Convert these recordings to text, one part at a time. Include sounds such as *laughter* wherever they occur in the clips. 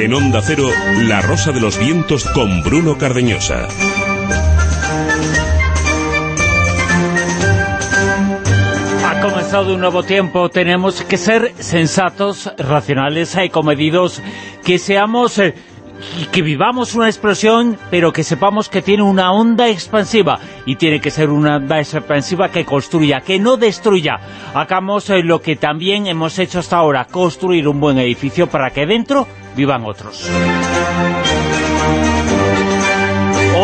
En Onda Cero, La Rosa de los Vientos con Bruno Cardeñosa. Ha comenzado un nuevo tiempo. Tenemos que ser sensatos, racionales y comedidos. Que seamos... Eh, que vivamos una explosión, pero que sepamos que tiene una onda expansiva, y tiene que ser una onda expansiva que construya, que no destruya. Hagamos eh, lo que también hemos hecho hasta ahora, construir un buen edificio para que dentro vivan otros.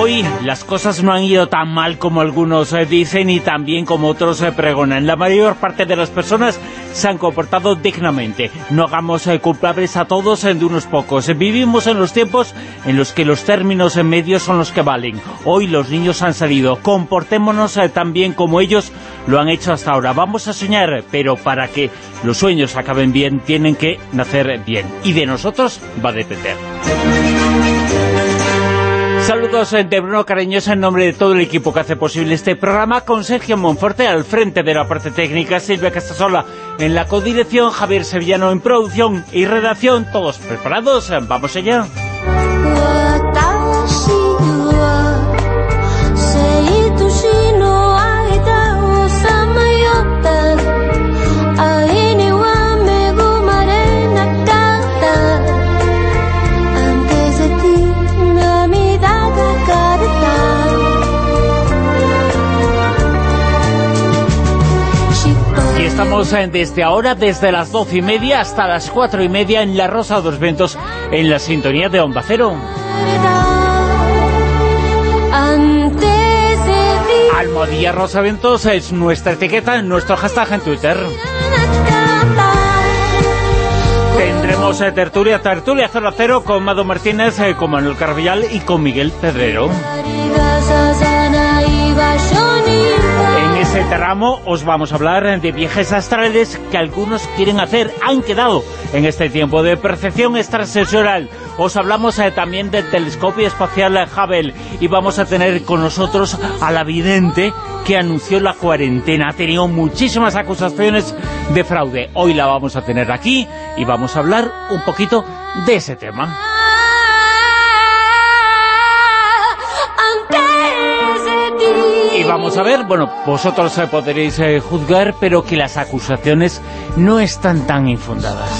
Hoy las cosas no han ido tan mal como algunos eh, dicen y también como otros eh, pregonan. La mayor parte de las personas se han comportado dignamente. No hagamos eh, culpables a todos de unos pocos. Vivimos en los tiempos en los que los términos en medio son los que valen. Hoy los niños han salido. Comportémonos tan bien como ellos lo han hecho hasta ahora. Vamos a soñar, pero para que los sueños acaben bien, tienen que nacer bien. Y de nosotros va a depender. Saludos eh, de Bruno Cariñosa en nombre de todo el equipo que hace posible este programa, con Sergio Monforte al frente de la parte técnica, Silvia Castasola en la codirección, Javier Sevillano en producción y redacción. ¿Todos preparados? Vamos allá. Estamos eh, desde ahora, desde las doce y media hasta las cuatro y media en La Rosa de los Ventos, en la sintonía de Onda Cero. Almohadilla Rosa Ventos es nuestra etiqueta, nuestro hashtag en Twitter. Tendremos eh, tertulia, tertulia 0 a 0 con Mado Martínez, eh, con Manuel Carvillal y con Miguel Pedrero. Este ramo os vamos a hablar de viajes astrales que algunos quieren hacer, han quedado en este tiempo de percepción extrasensorial. Os hablamos eh, también del telescopio espacial Hubble y vamos a tener con nosotros a la vidente que anunció la cuarentena. Ha tenido muchísimas acusaciones de fraude. Hoy la vamos a tener aquí y vamos a hablar un poquito de ese tema. Vamos a ver, bueno, vosotros eh, podréis eh, juzgar, pero que las acusaciones no están tan infundadas.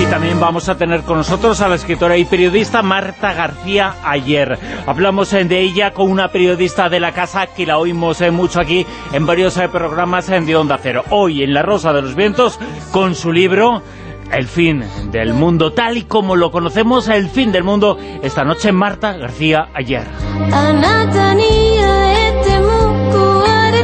Y también vamos a tener con nosotros a la escritora y periodista Marta García Ayer. Hablamos eh, de ella con una periodista de la casa que la oímos mucho aquí en varios programas de Onda Cero. Hoy en La Rosa de los Vientos con su libro el fin del mundo, tal y como lo conocemos, el fin del mundo, esta noche Marta García Ayer.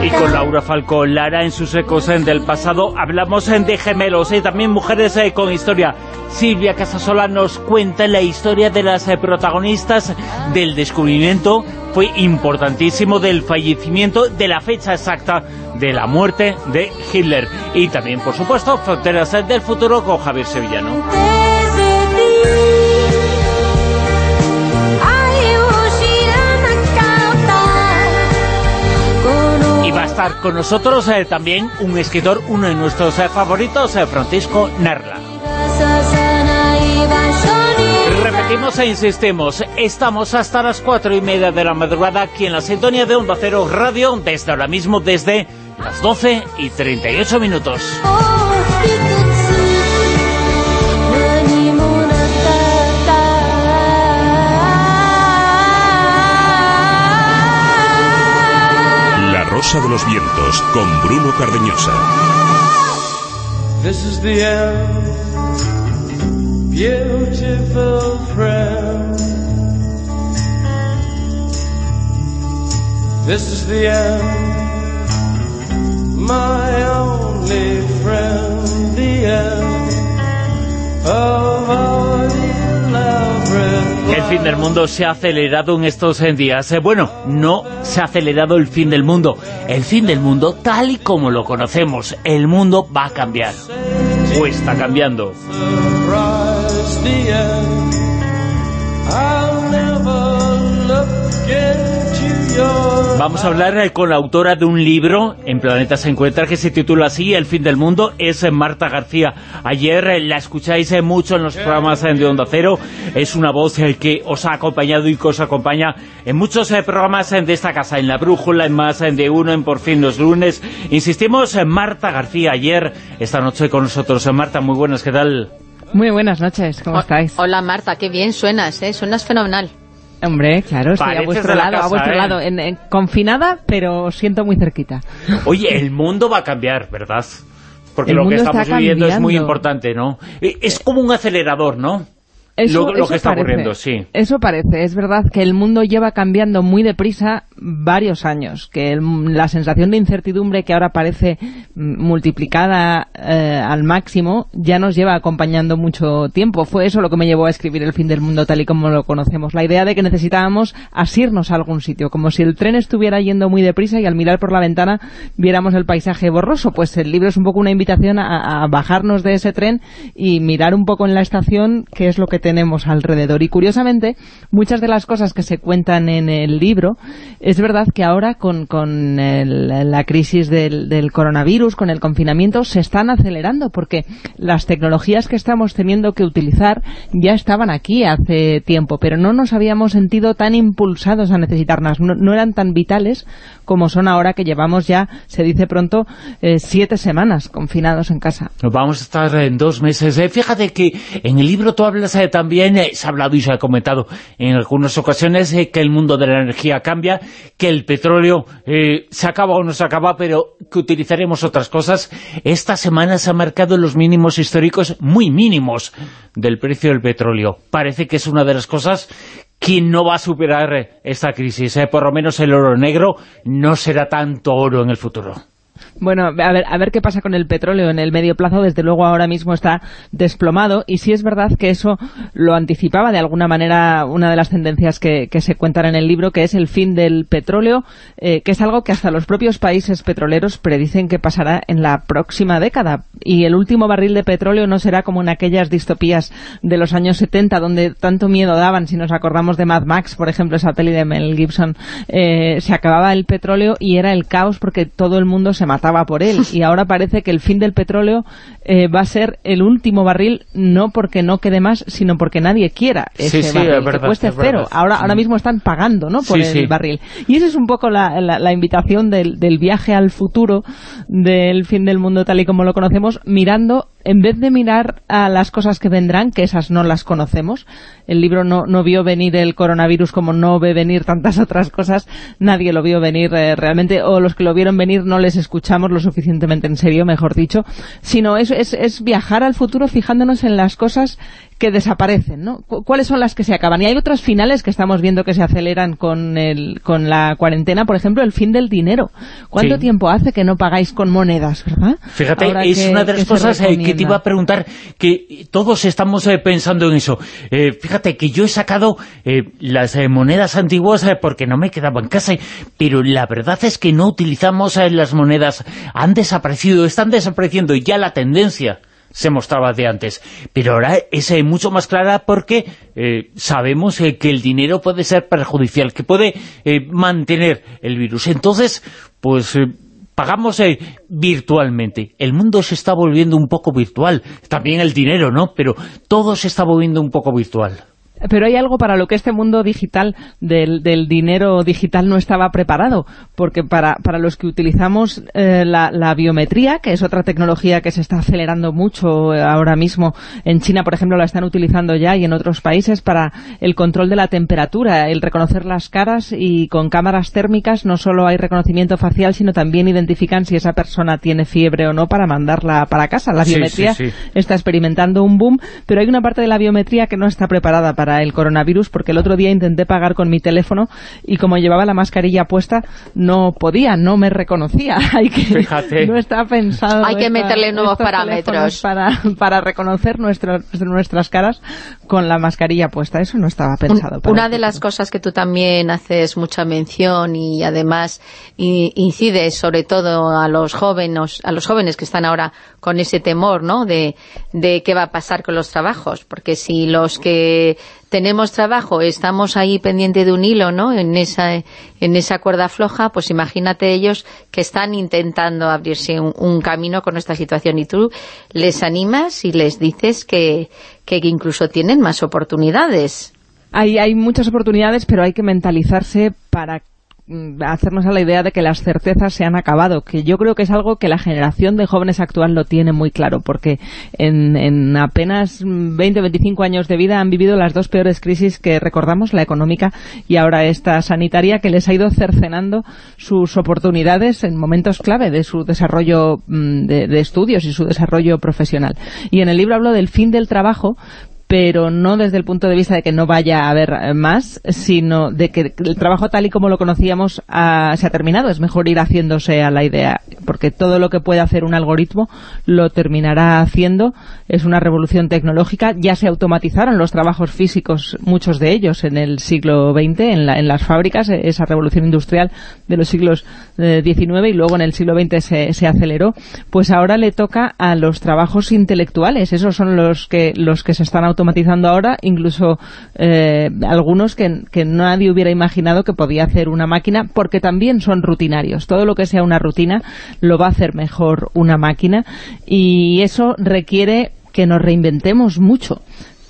Y con Laura Falcó Lara en sus ecos del pasado hablamos de gemelos y también mujeres eh, con historia. Silvia Casasola nos cuenta la historia de las eh, protagonistas del descubrimiento, fue importantísimo, del fallecimiento, de la fecha exacta de la muerte de Hitler. Y también, por supuesto, Fronteras del Futuro con Javier Sevillano. Estar con nosotros eh, también un escritor, uno de nuestros eh, favoritos, eh, Francisco Nerla. Repetimos e insistimos, estamos hasta las cuatro y media de la madrugada aquí en la sintonía de Onda Cero Radio, desde ahora mismo, desde las 12 y 38 minutos. Rosa de los Vientos con Bruno Cardeñosa. This is the end, beautiful friend. This is the end, my only friend, the end of our el fin del mundo se ha acelerado en estos días. Eh, bueno, no se ha acelerado el fin del mundo. El fin del mundo, tal y como lo conocemos, el mundo va a cambiar. O está cambiando. Vamos a hablar eh, con la autora de un libro, En Planeta se encuentra, que se titula así, El fin del mundo, es eh, Marta García. Ayer eh, la escucháis mucho en los programas de Onda Cero, es una voz que os ha acompañado y que os acompaña en muchos programas de esta casa, en La Brújula, en Más de Uno, en Por fin los lunes. Insistimos, en Marta García, ayer, esta noche con nosotros. Marta, muy buenas, ¿qué tal? Muy buenas noches, ¿cómo estáis? Hola Marta, qué bien suenas, ¿eh? Suenas fenomenal. Hombre, claro, estoy a vuestro lado, a vuestro ¿eh? lado, en, confinada, pero siento muy cerquita. Oye, el mundo va a cambiar, ¿verdad? Porque lo que estamos viviendo es muy importante, ¿no? E, es como un acelerador, ¿no? Eso, lo, que está ocurriendo, sí. Eso parece. Es verdad que el mundo lleva cambiando muy deprisa varios años, que la sensación de incertidumbre que ahora parece multiplicada eh, al máximo ya nos lleva acompañando mucho tiempo. Fue eso lo que me llevó a escribir El fin del mundo tal y como lo conocemos. La idea de que necesitábamos asirnos a algún sitio, como si el tren estuviera yendo muy deprisa y al mirar por la ventana viéramos el paisaje borroso. Pues el libro es un poco una invitación a, a bajarnos de ese tren y mirar un poco en la estación qué es lo que tenemos alrededor. Y curiosamente, muchas de las cosas que se cuentan en el libro, es verdad que ahora con, con la crisis del, del, coronavirus, con el confinamiento, se están acelerando porque las tecnologías que estamos teniendo que utilizar ya estaban aquí hace tiempo, pero no nos habíamos sentido tan impulsados a necesitarlas, no, no eran tan vitales como son ahora que llevamos ya, se dice pronto, eh, siete semanas confinados en casa. Vamos a estar en dos meses. Eh, fíjate que en el libro tú hablas eh, también, se ha hablado y se ha comentado en algunas ocasiones que el mundo de la energía cambia, que el petróleo se acaba o no se acaba, pero que utilizaremos otras cosas. Esta semana se han marcado los mínimos históricos, muy mínimos, del precio del petróleo. Parece que es una de las cosas ¿Quién no va a superar esta crisis? Eh, por lo menos el oro negro no será tanto oro en el futuro. Bueno, a ver, a ver qué pasa con el petróleo en el medio plazo. Desde luego ahora mismo está desplomado y sí es verdad que eso lo anticipaba de alguna manera una de las tendencias que, se cuentan en el libro, que es el fin del petróleo, eh, que es algo que hasta los propios países petroleros predicen que pasará en la próxima década. Y el último barril de petróleo no será como en aquellas distopías de los años 70, donde tanto miedo daban, si nos acordamos de Mad Max, por ejemplo, esa peli de Mel Gibson, eh, se acababa el petróleo y era el caos porque todo el mundo se mataba por él *laughs* y ahora parece que el fin del petróleo eh, va a ser el último barril no porque no quede más, sino porque nadie quiera ese barril, que cueste cero. Ahora, ahora mismo están pagando ¿no? por el barril. Y esa es un poco la, la, invitación del, del viaje al futuro del fin del mundo tal y como lo conocemos, mirando en vez de mirar a las cosas que vendrán, que esas no las conocemos, el libro no, no vio venir el coronavirus como no ve venir tantas otras cosas, nadie lo vio venir eh, realmente, o los que lo vieron venir no les escuchamos lo suficientemente en serio, mejor dicho, sino es, es, es viajar al futuro fijándonos en las cosas que desaparecen, ¿no? ¿Cuáles son las que se acaban? Y hay otras finales que estamos viendo que se aceleran con, el, con la cuarentena, por ejemplo, el fin del dinero. ¿Cuánto tiempo hace que no pagáis con monedas, verdad? Fíjate, es una de las cosas eh, que te iba a preguntar, que todos estamos eh, pensando en eso. Eh, fíjate que yo he sacado las monedas antiguas porque no me quedaba en casa, pero la verdad es que no utilizamos las monedas, han desaparecido, están desapareciendo y ya la tendencia se mostraba de antes. Pero ahora es eh, mucho más clara porque eh, sabemos eh, que el dinero puede ser perjudicial, que puede mantener el virus. Entonces, pues pagamos virtualmente. El mundo se está volviendo un poco virtual. También el dinero, ¿no? Pero todo se está volviendo un poco virtual. Pero hay algo para lo que este mundo digital, del, del dinero digital, no estaba preparado, porque para, para los que utilizamos eh, la, la, biometría, que es otra tecnología que se está acelerando mucho eh, ahora mismo, en China, por ejemplo, la están utilizando ya y en otros países para el control de la temperatura, el reconocer las caras y con cámaras térmicas no solo hay reconocimiento facial, sino también identifican si esa persona tiene fiebre o no para mandarla para casa. La biometría está experimentando un boom, pero hay una parte de la biometría que no está preparada para el coronavirus, porque el otro día intenté pagar con mi teléfono y como llevaba la mascarilla puesta, no podía, no me reconocía. *laughs* Hay que, No está pensado. Hay que meterle nuevos parámetros. Para, para reconocer nuestras caras con la mascarilla puesta. Eso no estaba pensado. Una de las cosas que tú también haces mucha mención y además incides sobre todo a los jóvenes, a los jóvenes que están ahora con ese temor, ¿no? De, de qué va a pasar con los trabajos, porque si los que tenemos trabajo, estamos ahí pendiente de un hilo, ¿no?, en esa, en esa cuerda floja, pues imagínate ellos que están intentando abrirse un, camino con esta situación y tú les animas y les dices que, que incluso tienen más oportunidades. Hay, hay muchas oportunidades, pero hay que mentalizarse para hacernos a la idea de que las certezas se han acabado, que yo creo que es algo que la generación de jóvenes actual lo tiene muy claro, porque en, apenas 20 o 25 años de vida han vivido las dos peores crisis que recordamos, la económica y ahora esta sanitaria, que les ha ido cercenando sus oportunidades en momentos clave de su desarrollo mm, de, de estudios y su desarrollo profesional. Y en el libro hablo del fin del trabajo, pero no desde el punto de vista de que no vaya a haber eh, más, sino de que el trabajo tal y como lo conocíamos se ha terminado. Es mejor ir haciéndose a la idea, porque todo lo que puede hacer un algoritmo lo terminará haciendo. Es una revolución tecnológica. Ya se automatizaron los trabajos físicos, muchos de ellos, en el siglo XX, en, las fábricas, e, esa revolución industrial de los siglos XIX eh, y luego en el siglo XX se, se aceleró. Pues ahora le toca a los trabajos intelectuales. Esos son los que, los que se están automatizando automatizando ahora, incluso eh, algunos que, que nadie hubiera imaginado que podía hacer una máquina, porque también son rutinarios. Todo lo que sea una rutina lo va a hacer mejor una máquina y eso requiere que nos reinventemos mucho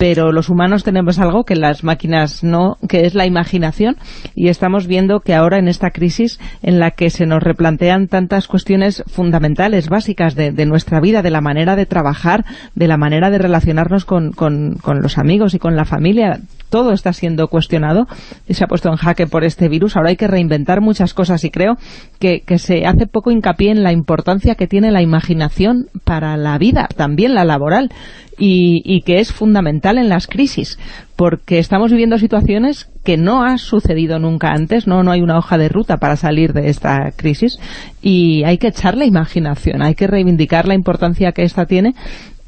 pero los humanos tenemos algo que las máquinas no, que es la imaginación, y estamos viendo que ahora en esta crisis en la que se nos replantean tantas cuestiones fundamentales, básicas de, nuestra vida, de la manera de trabajar, de la manera de relacionarnos con, con, los amigos y con la familia, todo está siendo cuestionado y se ha puesto en jaque por este virus. Ahora hay que reinventar muchas cosas y creo que, se hace poco hincapié en la importancia que tiene la imaginación para la vida, también la laboral y, que es fundamental en las crisis, porque estamos viviendo situaciones que no ha sucedido nunca antes, no, no hay una hoja de ruta para salir de esta crisis y hay que echarle imaginación, hay que reivindicar la importancia que esta tiene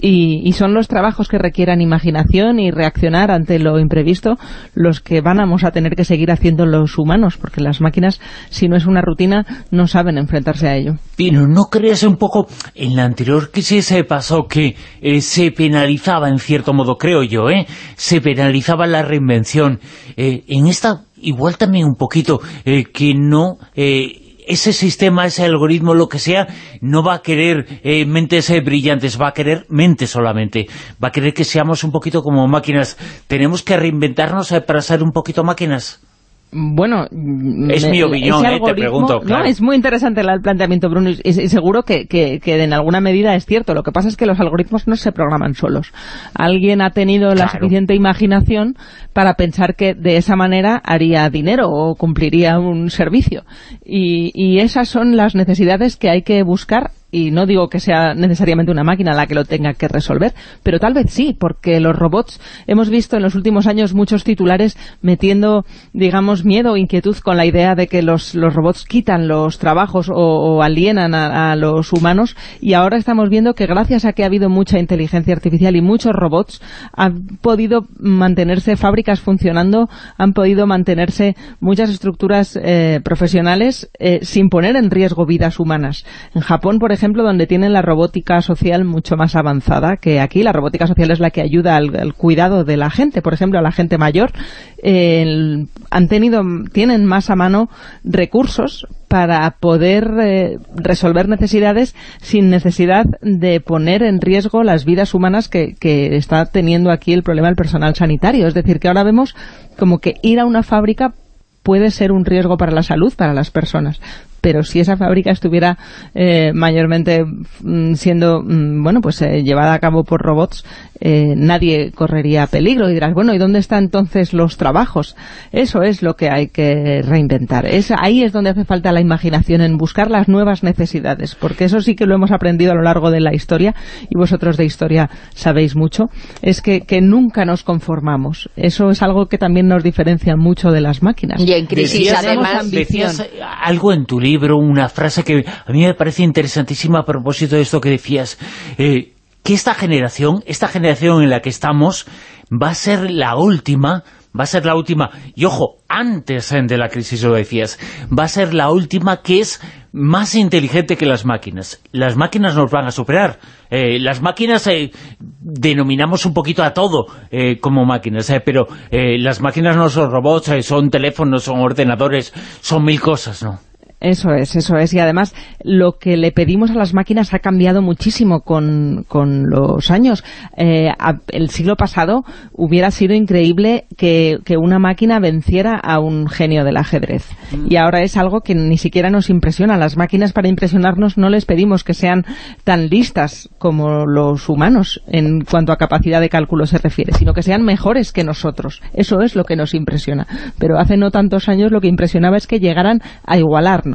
y, son los trabajos que requieran imaginación y reaccionar ante lo imprevisto los que vamos a tener que seguir haciendo los humanos, porque las máquinas, si no es una rutina, no saben enfrentarse a ello. Pino, ¿no crees un poco, en la anterior crisis se pasó que eh, se penalizaba, en cierto modo, creo yo, eh, se penalizaba la reinvención? Eh, en esta, igual también un poquito, eh, que no ese sistema, ese algoritmo, lo que sea, no va a querer eh, mentes eh, brillantes, va a querer mentes solamente. Va a querer que seamos un poquito como máquinas. ¿Tenemos que reinventarnos eh, para ser un poquito máquinas? Bueno, es mi opinión, eh, te pregunto. No, es muy interesante el planteamiento, Bruno, y, seguro que, que, en alguna medida es cierto. Lo que pasa es que los algoritmos no se programan solos. Alguien ha tenido la suficiente imaginación para pensar que de esa manera haría dinero o cumpliría un servicio. Y, y esas son las necesidades que hay que buscar y no digo que sea necesariamente una máquina la que lo tenga que resolver, pero tal vez sí, porque los robots, hemos visto en los últimos años muchos titulares metiendo, digamos, miedo o inquietud con la idea de que los, los robots quitan los trabajos o, alienan a, los humanos, y ahora estamos viendo que gracias a que ha habido mucha inteligencia artificial y muchos robots, han podido mantenerse fábricas funcionando, han podido mantenerse muchas estructuras eh, profesionales eh, sin poner en riesgo vidas humanas. En Japón, por ejemplo, ejemplo, donde tienen la robótica social mucho más avanzada que aquí. La robótica social es la que ayuda al, cuidado de la gente, por ejemplo, a la gente mayor. han tenido, tienen más a mano recursos para poder eh, resolver necesidades sin necesidad de poner en riesgo las vidas humanas que está teniendo aquí el problema del personal sanitario. Es decir, que ahora vemos como que ir a una fábrica puede ser un riesgo para la salud, para las personas pero si esa fábrica estuviera eh, mayormente mm, siendo mm, bueno pues eh, llevada a cabo por robots, eh, nadie correría peligro. Y dirás, bueno, ¿y dónde están entonces los trabajos? Eso es lo que hay que reinventar. Es, ahí es donde hace falta la imaginación, en buscar las nuevas necesidades, porque eso sí que lo hemos aprendido a lo largo de la historia, y vosotros de historia sabéis mucho, es que, que nunca nos conformamos. Eso es algo que también nos diferencia mucho de las máquinas. Y en crisis, además, decías algo en tu libro una frase que a mí me parece interesantísima a propósito de esto que decías, eh, que esta generación, esta generación en la que estamos, va a ser la última va a ser la última, y ojo, antes de la crisis lo decías, va a ser la última que es más inteligente que las máquinas. Las máquinas nos van a superar. Eh, las máquinas eh, denominamos un poquito a todo eh, como máquinas, pero las máquinas no son robots, son teléfonos, son ordenadores, son mil cosas, ¿no? Eso es, eso es. Y además, lo que le pedimos a las máquinas ha cambiado muchísimo con, con los años. Eh, el siglo pasado hubiera sido increíble que, que, una máquina venciera a un genio del ajedrez. Mm. Y ahora es algo que ni siquiera nos impresiona. Las máquinas, para impresionarnos, no les pedimos que sean tan listas como los humanos en cuanto a capacidad de cálculo se refiere, sino que sean mejores que nosotros. Eso es lo que nos impresiona. Pero hace no tantos años lo que impresionaba es que llegaran a igualarnos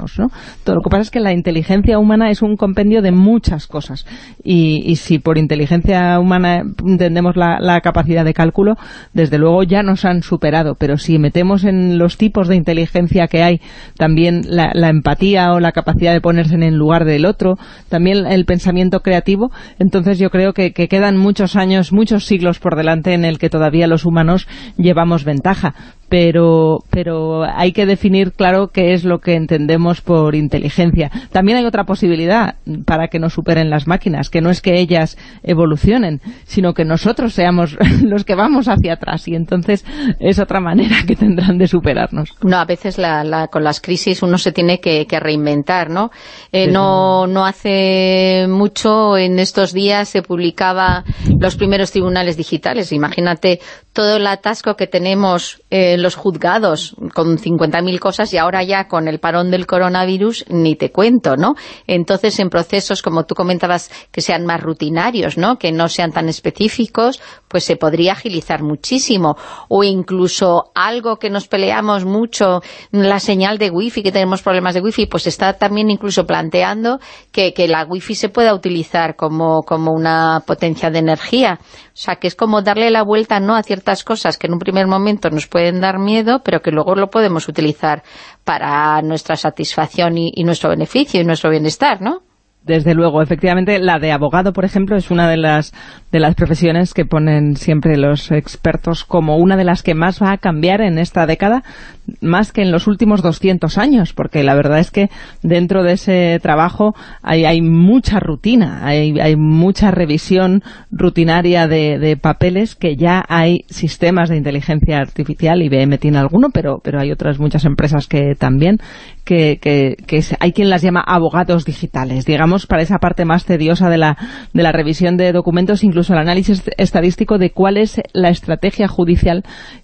todo lo que pasa es que la inteligencia humana es un compendio de muchas cosas. Y, si por inteligencia humana entendemos la, capacidad de cálculo, desde luego ya nos han superado, pero si metemos en los tipos de inteligencia que hay también la, empatía o la capacidad de ponerse en el lugar del otro, también el pensamiento creativo, entonces yo creo que, que quedan muchos años, muchos siglos por delante en el que todavía los humanos llevamos ventaja pero, pero hay que definir claro qué es lo que entendemos por inteligencia. También hay otra posibilidad para que nos superen las máquinas, que no es que ellas evolucionen, sino que nosotros seamos *laughs* los que vamos hacia atrás y entonces es otra manera que tendrán de superarnos. No, a veces la, con las crisis uno se tiene que, reinventar, ¿no? Eh, no, no hace mucho, en estos días se publicaba los primeros tribunales digitales. Imagínate todo el atasco que tenemos eh, los juzgados con 50.000 cosas y ahora ya con el parón del coronavirus ni te cuento, ¿no? Entonces en procesos, como tú comentabas, que sean más rutinarios, ¿no? Que no sean tan específicos, pues se podría agilizar muchísimo. O incluso algo que nos peleamos mucho, la señal de wifi, que tenemos problemas de wifi, pues está también incluso planteando que, que la wifi se pueda utilizar como, como una potencia de energía. O sea, que es como darle la vuelta no a ciertas cosas que en un primer momento nos pueden dar miedo, pero que luego lo podemos utilizar para nuestra satisfacción y, y nuestro beneficio y nuestro bienestar, ¿no? Desde luego, efectivamente, la de abogado, por ejemplo, es una de las, de las profesiones que ponen siempre los expertos como una de las que más va a cambiar en esta década, más que en los últimos 200 años, porque la verdad es que dentro de ese trabajo hay, hay mucha rutina, hay, hay mucha revisión rutinaria de, de, papeles que ya hay sistemas de inteligencia artificial, IBM tiene alguno, pero, pero hay otras muchas empresas que también, que, que, que hay quien las llama abogados digitales, digamos, para esa parte más tediosa de la, de la revisión de documentos, incluso el análisis estadístico de cuál es la estrategia judicial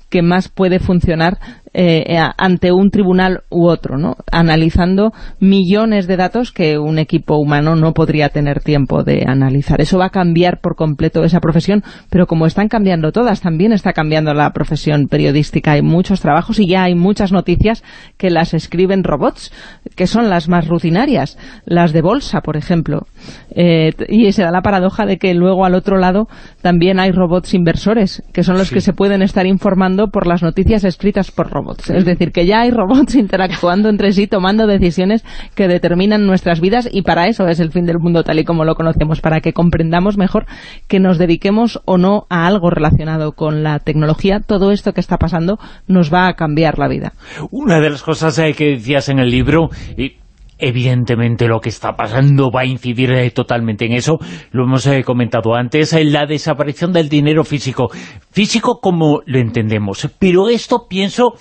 que más puede funcionar eh, ante un tribunal u otro, ¿no? analizando millones de datos que un equipo humano no podría tener tiempo de analizar. Eso va a cambiar por completo esa profesión, pero como están cambiando todas, también está cambiando la profesión periodística. Hay muchos trabajos y ya hay muchas noticias que las escriben robots, que son las más rutinarias, las de bolsa, por ejemplo. Eh, y se da la paradoja de que luego al otro lado también hay robots inversores, que son los que se pueden estar informando por las noticias escritas por robots. Es decir, que ya hay robots *laughs* interactuando entre sí, tomando decisiones que determinan nuestras vidas y para eso es el fin del mundo tal y como lo conocemos, para que comprendamos mejor que nos dediquemos o no a algo relacionado con la tecnología. Todo esto que está pasando nos va a cambiar la vida. Una de las cosas eh, que decías en el libro... Y evidentemente lo que está pasando va a incidir eh, totalmente en eso, lo hemos eh, comentado antes, la desaparición del dinero físico, físico como lo entendemos, pero esto pienso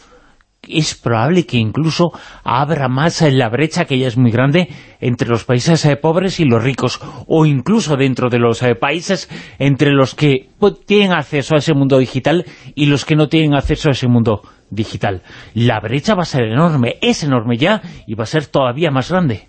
es probable que incluso abra más la brecha, que ya es muy grande, entre los países eh, pobres y los ricos, o incluso dentro de los eh, países entre los que tienen acceso a ese mundo digital y los que no tienen acceso a ese mundo digital. La brecha va a ser enorme, es enorme ya, y va a ser todavía más grande.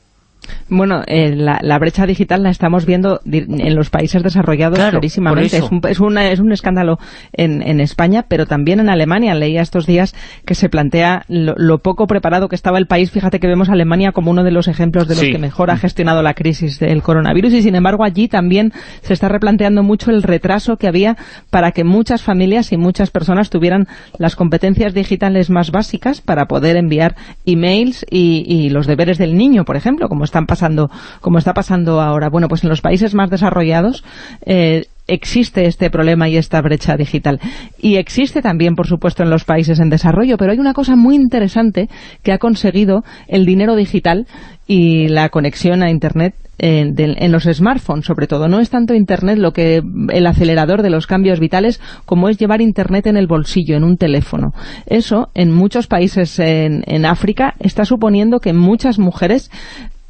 Bueno, eh, la, brecha digital la estamos viendo en los países desarrollados clarísimamente. Es un, es, un escándalo en, España, pero también en Alemania. Leía estos días que se plantea lo, poco preparado que estaba el país. Fíjate que vemos a Alemania como uno de los ejemplos de los que mejor ha gestionado la crisis del coronavirus y, sin embargo, allí también se está replanteando mucho el retraso que había para que muchas familias y muchas personas tuvieran las competencias digitales más básicas para poder enviar emails y, y los deberes del niño, por ejemplo, como están pasando, como está pasando ahora. Bueno, pues en los países más desarrollados eh, existe este problema y esta brecha digital. Y existe también, por supuesto, en los países en desarrollo, pero hay una cosa muy interesante que ha conseguido el dinero digital y la conexión a Internet en, en, los smartphones, sobre todo. No es tanto Internet lo que el acelerador de los cambios vitales como es llevar Internet en el bolsillo, en un teléfono. Eso, en muchos países en África, está suponiendo que muchas mujeres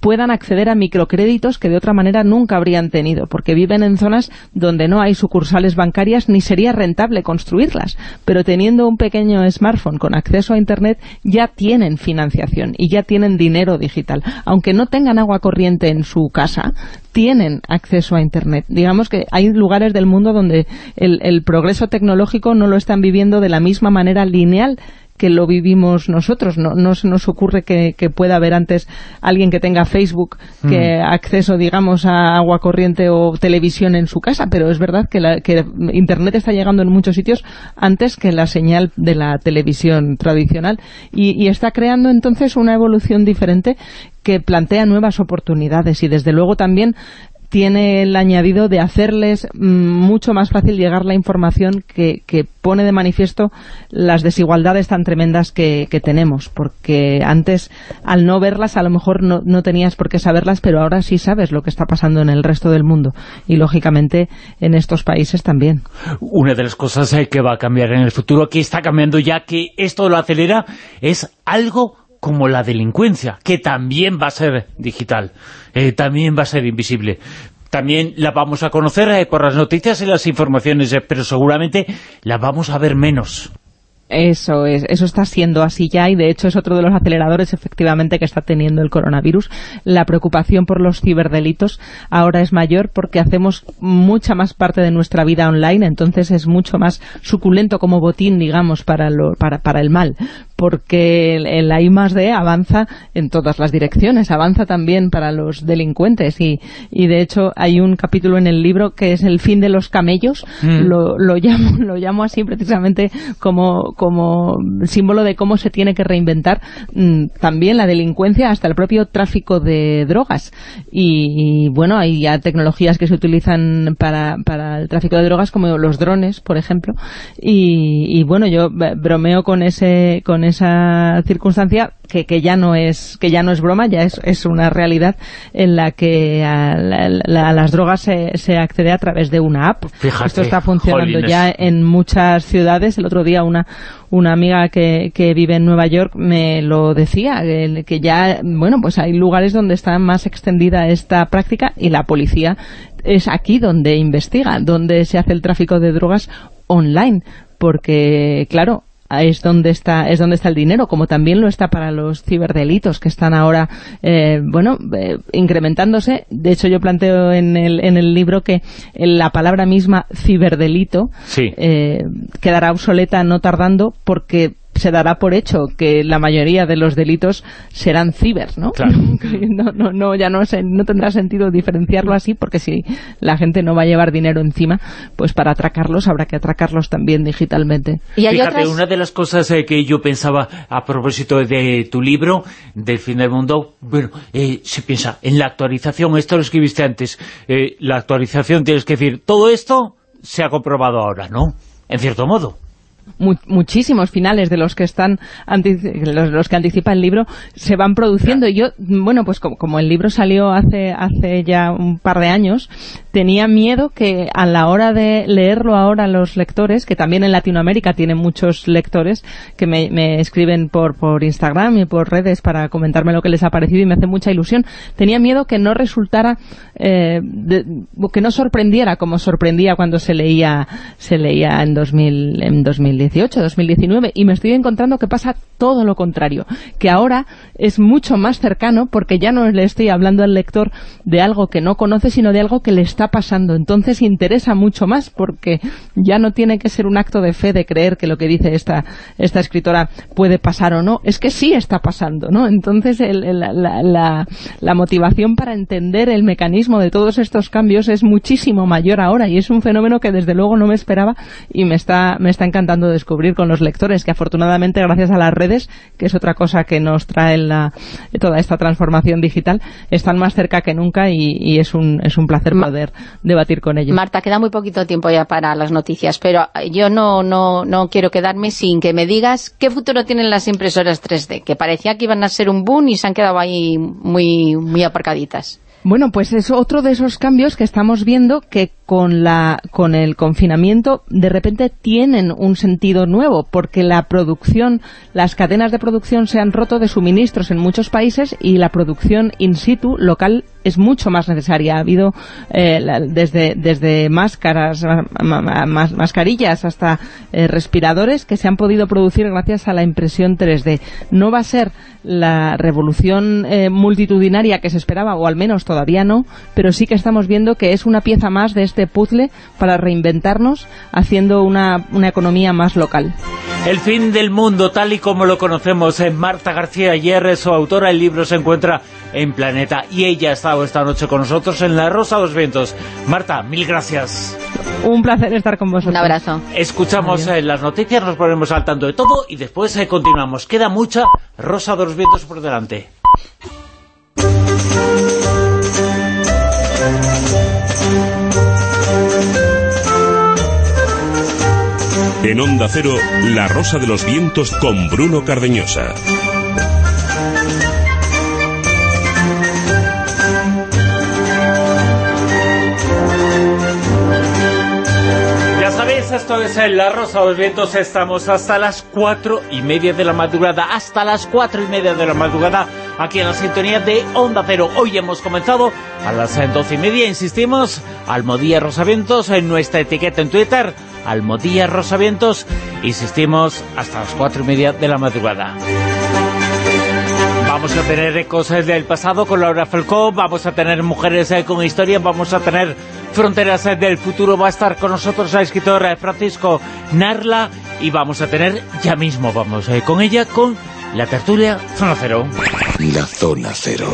puedan acceder a microcréditos que de otra manera nunca habrían tenido, porque viven en zonas donde no hay sucursales bancarias ni sería rentable construirlas, pero teniendo un pequeño smartphone con acceso a Internet ya tienen financiación y ya tienen dinero digital. Aunque no tengan agua corriente en su casa, tienen acceso a Internet. Digamos que hay lugares del mundo donde el, el progreso tecnológico no lo están viviendo de la misma manera lineal que lo vivimos nosotros. No, no se nos ocurre que, pueda haber antes alguien que tenga Facebook, que mm. acceso, digamos, a agua corriente o televisión en su casa, pero es verdad que, la, que Internet está llegando en muchos sitios antes que la señal de la televisión tradicional y, y está creando entonces una evolución diferente que plantea nuevas oportunidades y desde luego también tiene el añadido de hacerles mm, mucho más fácil llegar la información que, pone de manifiesto las desigualdades tan tremendas que, tenemos, porque antes al no verlas a lo mejor no, no, tenías por qué saberlas, pero ahora sí sabes lo que está pasando en el resto del mundo y lógicamente en estos países también. Una de las cosas eh, que va a cambiar en el futuro, que está cambiando ya, que esto lo acelera, es algo como la delincuencia, que también va a ser digital, eh, también va a ser invisible. También la vamos a conocer eh, por las noticias y las informaciones, eh, pero seguramente la vamos a ver menos. Eso es, eso está siendo así ya y de hecho es otro de los aceleradores efectivamente que está teniendo el coronavirus. La preocupación por los ciberdelitos ahora es mayor porque hacemos mucha más parte de nuestra vida online, entonces es mucho más suculento como botín, digamos, para, lo, para, para el mal porque el, I más D avanza en todas las direcciones, avanza también para los delincuentes. Y, y, de hecho hay un capítulo en el libro que es el fin de los camellos, mm. lo, lo, llamo, *laughs* lo llamo así precisamente como, como símbolo de cómo se tiene que reinventar mm, también la delincuencia hasta el propio tráfico de drogas. Y, bueno, hay ya tecnologías que se utilizan para, para el tráfico de drogas como los drones, por ejemplo. Y, y bueno, yo bromeo con ese con esa circunstancia que, que, ya no es que ya no es broma, ya es, es una realidad en la que a, las drogas se, se, accede a través de una app. Esto está funcionando ya en muchas ciudades. El otro día una una amiga que, que vive en Nueva York me lo decía, que ya, bueno, pues hay lugares donde está más extendida esta práctica y la policía es aquí donde investiga, donde se hace el tráfico de drogas online, porque, claro, es donde está es donde está el dinero, como también lo está para los ciberdelitos que están ahora, eh, bueno, eh, incrementándose. De hecho, yo planteo en el, en el libro que la palabra misma ciberdelito eh, quedará obsoleta no tardando porque se dará por hecho que la mayoría de los delitos serán ciber, ¿no? *laughs* no, no, no, ya no, no tendrá sentido diferenciarlo así, porque si la gente no va a llevar dinero encima, pues para atracarlos habrá que atracarlos también digitalmente. ¿Y Fíjate, una de las cosas eh, que yo pensaba a propósito de tu libro, del fin del mundo, bueno, eh, se piensa en la actualización, esto lo escribiste antes, eh, la actualización tienes que decir, todo esto se ha comprobado ahora, ¿no? En cierto modo muchísimos finales de los que están los, que anticipa el libro se van produciendo. Y yo, bueno, pues como, el libro salió hace, hace ya un par de años tenía miedo que a la hora de leerlo ahora los lectores, que también en Latinoamérica tienen muchos lectores que me, escriben por, por Instagram y por redes para comentarme lo que les ha parecido y me hace mucha ilusión, tenía miedo que no resultara eh, que no sorprendiera como sorprendía cuando se leía se leía en 2000, en 2000 2018, 2019, y me estoy encontrando que pasa todo lo contrario, que ahora es mucho más cercano porque ya no le estoy hablando al lector de algo que no conoce, sino de algo que le está pasando. Entonces interesa mucho más porque ya no tiene que ser un acto de fe de creer que lo que dice esta, esta escritora puede pasar o no, es que sí está pasando, ¿no? Entonces la, la motivación para entender el mecanismo de todos estos cambios es muchísimo mayor ahora y es un fenómeno que desde luego no me esperaba y me está, me está encantando descubrir con los lectores, que afortunadamente gracias a las redes, que es otra cosa que nos trae la, toda esta transformación digital, están más cerca que nunca y, es, un, es un placer poder debatir con ellos. Marta, queda muy poquito tiempo ya para las noticias, pero yo no, no, no quiero quedarme sin que me digas qué futuro tienen las impresoras 3D, que parecía que iban a ser un boom y se han quedado ahí muy, muy aparcaditas. Bueno, pues es otro de esos cambios que estamos viendo que con, la, con el confinamiento de repente tienen un sentido nuevo, porque la producción, las cadenas de producción se han roto de suministros en muchos países y la producción in situ local es mucho más necesaria. Ha habido eh, desde, desde máscaras, mascarillas hasta eh, respiradores que se han podido producir gracias a la impresión 3D. No va a ser la revolución eh, multitudinaria que se esperaba, o al menos todavía no, pero sí que estamos viendo que es una pieza más de este puzzle para reinventarnos haciendo una, una economía más local. El fin del mundo, tal y como lo conocemos, en Marta García Ayer, su autora, el libro se encuentra en Planeta, y ella ha estado esta noche con nosotros en La Rosa de los Vientos. Marta, mil gracias. Un placer estar con vosotros. Un abrazo. Escuchamos eh, las noticias, nos ponemos al tanto de todo y después eh, continuamos. Queda mucha Rosa de los Vientos por delante. En Onda Cero, La Rosa de los Vientos con Bruno Cardeñosa. Esto es La Rosa de los Vientos, estamos hasta las cuatro y media de la madrugada, hasta las cuatro y media de la madrugada, aquí en la sintonía de Onda Cero. Hoy hemos comenzado a las doce y media, insistimos, Almodía Rosavientos en nuestra etiqueta en Twitter, Almodía Rosavientos, insistimos hasta las cuatro y media de la madrugada. Vamos a tener cosas del pasado con Laura Falcó, vamos a tener mujeres eh, con historia, vamos a tener fronteras eh, del futuro, va a estar con nosotros el escritor eh, Francisco Narla y vamos a tener, ya mismo vamos con ella, con la tertulia Zona Cero. La Zona Cero.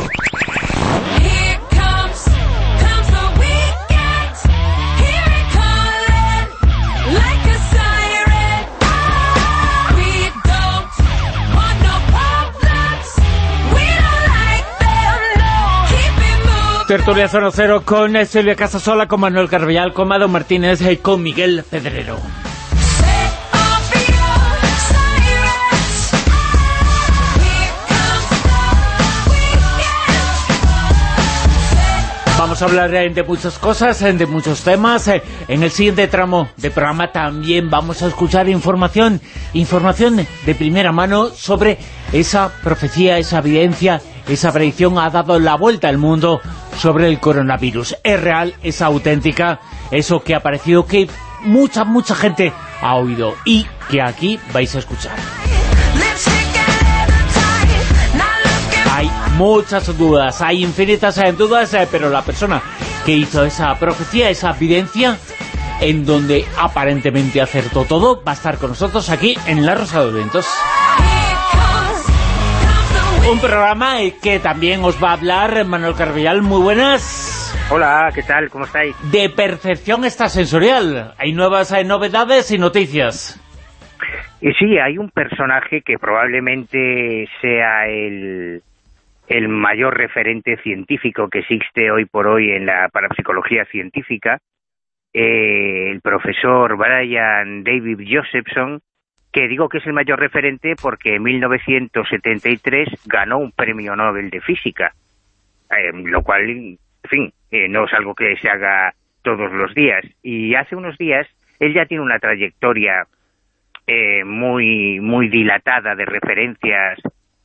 Tertulia 00 con Silvia Casasola, con Manuel Carvallal, con Mado Martínez y con Miguel Pedrero. Vamos a hablar eh, de muchas cosas, eh, de muchos temas. Eh, en el siguiente tramo de programa también vamos a escuchar información, información de primera mano sobre esa profecía, esa evidencia, esa predicción ha dado la vuelta al mundo sobre el coronavirus. Es real, es auténtica, eso que ha parecido que mucha, mucha gente ha oído y que aquí vais a escuchar. Hay muchas dudas, hay infinitas dudas, eh, pero la persona que hizo esa profecía, esa evidencia, en donde aparentemente acertó todo, va a estar con nosotros aquí en La Rosa de Ventos. Un programa que también os va a hablar Manuel Carvillal. Muy buenas. Hola, ¿qué tal? ¿Cómo estáis? De percepción extrasensorial. Hay nuevas hay novedades y noticias. Y sí, hay un personaje que probablemente sea el, el mayor referente científico que existe hoy por hoy en la parapsicología científica, eh, el profesor Brian David Josephson, que digo que es el mayor referente porque en 1973 ganó un premio Nobel de Física, eh, lo cual, en fin, eh, no es algo que se haga todos los días. Y hace unos días él ya tiene una trayectoria eh, muy, muy dilatada de referencias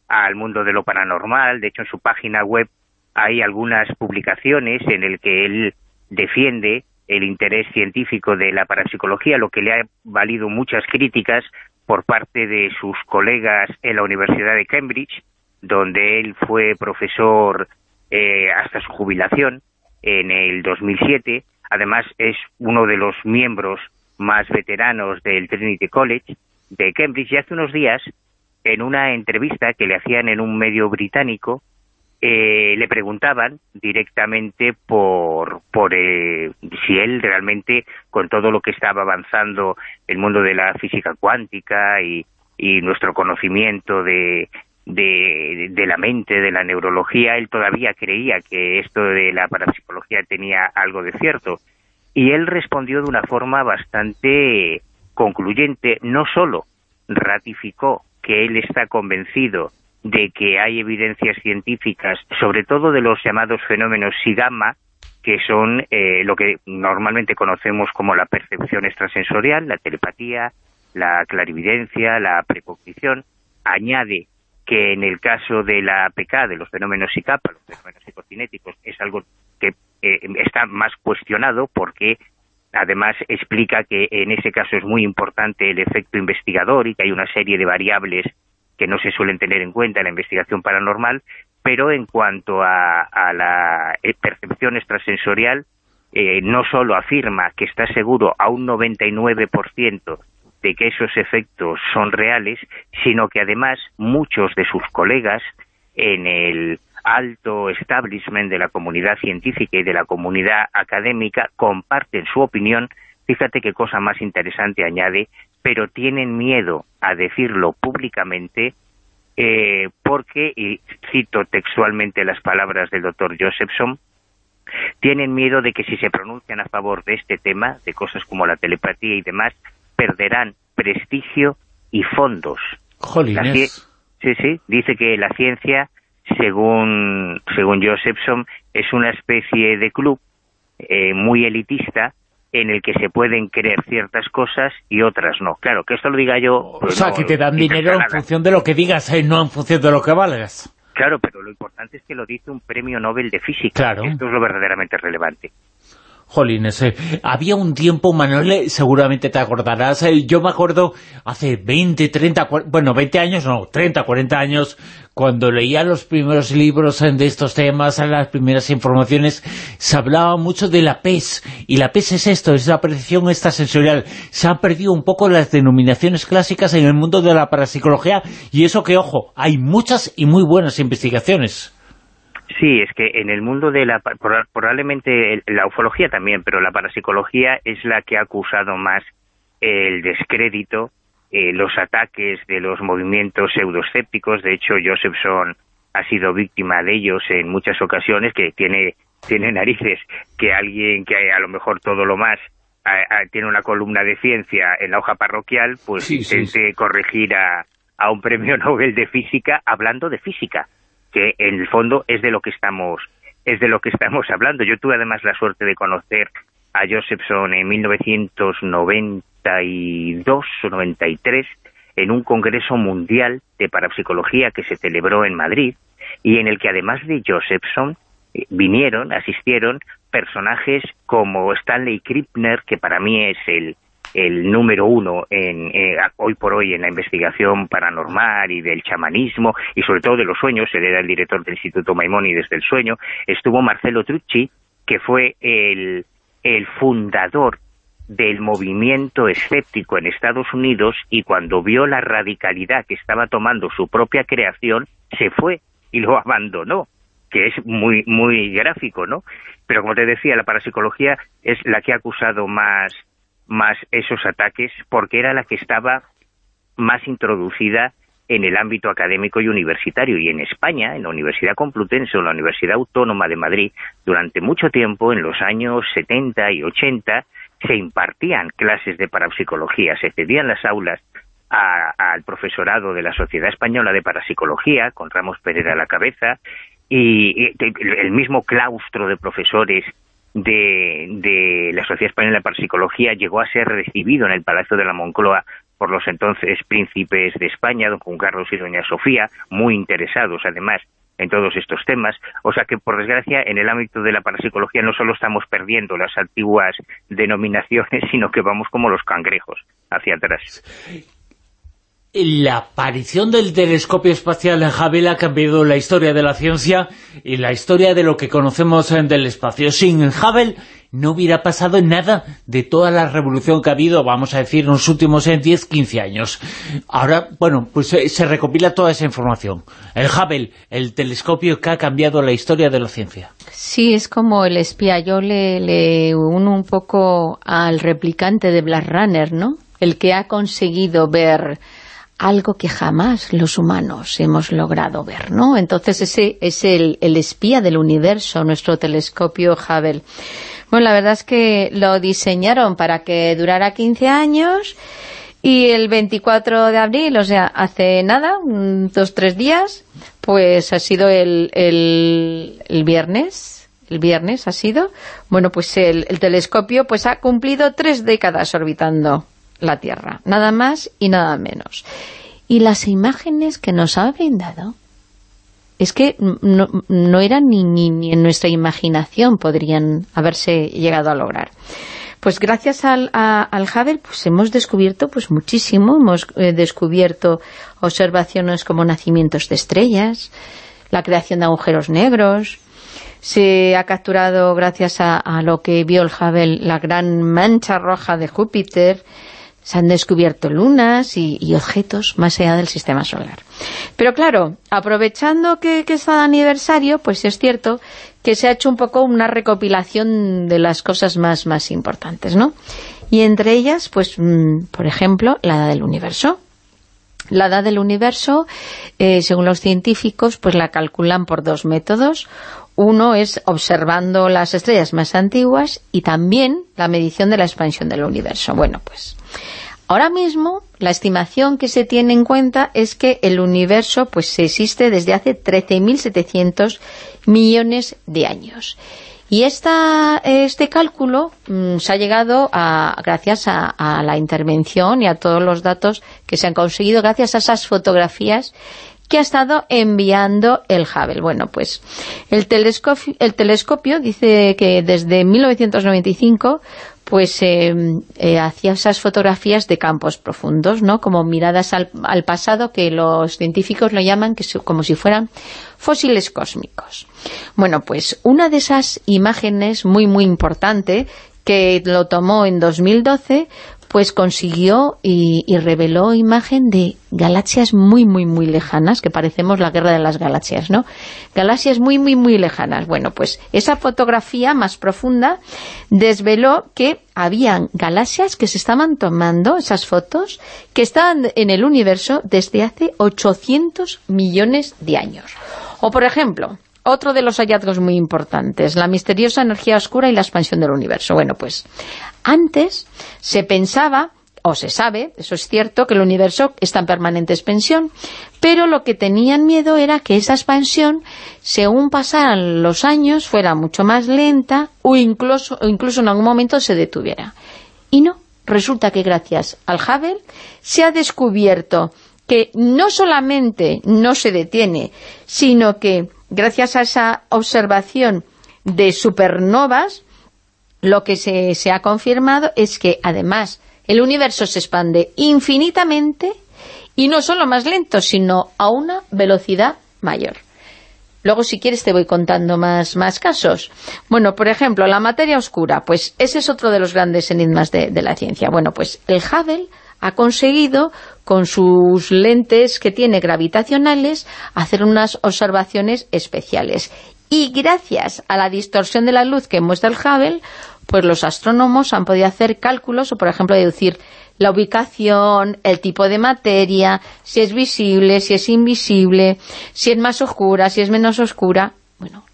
al mundo de lo paranormal. De hecho, en su página web hay algunas publicaciones en el que él defiende el interés científico de la parapsicología, lo que le ha valido muchas críticas por parte de sus colegas en la Universidad de Cambridge, donde él fue profesor eh, hasta su jubilación en el 2007. Además, es uno de los miembros más veteranos del Trinity College de Cambridge. Y hace unos días, en una entrevista que le hacían en un medio británico, eh, le preguntaban directamente por, por eh, si él realmente, con todo lo que estaba avanzando el mundo de la física cuántica y, nuestro conocimiento de, de, la mente, de la neurología, él todavía creía que esto de la parapsicología tenía algo de cierto. Y él respondió de una forma bastante concluyente, no solo ratificó que él está convencido de que hay evidencias científicas, sobre todo de los llamados fenómenos SIGAMA, que son eh, lo que normalmente conocemos como la percepción extrasensorial, la telepatía, la clarividencia, la precognición, añade que en el caso de la APK, de los fenómenos SICAPA, los fenómenos psicocinéticos, es algo que eh, está más cuestionado porque además explica que en ese caso es muy importante el efecto investigador y que hay una serie de variables que no se suelen tener en cuenta en la investigación paranormal, pero en cuanto a, la eh, percepción extrasensorial, eh, no solo afirma que está seguro a un 99% de que esos efectos son reales, sino que además muchos de sus colegas en el alto establishment de la comunidad científica y de la comunidad académica comparten su opinión, fíjate qué cosa más interesante añade, pero tienen miedo a decirlo públicamente eh, porque, y cito textualmente las palabras del doctor Josephson, tienen miedo de que si se pronuncian a favor de este tema, de cosas como la telepatía y demás, perderán prestigio y fondos. Jolines. Sí, sí, dice que la ciencia, según, según Josephson, es una especie de club eh, muy elitista en el que se pueden creer ciertas cosas y otras no. Claro, que esto lo diga yo... Pues o sea, que te dan dinero en función de lo que digas, y eh, no en función de lo que valgas. Claro, pero lo importante es que lo dice un premio Nobel de Física. Claro. Esto es lo verdaderamente relevante. Jolines, eh, había un tiempo, Manuel, eh, seguramente te acordarás, eh, yo me acuerdo hace 20, 30, bueno, 20 años, no, 30, 40 años, cuando leía los primeros libros de estos temas, las primeras informaciones, se hablaba mucho de la PES, y la PES es esto, es la percepción extrasensorial. Se han perdido un poco las denominaciones clásicas en el mundo de la parapsicología, y eso que, ojo, hay muchas y muy buenas investigaciones. Sí, es que en el mundo de la... probablemente la ufología también, pero la parapsicología es la que ha acusado más el descrédito, eh, los ataques de los movimientos pseudoescépticos. De hecho, Josephson ha sido víctima de ellos en muchas ocasiones, que tiene, tiene narices que alguien que a lo mejor todo lo más tiene una columna de ciencia en la hoja parroquial, pues intente corregir a, a un premio *laughs* Nobel de Física hablando de física que en el fondo es de lo que estamos es de lo que estamos hablando. Yo tuve además la suerte de conocer a Josephson en 1992 o 93 en un congreso mundial de parapsicología que se celebró en Madrid y en el que además de Josephson eh, vinieron, asistieron personajes como Stanley Krippner, que para mí es el, el número uno en, eh, hoy por hoy en la investigación paranormal y del chamanismo y sobre todo de los sueños, él era el director del Instituto Maimónides del Sueño, estuvo Marcelo Trucci, que fue el, el fundador del movimiento escéptico en Estados Unidos y cuando vio la radicalidad que estaba tomando su propia creación, se fue y lo *laughs* abandonó que es muy muy gráfico, ¿no? Pero como te decía, la parapsicología es la que ha acusado más más esos ataques, porque era la que estaba más introducida en el ámbito académico y universitario. Y en España, en la Universidad Complutense o la Universidad Autónoma de Madrid, durante mucho tiempo, en los años 70 y 80, se impartían clases de parapsicología, se cedían las aulas al profesorado de la Sociedad Española de Parapsicología, con Ramos Pereira a la cabeza, y el mismo claustro de profesores de, la Sociedad Española de Parapsicología llegó a ser recibido en el Palacio de la Moncloa por los entonces príncipes de España, don Juan Carlos y doña Sofía, muy interesados además en todos estos temas. O sea que, por desgracia, en el ámbito de la parapsicología no solo estamos perdiendo las antiguas denominaciones, *laughs* sino que vamos como los cangrejos hacia atrás la aparición del telescopio espacial Hubble ha cambiado la historia de la ciencia y la historia de lo que conocemos del espacio. Sin Hubble no hubiera pasado nada de toda la revolución que ha habido, vamos a decir, en los últimos 10-15 años. Ahora, bueno, pues eh, se recopila toda esa información. El Hubble, el telescopio que ha cambiado la historia de la ciencia. Sí, es como el espía. Yo le, le uno un poco al replicante de Blade Runner, ¿no? El que ha conseguido ver algo que jamás los humanos hemos logrado ver, ¿no? Entonces ese es el, el espía del universo, nuestro telescopio Hubble. Bueno, la verdad es que lo diseñaron para que durara 15 años y el 24 de abril, o sea, hace nada, dos, tres días, pues ha sido el, el, viernes, el viernes ha sido, bueno, pues el, el, telescopio pues ha cumplido tres décadas orbitando la Tierra, nada más y nada menos. Y las imágenes que nos ha brindado es que no, no eran ni, ni, en nuestra imaginación podrían haberse llegado a lograr. Pues gracias al, al Hubble pues hemos descubierto pues muchísimo, hemos eh, descubierto observaciones como nacimientos de estrellas, la creación de agujeros negros, se ha capturado gracias a, a lo que vio el Hubble la gran mancha roja de Júpiter, se han descubierto lunas y, objetos más allá del sistema solar. Pero claro, aprovechando que, está de aniversario, pues es cierto que se ha hecho un poco una recopilación de las cosas más, más importantes, ¿no? Y entre ellas, pues, mm, por ejemplo, la edad del universo. La edad del universo, eh, según los científicos, pues la calculan por dos métodos. Uno es observando las estrellas más antiguas y también la medición de la expansión del universo. Bueno, pues Ahora mismo, la estimación que se tiene en cuenta es que el universo pues existe desde hace 13.700 millones de años. Y esta, este cálculo mm, se ha llegado a, gracias a, la intervención y a todos los datos que se han conseguido gracias a esas fotografías que ha estado enviando el Hubble. Bueno, pues el telescopio, el telescopio dice que desde 1995 pues eh, eh, hacía esas fotografías de campos profundos, ¿no? Como miradas al, pasado que los científicos lo llaman que como si fueran fósiles cósmicos. Bueno, pues una de esas imágenes muy muy importante que lo tomó en 2012 pues consiguió y, reveló imagen de galaxias muy, muy, muy lejanas, que parecemos la guerra de las galaxias, ¿no? Galaxias muy, muy, muy lejanas. Bueno, pues esa fotografía más profunda desveló que habían galaxias que se estaban tomando, esas fotos, que estaban en el universo desde hace 800 millones de años. O, por ejemplo, otro de los hallazgos muy importantes, la misteriosa energía oscura y la expansión del universo. Bueno, pues antes se pensaba o se sabe, eso es cierto, que el universo está en permanente expansión, pero lo que tenían miedo era que esa expansión, según pasaran los años, fuera mucho más lenta o incluso, o incluso en algún momento se detuviera. Y no, resulta que gracias al Hubble se ha descubierto que no solamente no se detiene, sino que gracias a esa observación de supernovas, lo que se, se, ha confirmado es que además el universo se expande infinitamente y no solo más lento, sino a una velocidad mayor. Luego, si quieres, te voy contando más, más casos. Bueno, por ejemplo, la materia oscura, pues ese es otro de los grandes enigmas de, de la ciencia. Bueno, pues el Hubble ha conseguido con sus lentes que tiene gravitacionales hacer unas observaciones especiales. Y gracias a la distorsión de la luz que muestra el Hubble, pues los astrónomos han podido hacer cálculos o, por ejemplo, deducir la ubicación, el tipo de materia, si es visible, si es invisible, si es más oscura, si es menos oscura.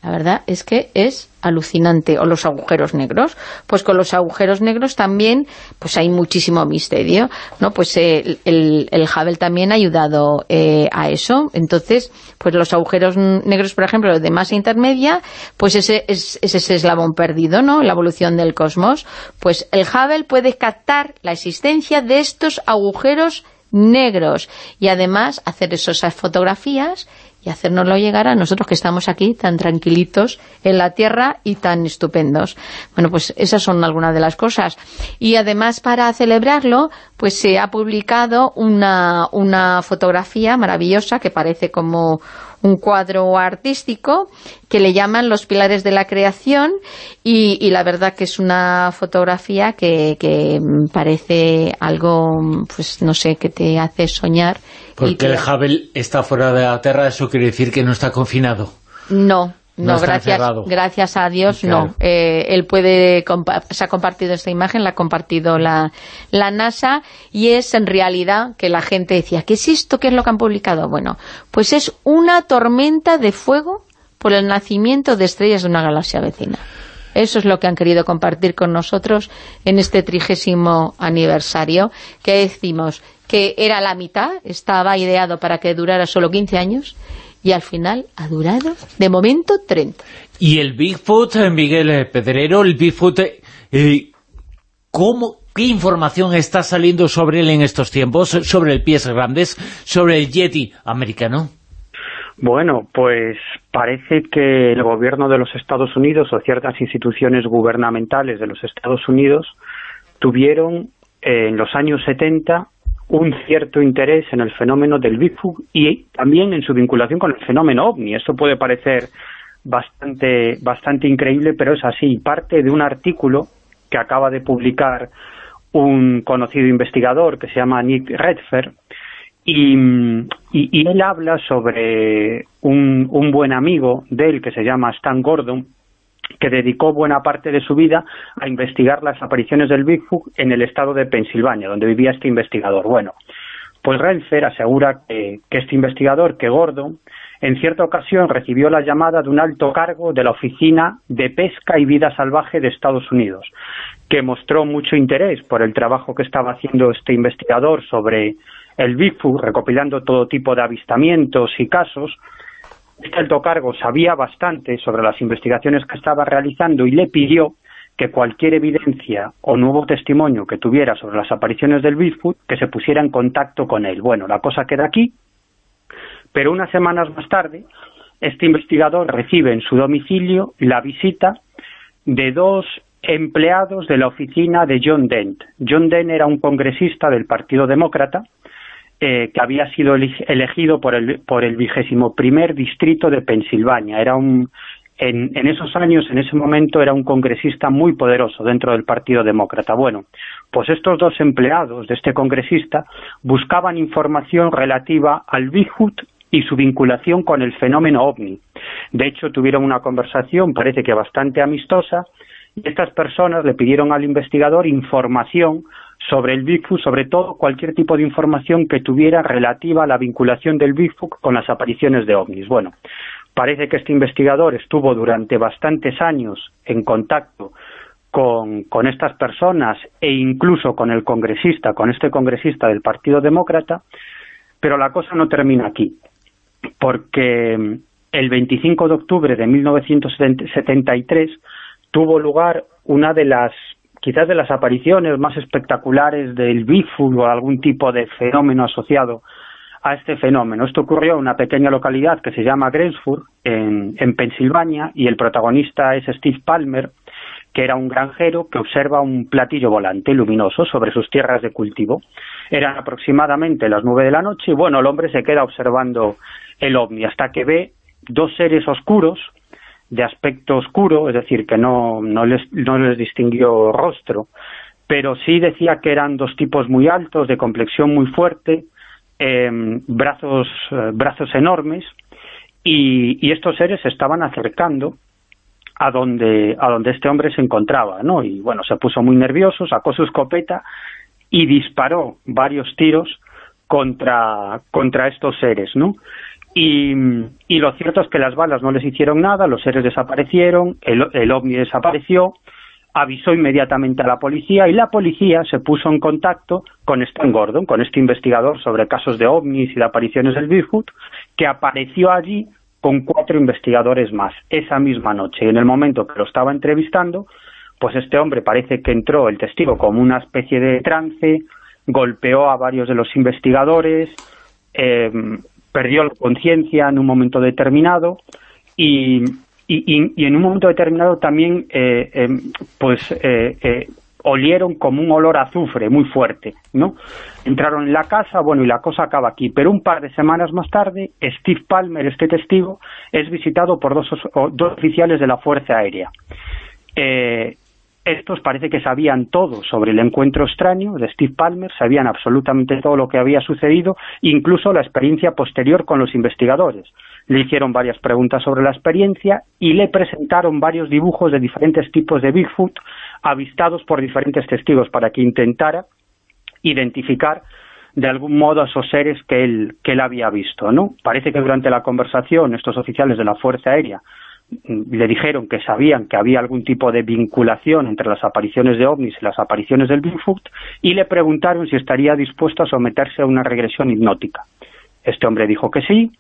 La verdad es que es alucinante. O los agujeros negros. Pues con los agujeros negros también pues hay muchísimo misterio. ¿no? Pues eh, el, el, Hubble también ha ayudado eh, a eso. Entonces, pues los agujeros negros, por ejemplo, de masa intermedia, pues ese es, ese eslabón perdido, ¿no? La evolución del cosmos. Pues el Hubble puede captar la existencia de estos agujeros negros y además hacer esas fotografías y hacérnoslo llegar a nosotros que estamos aquí tan tranquilitos en la Tierra y tan estupendos. Bueno, pues esas son algunas de las cosas. Y además para celebrarlo, pues se ha publicado una, una fotografía maravillosa que parece como un cuadro artístico que le llaman Los pilares de la creación y, la verdad que es una fotografía que, que, parece algo, pues no sé, que te hace soñar. Porque el Hubble está fuera de la Tierra, eso quiere decir que no está confinado. No, No, gracias, gracias a Dios no. Eh, él puede se ha compartido esta imagen, la ha compartido la, la NASA y es en realidad que la gente decía, ¿qué es esto? ¿Qué es lo que han publicado? Bueno, pues es una tormenta de fuego por el nacimiento de estrellas de una galaxia vecina. Eso es lo que han querido compartir con nosotros en este trigésimo aniversario, que decimos que era la mitad, estaba ideado para que durara solo 15 años, y al final ha durado, de momento, 30. Y el Bigfoot, eh, Miguel eh, Pedrero, el Bigfoot, eh, ¿cómo, ¿qué información está saliendo sobre él en estos tiempos? Sobre el pies grandes, sobre el Yeti americano. Bueno, pues parece que el gobierno de los Estados Unidos o ciertas instituciones gubernamentales de los Estados Unidos tuvieron en los años 70 un cierto interés en el fenómeno del Bigfoot y también en su vinculación con el fenómeno OVNI. Esto puede parecer bastante, bastante increíble, pero es así. Parte de un artículo que acaba de publicar un conocido investigador que se llama Nick Redfer, y, él habla sobre un, un buen amigo de él que se llama Stan Gordon, que dedicó buena parte de su vida a investigar las apariciones del Bigfoot en el estado de Pensilvania, donde vivía este investigador. Bueno, pues Renfer asegura que, este investigador, que Gordon, en cierta ocasión recibió la llamada de un alto cargo de la Oficina de Pesca y Vida Salvaje de Estados Unidos, que mostró mucho interés por el trabajo que estaba haciendo este investigador sobre el Bigfoot, recopilando todo tipo de avistamientos y casos, este alto cargo sabía bastante sobre las investigaciones que estaba realizando y le pidió que cualquier evidencia o nuevo testimonio que tuviera sobre las apariciones del Bigfoot, que se pusiera en contacto con él. Bueno, la cosa queda aquí, pero unas semanas más tarde, este investigador recibe en su domicilio la visita de dos empleados de la oficina de John Dent. John Dent era un congresista del Partido Demócrata eh, que había sido elegido por el, por el vigésimo primer distrito de Pensilvania. Era un, en, esos años, en ese momento, era un congresista muy poderoso dentro del Partido Demócrata. Bueno, pues estos dos empleados de este congresista buscaban información relativa al Bigfoot y su vinculación con el fenómeno OVNI. De hecho, tuvieron una conversación, parece que bastante amistosa, y estas personas le pidieron al investigador información sobre el Bigfoot, sobre todo cualquier tipo de información que tuviera relativa a la vinculación del Bigfoot con las apariciones de ovnis. Bueno, parece que este investigador estuvo durante bastantes años en contacto con, con, estas personas e incluso con el congresista, con este congresista del Partido Demócrata, pero la cosa no termina aquí, porque el 25 de octubre de 1973 tuvo lugar una de las quizás de las apariciones más espectaculares del Bigfoot o algún tipo de fenómeno asociado a este fenómeno. Esto ocurrió en una pequeña localidad que se llama Grensford, en, en Pensilvania, y el protagonista es Steve Palmer, que era un granjero que observa un platillo volante luminoso sobre sus tierras de cultivo. Eran aproximadamente las nueve de la noche y, bueno, el hombre se queda observando el ovni hasta que ve dos seres oscuros de aspecto oscuro, es decir, que no, no, les, no les distinguió rostro, pero sí decía que eran dos tipos muy altos, de complexión muy fuerte, em, brazos, eh, brazos enormes, y, y, estos seres se estaban acercando a donde, a donde este hombre se encontraba, ¿no? Y bueno, se puso muy nervioso, sacó su escopeta y disparó varios tiros contra, contra estos seres, ¿no? Y, lo cierto es que las balas no les hicieron nada, los seres desaparecieron, el, el ovni desapareció, avisó inmediatamente a la policía y la policía se puso en contacto con Stan Gordon, con este investigador sobre casos de ovnis y de apariciones del Bigfoot, que apareció allí con cuatro investigadores más esa misma noche. Y en el momento que lo estaba entrevistando, pues este hombre parece que entró el testigo como una especie de trance, golpeó a varios de los investigadores, eh, perdió la conciencia en un momento determinado y, y, en un momento determinado también eh, eh, pues eh, olieron como un olor azufre muy fuerte, ¿no? Entraron en la casa, bueno, y la cosa acaba aquí. Pero un par de semanas más tarde, Steve Palmer, este testigo, es visitado por dos, dos oficiales de la Fuerza Aérea. Estos parece que sabían todo sobre el encuentro extraño de Steve Palmer, sabían absolutamente todo lo que había sucedido, incluso la experiencia posterior con los investigadores. Le hicieron varias preguntas sobre la experiencia y le presentaron varios dibujos de diferentes tipos de Bigfoot avistados por diferentes testigos para que intentara identificar de algún modo a esos seres que él, que él había visto. ¿no? Parece que durante la conversación estos oficiales de la Fuerza Aérea le dijeron que sabían que había algún tipo de vinculación entre las apariciones de ovnis y las apariciones del Bigfoot y le preguntaron si estaría dispuesto a someterse a una regresión hipnótica. Este hombre dijo que sí,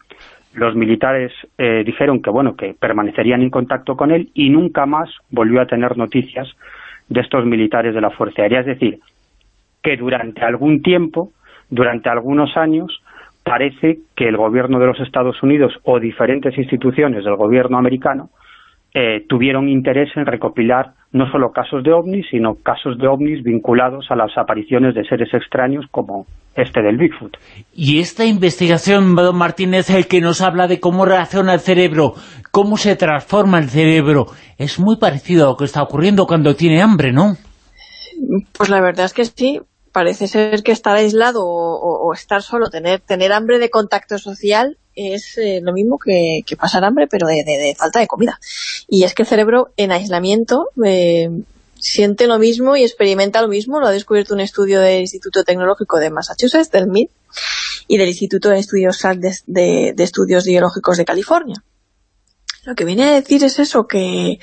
los militares eh, dijeron que bueno que permanecerían en contacto con él y nunca más volvió a tener noticias de estos militares de la Fuerza Aérea. Es decir, que durante algún tiempo, durante algunos años, parece que el gobierno de los Estados Unidos o diferentes instituciones del gobierno americano eh, tuvieron interés en recopilar no solo casos de ovnis, sino casos de ovnis vinculados a las apariciones de seres extraños como este del Bigfoot. Y esta investigación, don Martínez, el que nos habla de cómo reacciona el cerebro, cómo se transforma el cerebro, es muy parecido a lo que está ocurriendo cuando tiene hambre, ¿no? Pues la verdad es que sí, parece ser que estar aislado o, estar solo, tener, tener hambre de contacto social es eh, lo mismo que, pasar hambre, pero de, falta de comida. Y es que el cerebro en aislamiento eh, siente lo mismo y experimenta lo mismo, lo ha descubierto un estudio del Instituto Tecnológico de Massachusetts, del MIT, y del Instituto de Estudios de Estudios Biológicos de California. Lo que viene a decir es eso, que,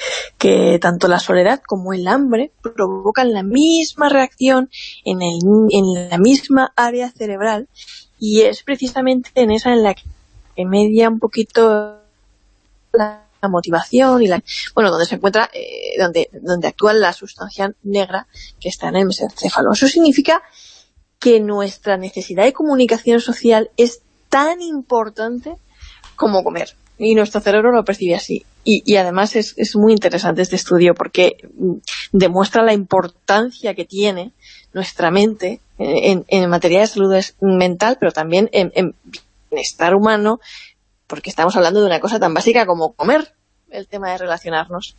tanto la soledad como el hambre provocan la misma reacción en la misma área cerebral y es precisamente en esa en la que media un poquito la, motivación y la bueno donde se encuentra eh, donde donde actúa la sustancia negra que está en el mesencéfalo eso significa que nuestra necesidad de comunicación social es tan importante como comer y nuestro cerebro lo percibe así. Y, además es, muy interesante este estudio porque mm, demuestra la importancia que tiene nuestra mente en, materia de salud mental, pero también en, en bienestar humano, porque estamos hablando de una cosa tan básica como comer, el tema de relacionarnos.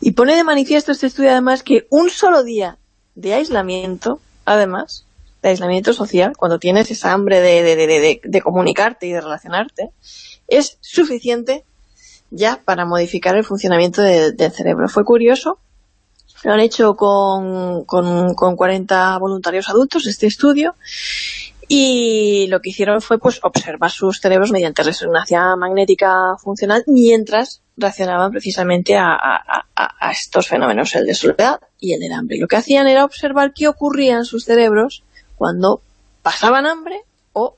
Y pone de manifiesto este estudio además que un solo día de aislamiento, además, de aislamiento social, cuando tienes esa hambre de, de, de comunicarte y de relacionarte, es suficiente ya para modificar el funcionamiento del cerebro. Fue curioso, lo han hecho con, con, con 40 voluntarios adultos este estudio y lo que hicieron fue pues observar sus cerebros mediante resonancia magnética funcional mientras reaccionaban precisamente a, a, estos fenómenos, el de soledad y el del hambre. Lo que hacían era observar qué ocurría en sus cerebros cuando pasaban hambre o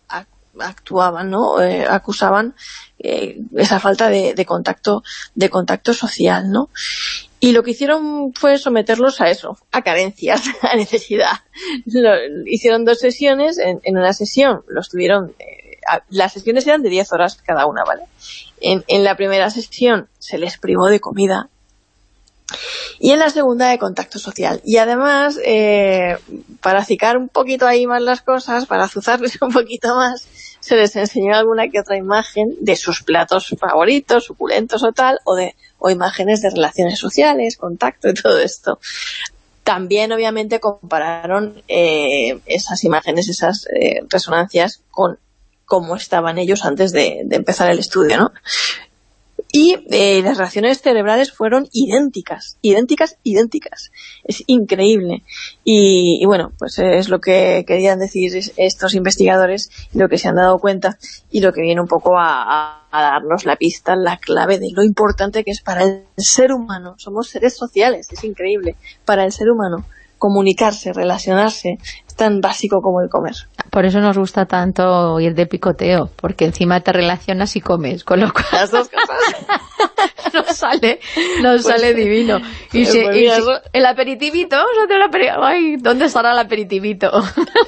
actuaban, ¿no? Eh, acusaban eh, esa falta de, contacto de contacto social, ¿no? Y lo que hicieron fue someterlos a eso, a carencias, *laughs* a necesidad. hicieron dos sesiones, en, una sesión los tuvieron, eh, las sesiones eran de 10 horas cada una, ¿vale? En, en la primera sesión se les privó de comida, y en la segunda de contacto social. Y además, eh, para acicar un poquito ahí más las cosas, para azuzarles *laughs* un poquito más, se les enseñó alguna que otra imagen de sus platos favoritos, suculentos o tal, o, de, o imágenes de relaciones sociales, contacto y todo esto. También, obviamente, compararon eh, esas imágenes, esas eh, resonancias con cómo estaban ellos antes de, de empezar el estudio, ¿no? Y eh, las reacciones cerebrales fueron idénticas, idénticas, idénticas. Es increíble. Y, bueno, pues es lo que querían decir estos investigadores, lo que se han dado cuenta y lo que viene un poco a darnos la pista, la clave de lo importante que es para el ser humano. Somos seres sociales, es increíble. Para el ser humano comunicarse, relacionarse, tan básico como el comer. Por eso nos gusta tanto ir de picoteo, porque encima te relacionas y comes, con lo cual las dos cosas *laughs* nos sale, nos pues sale divino. Y, pues el aperitivito, Ay, ¿dónde estará el aperitivito?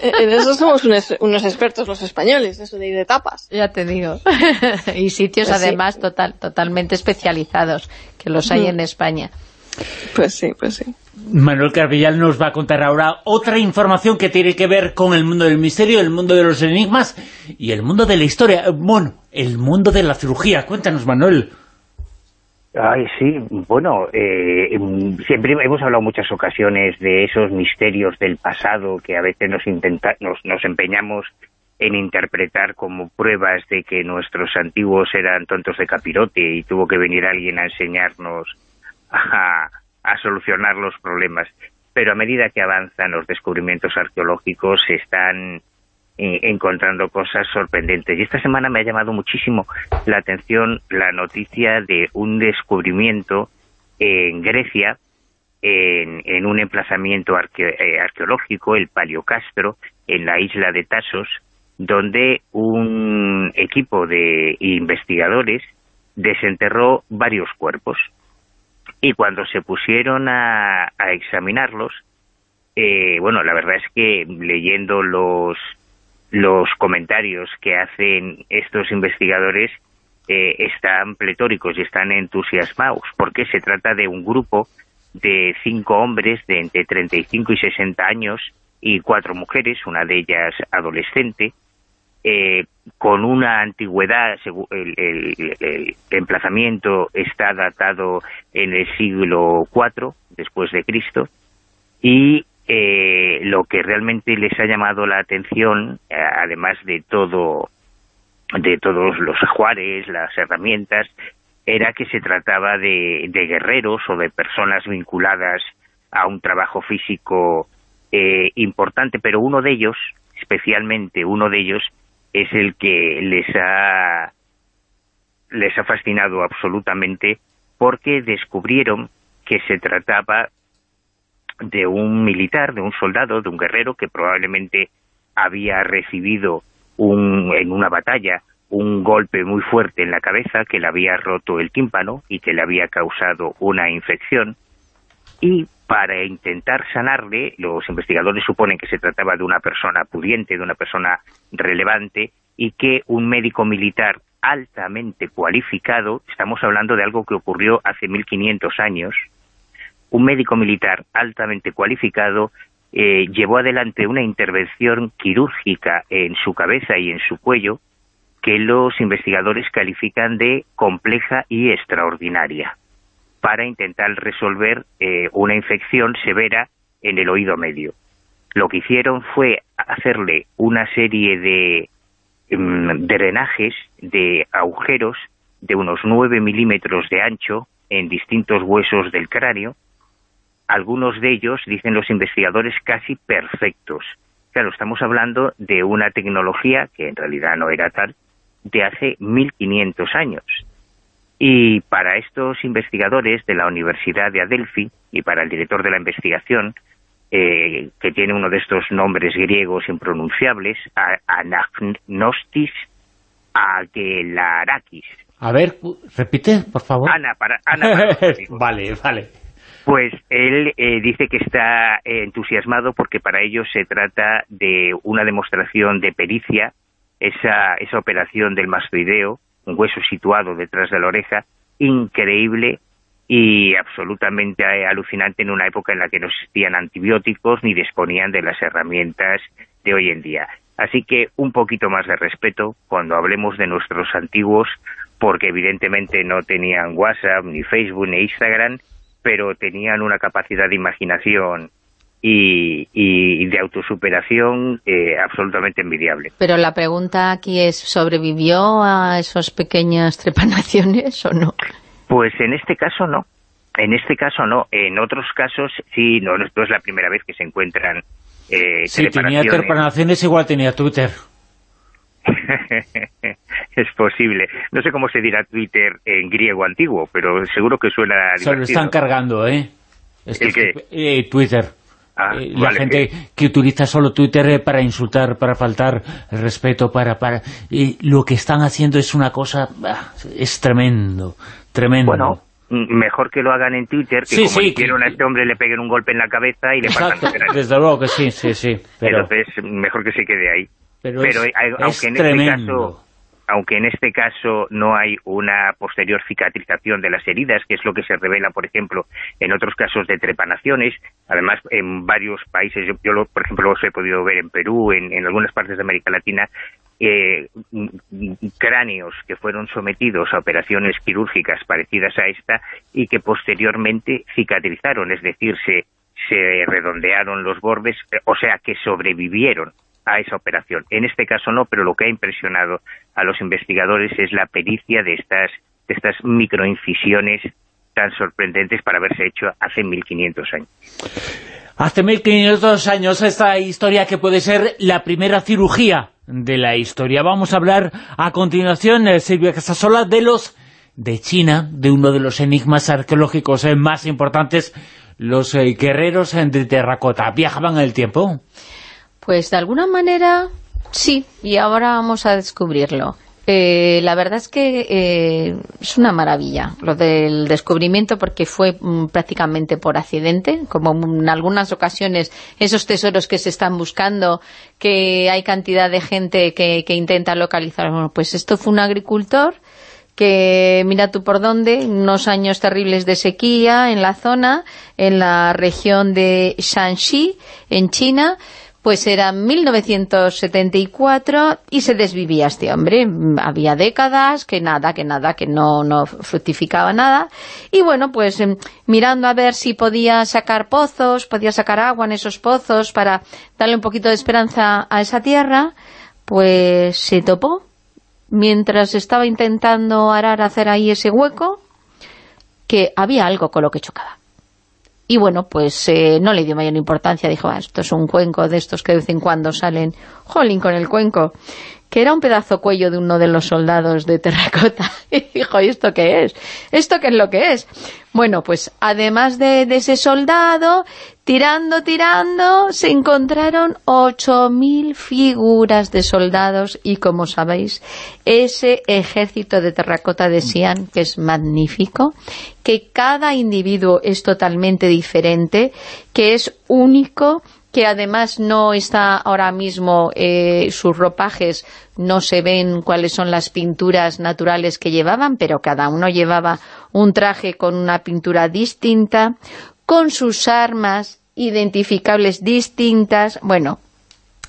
en eso somos unos, expertos los españoles, eso de ir de tapas. Ya te digo. *laughs* y sitios pues además total, totalmente especializados, que los hay en España. Pues sí, pues sí. Manuel Carvillal nos va a contar ahora otra información que tiene que ver con el mundo del misterio, el mundo de los enigmas y el mundo de la historia. Bueno, el mundo de la cirugía. Cuéntanos, Manuel. Ay, sí, bueno, eh, siempre hemos hablado muchas ocasiones de esos misterios del pasado que a veces nos, intenta, nos, nos empeñamos en interpretar como pruebas de que nuestros antiguos eran tontos de capirote y tuvo que venir alguien a enseñarnos a, solucionar los problemas. Pero a medida que avanzan los descubrimientos arqueológicos se están eh, encontrando cosas sorprendentes. Y esta semana me ha llamado muchísimo la atención la noticia de un descubrimiento en Grecia, en, un emplazamiento eh, arqueológico, el Paleocastro, en la isla de Tasos, donde un equipo de investigadores desenterró varios cuerpos. Y cuando se pusieron a, examinarlos, eh, bueno, la verdad es que leyendo los, los comentarios que hacen estos investigadores eh, están pletóricos y están entusiasmados, porque se trata de un grupo de cinco hombres de entre 35 y 60 años y cuatro mujeres, una de ellas adolescente, eh, con una antigüedad, el, emplazamiento está datado en el siglo IV después de Cristo, y eh, lo que realmente les ha llamado la atención, eh, además de todo de todos los ajuares, las herramientas, era que se trataba de, de guerreros o de personas vinculadas a un trabajo físico eh, importante, pero uno de ellos, especialmente uno de ellos, es el que les ha, les ha fascinado absolutamente porque descubrieron que se trataba de un militar, de un soldado, de un guerrero que probablemente había recibido un, en una batalla un golpe muy fuerte en la cabeza que le había roto el tímpano y que le había causado una infección. Y para intentar sanarle, los investigadores suponen que se trataba de una persona pudiente, de una persona relevante, y que un médico militar altamente cualificado, estamos hablando de algo que ocurrió hace 1500 años, un médico militar altamente cualificado eh, llevó adelante una intervención quirúrgica en su cabeza y en su cuello que los investigadores califican de compleja y extraordinaria para intentar resolver eh, una infección severa en el oído medio. Lo que hicieron fue hacerle una serie de mm, drenajes de agujeros de unos 9 milímetros de ancho en distintos huesos del cráneo, algunos de ellos, dicen los investigadores, casi perfectos. Claro, estamos hablando de una tecnología, que en realidad no era tal, de hace 1500 años. Y para estos investigadores de la Universidad de Adelphi y para el director de la investigación, eh, que tiene uno de estos nombres griegos impronunciables, Anagnostis Agelarakis. A ver, repite, por favor. Ana, para, *laughs* vale, vale. Pues él eh, dice que está entusiasmado porque para ellos se trata de una demostración de pericia, esa, esa operación del mastoideo, hueso situado detrás de la oreja, increíble y absolutamente alucinante en una época en la que no existían antibióticos ni disponían de las herramientas de hoy en día. Así que un poquito más de respeto cuando hablemos de nuestros antiguos, porque evidentemente no tenían WhatsApp, ni Facebook, ni Instagram, pero tenían una capacidad de imaginación y, de autosuperación eh, absolutamente envidiable. Pero la pregunta aquí es, ¿sobrevivió a esas pequeñas trepanaciones o no? Pues en este caso no. En este caso no. En otros casos sí, no, no es la primera vez que se encuentran eh, Si tenía trepanaciones, igual tenía Twitter. *laughs* es posible. No sé cómo se dirá Twitter en griego antiguo, pero seguro que suena Se lo están cargando, ¿eh? eh Twitter. Ah, eh, la gente que utiliza solo Twitter eh, para insultar, para faltar respeto, para... para y lo que están haciendo es una cosa... es tremendo, tremendo. Bueno, mejor que lo hagan en Twitter, que como hicieron a este hombre le peguen un golpe en la cabeza y le Exacto, desde luego que sí, sí, sí. Pero... Entonces, mejor que se quede ahí. Pero, es, aunque en este caso aunque en este caso no hay una posterior cicatrización de las heridas, que es lo que se revela, por ejemplo, en otros casos de trepanaciones, además en varios países, yo, por ejemplo los he podido ver en Perú, en, algunas partes de América Latina, eh, cráneos que fueron sometidos a operaciones quirúrgicas parecidas a esta y que posteriormente cicatrizaron, es decir, se, se redondearon los bordes, o sea, que sobrevivieron a esa operación. En este caso no, pero lo que ha impresionado a los investigadores es la pericia de estas, de estas microincisiones tan sorprendentes para haberse hecho hace 1500 años. Hace 1500 años esta historia que puede ser la primera cirugía de la historia. Vamos a hablar a continuación, eh, Silvia Casasola, de los de China, de uno de los enigmas arqueológicos eh, más importantes, los eh, guerreros de terracota. ¿Viajaban en el tiempo? Pues de alguna manera sí, y ahora vamos a descubrirlo. Eh, la verdad es que eh, es una maravilla lo del descubrimiento porque fue mm, prácticamente por accidente, como en algunas ocasiones esos tesoros que se están buscando, que hay cantidad de gente que, que intenta localizar. Bueno, pues esto fue un agricultor que mira tú por dónde, unos años terribles de sequía en la zona, en la región de Shanxi, en China, pues era 1974 y se desvivía este hombre. Había décadas que nada, que nada, que no, no fructificaba nada. Y bueno, pues em, mirando a ver si podía sacar pozos, podía sacar agua en esos pozos para darle un poquito de esperanza a esa tierra, pues se topó. Mientras estaba intentando arar, hacer ahí ese hueco, que había algo con lo que chocaba. Y bueno, pues eh, no le dio mayor importancia, dijo, ah, esto es un cuenco de estos que de vez en cuando salen, jolín con el cuenco, que era un pedazo cuello de uno de los soldados de terracota. *laughs* Y dijo, ¿y esto qué es? ¿Esto qué es lo que es? Bueno, pues además de, ese soldado, tirando, tirando, se encontraron 8.000 figuras de soldados y, como sabéis, ese ejército de terracota de Sian, que es magnífico, que cada individuo es totalmente diferente, que es único, que además no está ahora mismo, eh, sus ropajes no se ven cuáles son las pinturas naturales que llevaban, pero cada uno llevaba un traje con una pintura distinta, con sus armas identificables distintas. Bueno,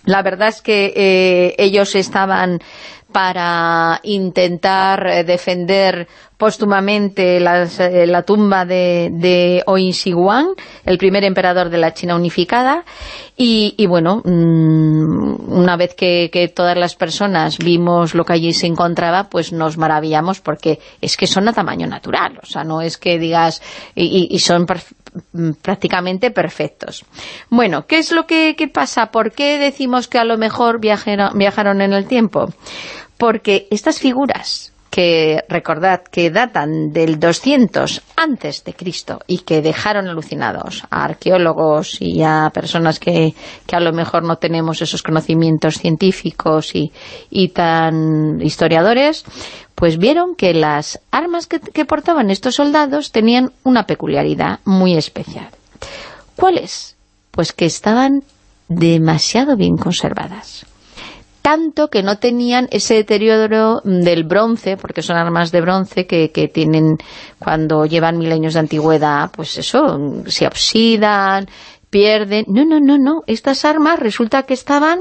la verdad es que eh, ellos estaban para intentar eh, defender póstumamente eh, la tumba de, de el primer emperador de la China unificada, y, bueno, mm, una vez que, todas las personas vimos lo que allí se encontraba, pues nos maravillamos porque es que son a tamaño natural, o sea, no es que digas, y, son prácticamente perfectos. Bueno, ¿qué es lo que, pasa? ¿Por qué decimos que a lo mejor viajaron en el tiempo? Porque estas figuras que recordad que datan del 200 antes de Cristo y que dejaron alucinados a arqueólogos y a personas que, a lo mejor no tenemos esos conocimientos científicos y, y tan historiadores, pues vieron que las armas que, que portaban estos soldados tenían una peculiaridad muy especial. ¿Cuáles? Pues que estaban demasiado bien conservadas tanto que no tenían ese deterioro del bronce, porque son armas de bronce que, tienen, cuando llevan mil años de antigüedad, pues eso, se oxidan, pierden. No, no, no, no. Estas armas resulta que estaban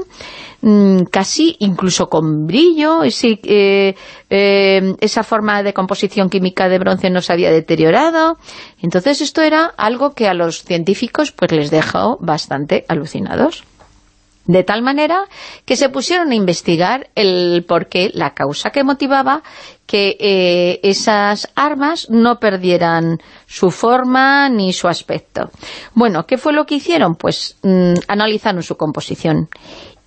mm, casi incluso con brillo. Eh, eh, esa forma de composición química de bronce no se había deteriorado. Entonces esto era algo que a los científicos pues les dejó bastante alucinados. De tal manera que se pusieron a investigar el porqué, la causa que motivaba que eh, esas armas no perdieran su forma ni su aspecto. Bueno, ¿qué fue lo que hicieron? Pues mm, analizaron su composición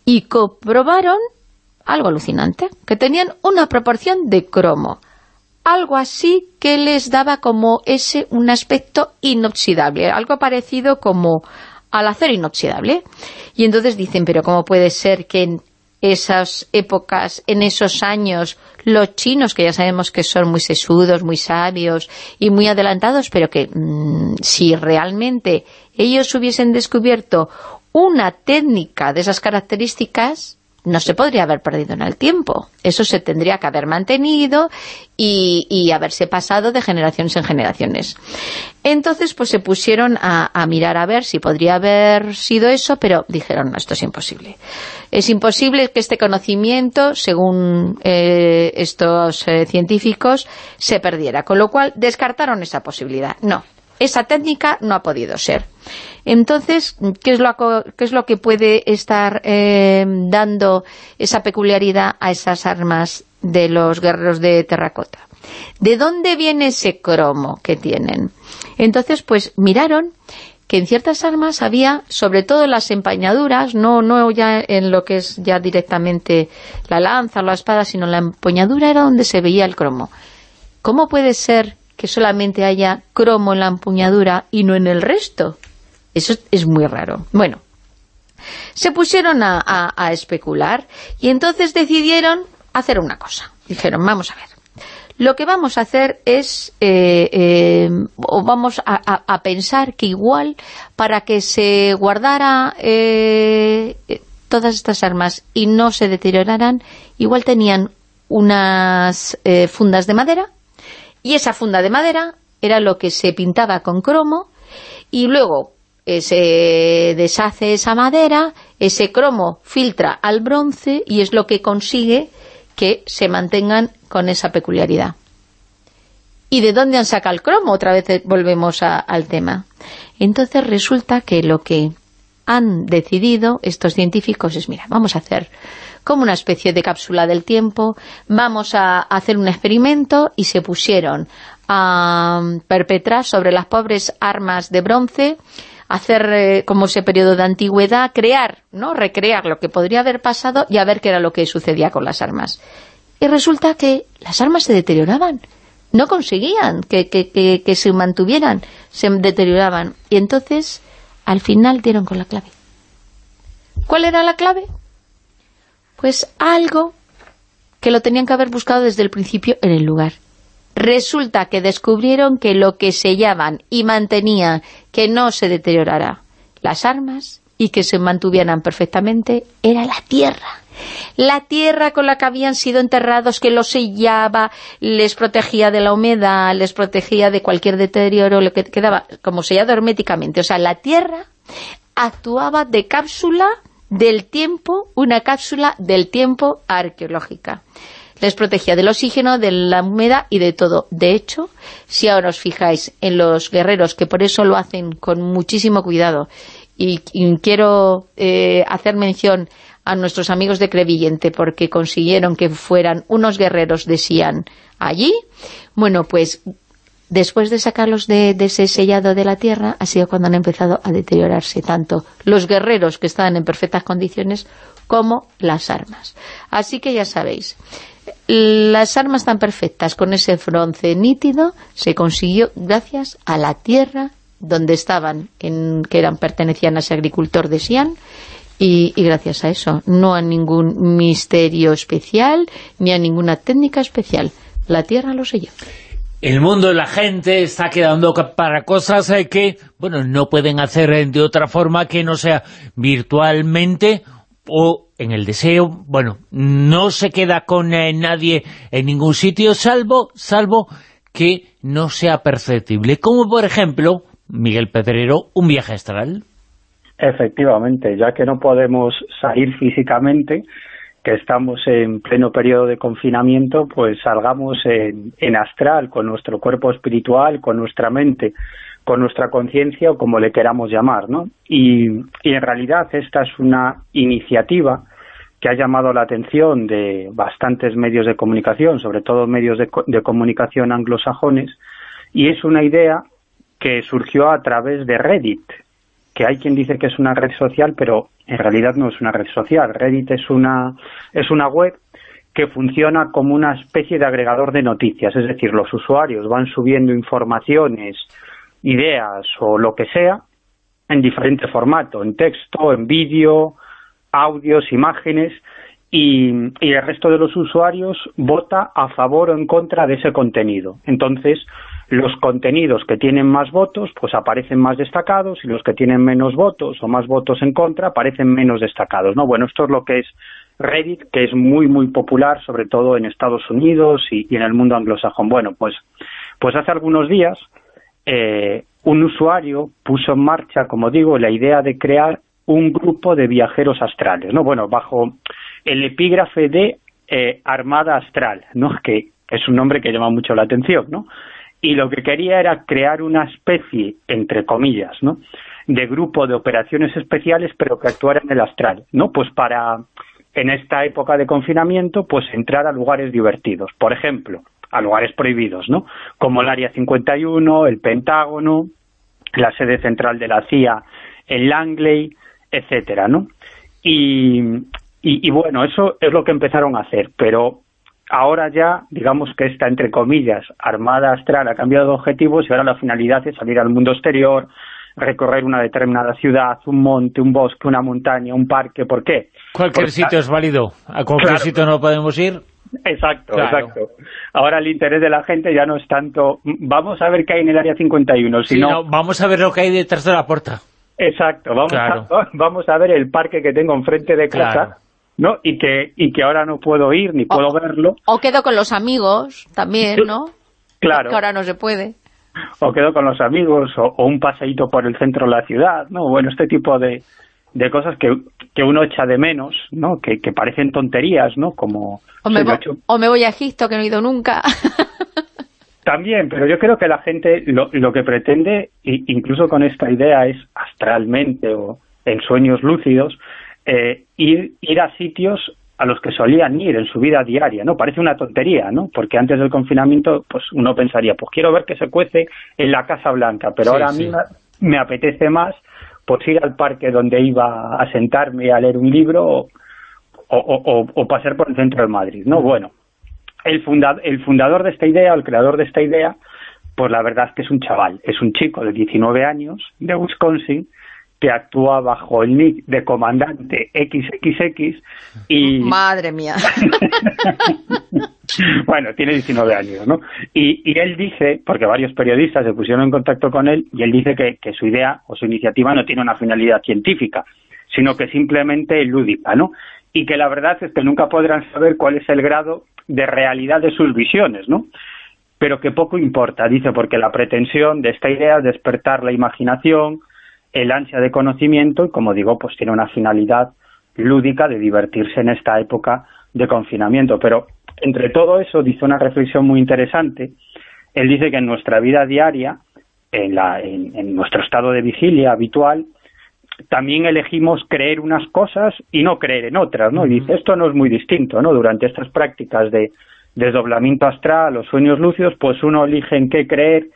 y comprobaron algo alucinante, que tenían una proporción de cromo, algo así que les daba como ese un aspecto inoxidable, algo parecido como al acero inoxidable. Y entonces dicen, pero ¿cómo puede ser que en esas épocas, en esos años, los chinos, que ya sabemos que son muy sesudos, muy sabios y muy adelantados, pero que mm, si realmente ellos hubiesen descubierto una técnica de esas características, no se podría haber perdido en el tiempo. Eso se tendría que haber mantenido y, haberse pasado de generaciones en generaciones. Entonces, pues se pusieron a, mirar a ver si podría haber sido eso, pero dijeron, no, esto es imposible. Es imposible que este conocimiento, según eh, estos eh, científicos, se perdiera. Con lo cual, descartaron esa posibilidad. No, esa técnica no ha podido ser. Entonces, ¿qué es lo, qué es lo que puede estar eh, dando esa peculiaridad a esas armas de los guerreros de terracota? ¿De dónde viene ese cromo que tienen? Entonces, pues miraron que en ciertas armas había, sobre todo las empuñaduras, no, no ya en lo que es ya directamente la lanza o la espada, sino la empuñadura era donde se veía el cromo. ¿Cómo puede ser que solamente haya cromo en la empuñadura y no en el resto? Eso es muy raro. Bueno, se pusieron a, especular y entonces decidieron hacer una cosa. Dijeron, vamos a ver, lo que vamos a hacer es, eh, eh, o vamos a, pensar que igual para que se guardara eh, todas estas armas y no se deterioraran, igual tenían unas fundas de madera y esa funda de madera era lo que se pintaba con cromo y luego se deshace esa madera, ese cromo filtra al bronce y es lo que consigue que se mantengan con esa peculiaridad. ¿Y de dónde han sacado el cromo? Otra vez volvemos al tema. Entonces resulta que lo que han decidido estos científicos es, mira, vamos a hacer como una especie de cápsula del tiempo, vamos a hacer un experimento y se pusieron a perpetrar sobre las pobres armas de bronce hacer eh, como ese periodo de antigüedad, crear, ¿no? recrear lo que podría haber pasado y a ver qué era lo que sucedía con las armas. Y resulta que las armas se deterioraban, no conseguían que, que se mantuvieran, se deterioraban. Y entonces, al final dieron con la clave. ¿Cuál era la clave? Pues algo que lo tenían que haber buscado desde el principio en el lugar. Resulta que descubrieron que lo que sellaban y mantenía que no se deteriorara las armas y que se mantuvieran perfectamente era la tierra. La tierra con la que habían sido enterrados, que los sellaba, les protegía de la humedad, les protegía de cualquier deterioro, lo que quedaba como sellado herméticamente. O sea, la tierra actuaba de cápsula del tiempo, una cápsula del tiempo arqueológica les protegía del oxígeno, de la humedad y de todo. De hecho, si ahora os fijáis en los guerreros, que por eso lo hacen con muchísimo cuidado, y, quiero eh, hacer mención a nuestros amigos de Crevillente, porque consiguieron que fueran unos guerreros de Sian allí, bueno, pues después de sacarlos de, ese sellado de la tierra, ha sido cuando han empezado a deteriorarse tanto los guerreros que estaban en perfectas condiciones como las armas. Así que ya sabéis, las armas tan perfectas con ese bronce nítido se consiguió gracias a la tierra donde estaban, en, que eran pertenecían a ese agricultor de Sian, y, gracias a eso, no a ningún misterio especial, ni a ninguna técnica especial. La tierra lo selló. El mundo de la gente está quedando para cosas eh, que, bueno, no pueden hacer de otra forma que no sea virtualmente o en el deseo, bueno, no se queda con eh, nadie en ningún sitio, salvo, salvo que no sea perceptible. Como, por ejemplo, Miguel Pedrero, un viaje astral. Efectivamente, ya que no podemos salir físicamente, que estamos en pleno periodo de confinamiento, pues salgamos en, en astral, con nuestro cuerpo espiritual, con nuestra mente con nuestra conciencia o como le queramos llamar, ¿no? Y, en realidad esta es una iniciativa que ha llamado la atención de bastantes medios de comunicación, sobre todo medios de, de comunicación anglosajones, y es una idea que surgió a través de Reddit, que hay quien dice que es una red social, pero en realidad no es una red social. Reddit es una, es una web que funciona como una especie de agregador de noticias, es decir, los usuarios van subiendo informaciones ideas o lo que sea en diferente formato, en texto, en vídeo, audios, imágenes, y, el resto de los usuarios vota a favor o en contra de ese contenido. Entonces, los contenidos que tienen más votos, pues aparecen más destacados, y los que tienen menos votos o más votos en contra, aparecen menos destacados. ¿no? Bueno, esto es lo que es Reddit, que es muy, muy popular, sobre todo en Estados Unidos y, en el mundo anglosajón. Bueno, pues, pues hace algunos días eh, un usuario puso en marcha, como digo, la idea de crear un grupo de viajeros astrales, ¿no? Bueno, bajo el epígrafe de eh, Armada Astral, ¿no? Que es un nombre que llama mucho la atención, ¿no? Y lo que quería era crear una especie, entre comillas, ¿no? De grupo de operaciones especiales, pero que actuara en el astral, ¿no? Pues para, en esta época de confinamiento, pues entrar a lugares divertidos. Por ejemplo, a lugares prohibidos, ¿no? Como el Área 51, el Pentágono, la sede central de la CIA en Langley, etcétera, ¿no? Y, y, bueno, eso es lo que empezaron a hacer, pero ahora ya, digamos que esta, entre comillas, Armada Astral ha cambiado de objetivos y ahora la finalidad es salir al mundo exterior, recorrer una determinada ciudad, un monte, un bosque, una montaña, un parque, ¿por qué? Cualquier sitio es válido, a cualquier sitio no podemos ir. Exacto, exacto. Ahora el interés de la gente ya no es tanto, vamos a ver qué hay en el Área 51, sino... vamos a ver lo que hay detrás de la puerta. Exacto, vamos, a, *laughs* vamos a ver el parque que tengo enfrente de casa, ¿no? Y que, y que ahora no puedo ir ni puedo verlo. O quedo con los amigos también, ¿no? Claro. Que ahora no se puede. O quedo con los amigos, o, un paseíto por el centro de la ciudad, ¿no? Bueno, este tipo de, de cosas que, que uno echa de menos, ¿no? Que, que parecen tonterías, ¿no? Como... O me, o me voy a Egipto, que no he ido nunca. *laughs* También, pero yo creo que la gente lo, lo que pretende, incluso con esta idea, es astralmente o en sueños lúcidos, eh, ir, ir a sitios a los que solían ir en su vida diaria, ¿no? Parece una tontería, ¿no? Porque antes del confinamiento, pues uno pensaría, pues quiero ver que se cuece en la Casa Blanca, pero ahora a mí me apetece más pues ir al parque donde iba a sentarme a leer un libro o, o, o pasar por el centro de Madrid, ¿no? Bueno, el, el fundador de esta idea, el creador de esta idea, pues la verdad es que es un chaval, es un chico de 19 años de Wisconsin que actúa bajo el nick de comandante XXX y... Madre mía. *laughs* bueno, tiene 19 años, ¿no? Y, y, él dice, porque varios periodistas se pusieron en contacto con él, y él dice que, que su idea o su iniciativa no tiene una finalidad científica, sino que simplemente lúdica, ¿no? Y que la verdad es que nunca podrán saber cuál es el grado de realidad de sus visiones, ¿no? Pero que poco importa, dice, porque la pretensión de esta idea es despertar la imaginación, el ansia de conocimiento y, como digo, pues tiene una finalidad lúdica de divertirse en esta época de confinamiento. Pero entre todo eso dice una reflexión muy interesante. Él dice que en nuestra vida diaria, en, la, en nuestro estado de vigilia habitual, también elegimos creer unas cosas y no creer en otras, ¿no? Y dice, esto no es muy distinto, ¿no? Durante estas prácticas de desdoblamiento astral, los sueños lúcidos, pues uno elige en qué creer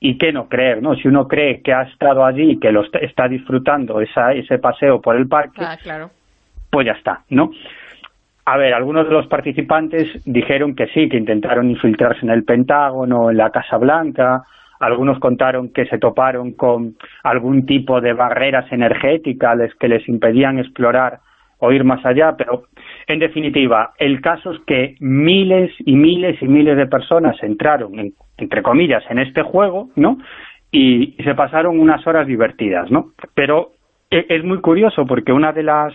y qué no creer, ¿no? Si uno cree que ha estado allí y que lo está disfrutando esa, ese paseo por el parque, ah, claro. pues ya está, ¿no? A ver, algunos de los participantes dijeron que sí, que intentaron infiltrarse en el Pentágono, en la Casa Blanca, algunos contaron que se toparon con algún tipo de barreras energéticas que les impedían explorar o ir más allá, pero en definitiva, el caso es que miles y miles y miles de personas entraron, entre comillas, en este juego, ¿no? Y, se pasaron unas horas divertidas, ¿no? Pero e, es muy curioso porque una de las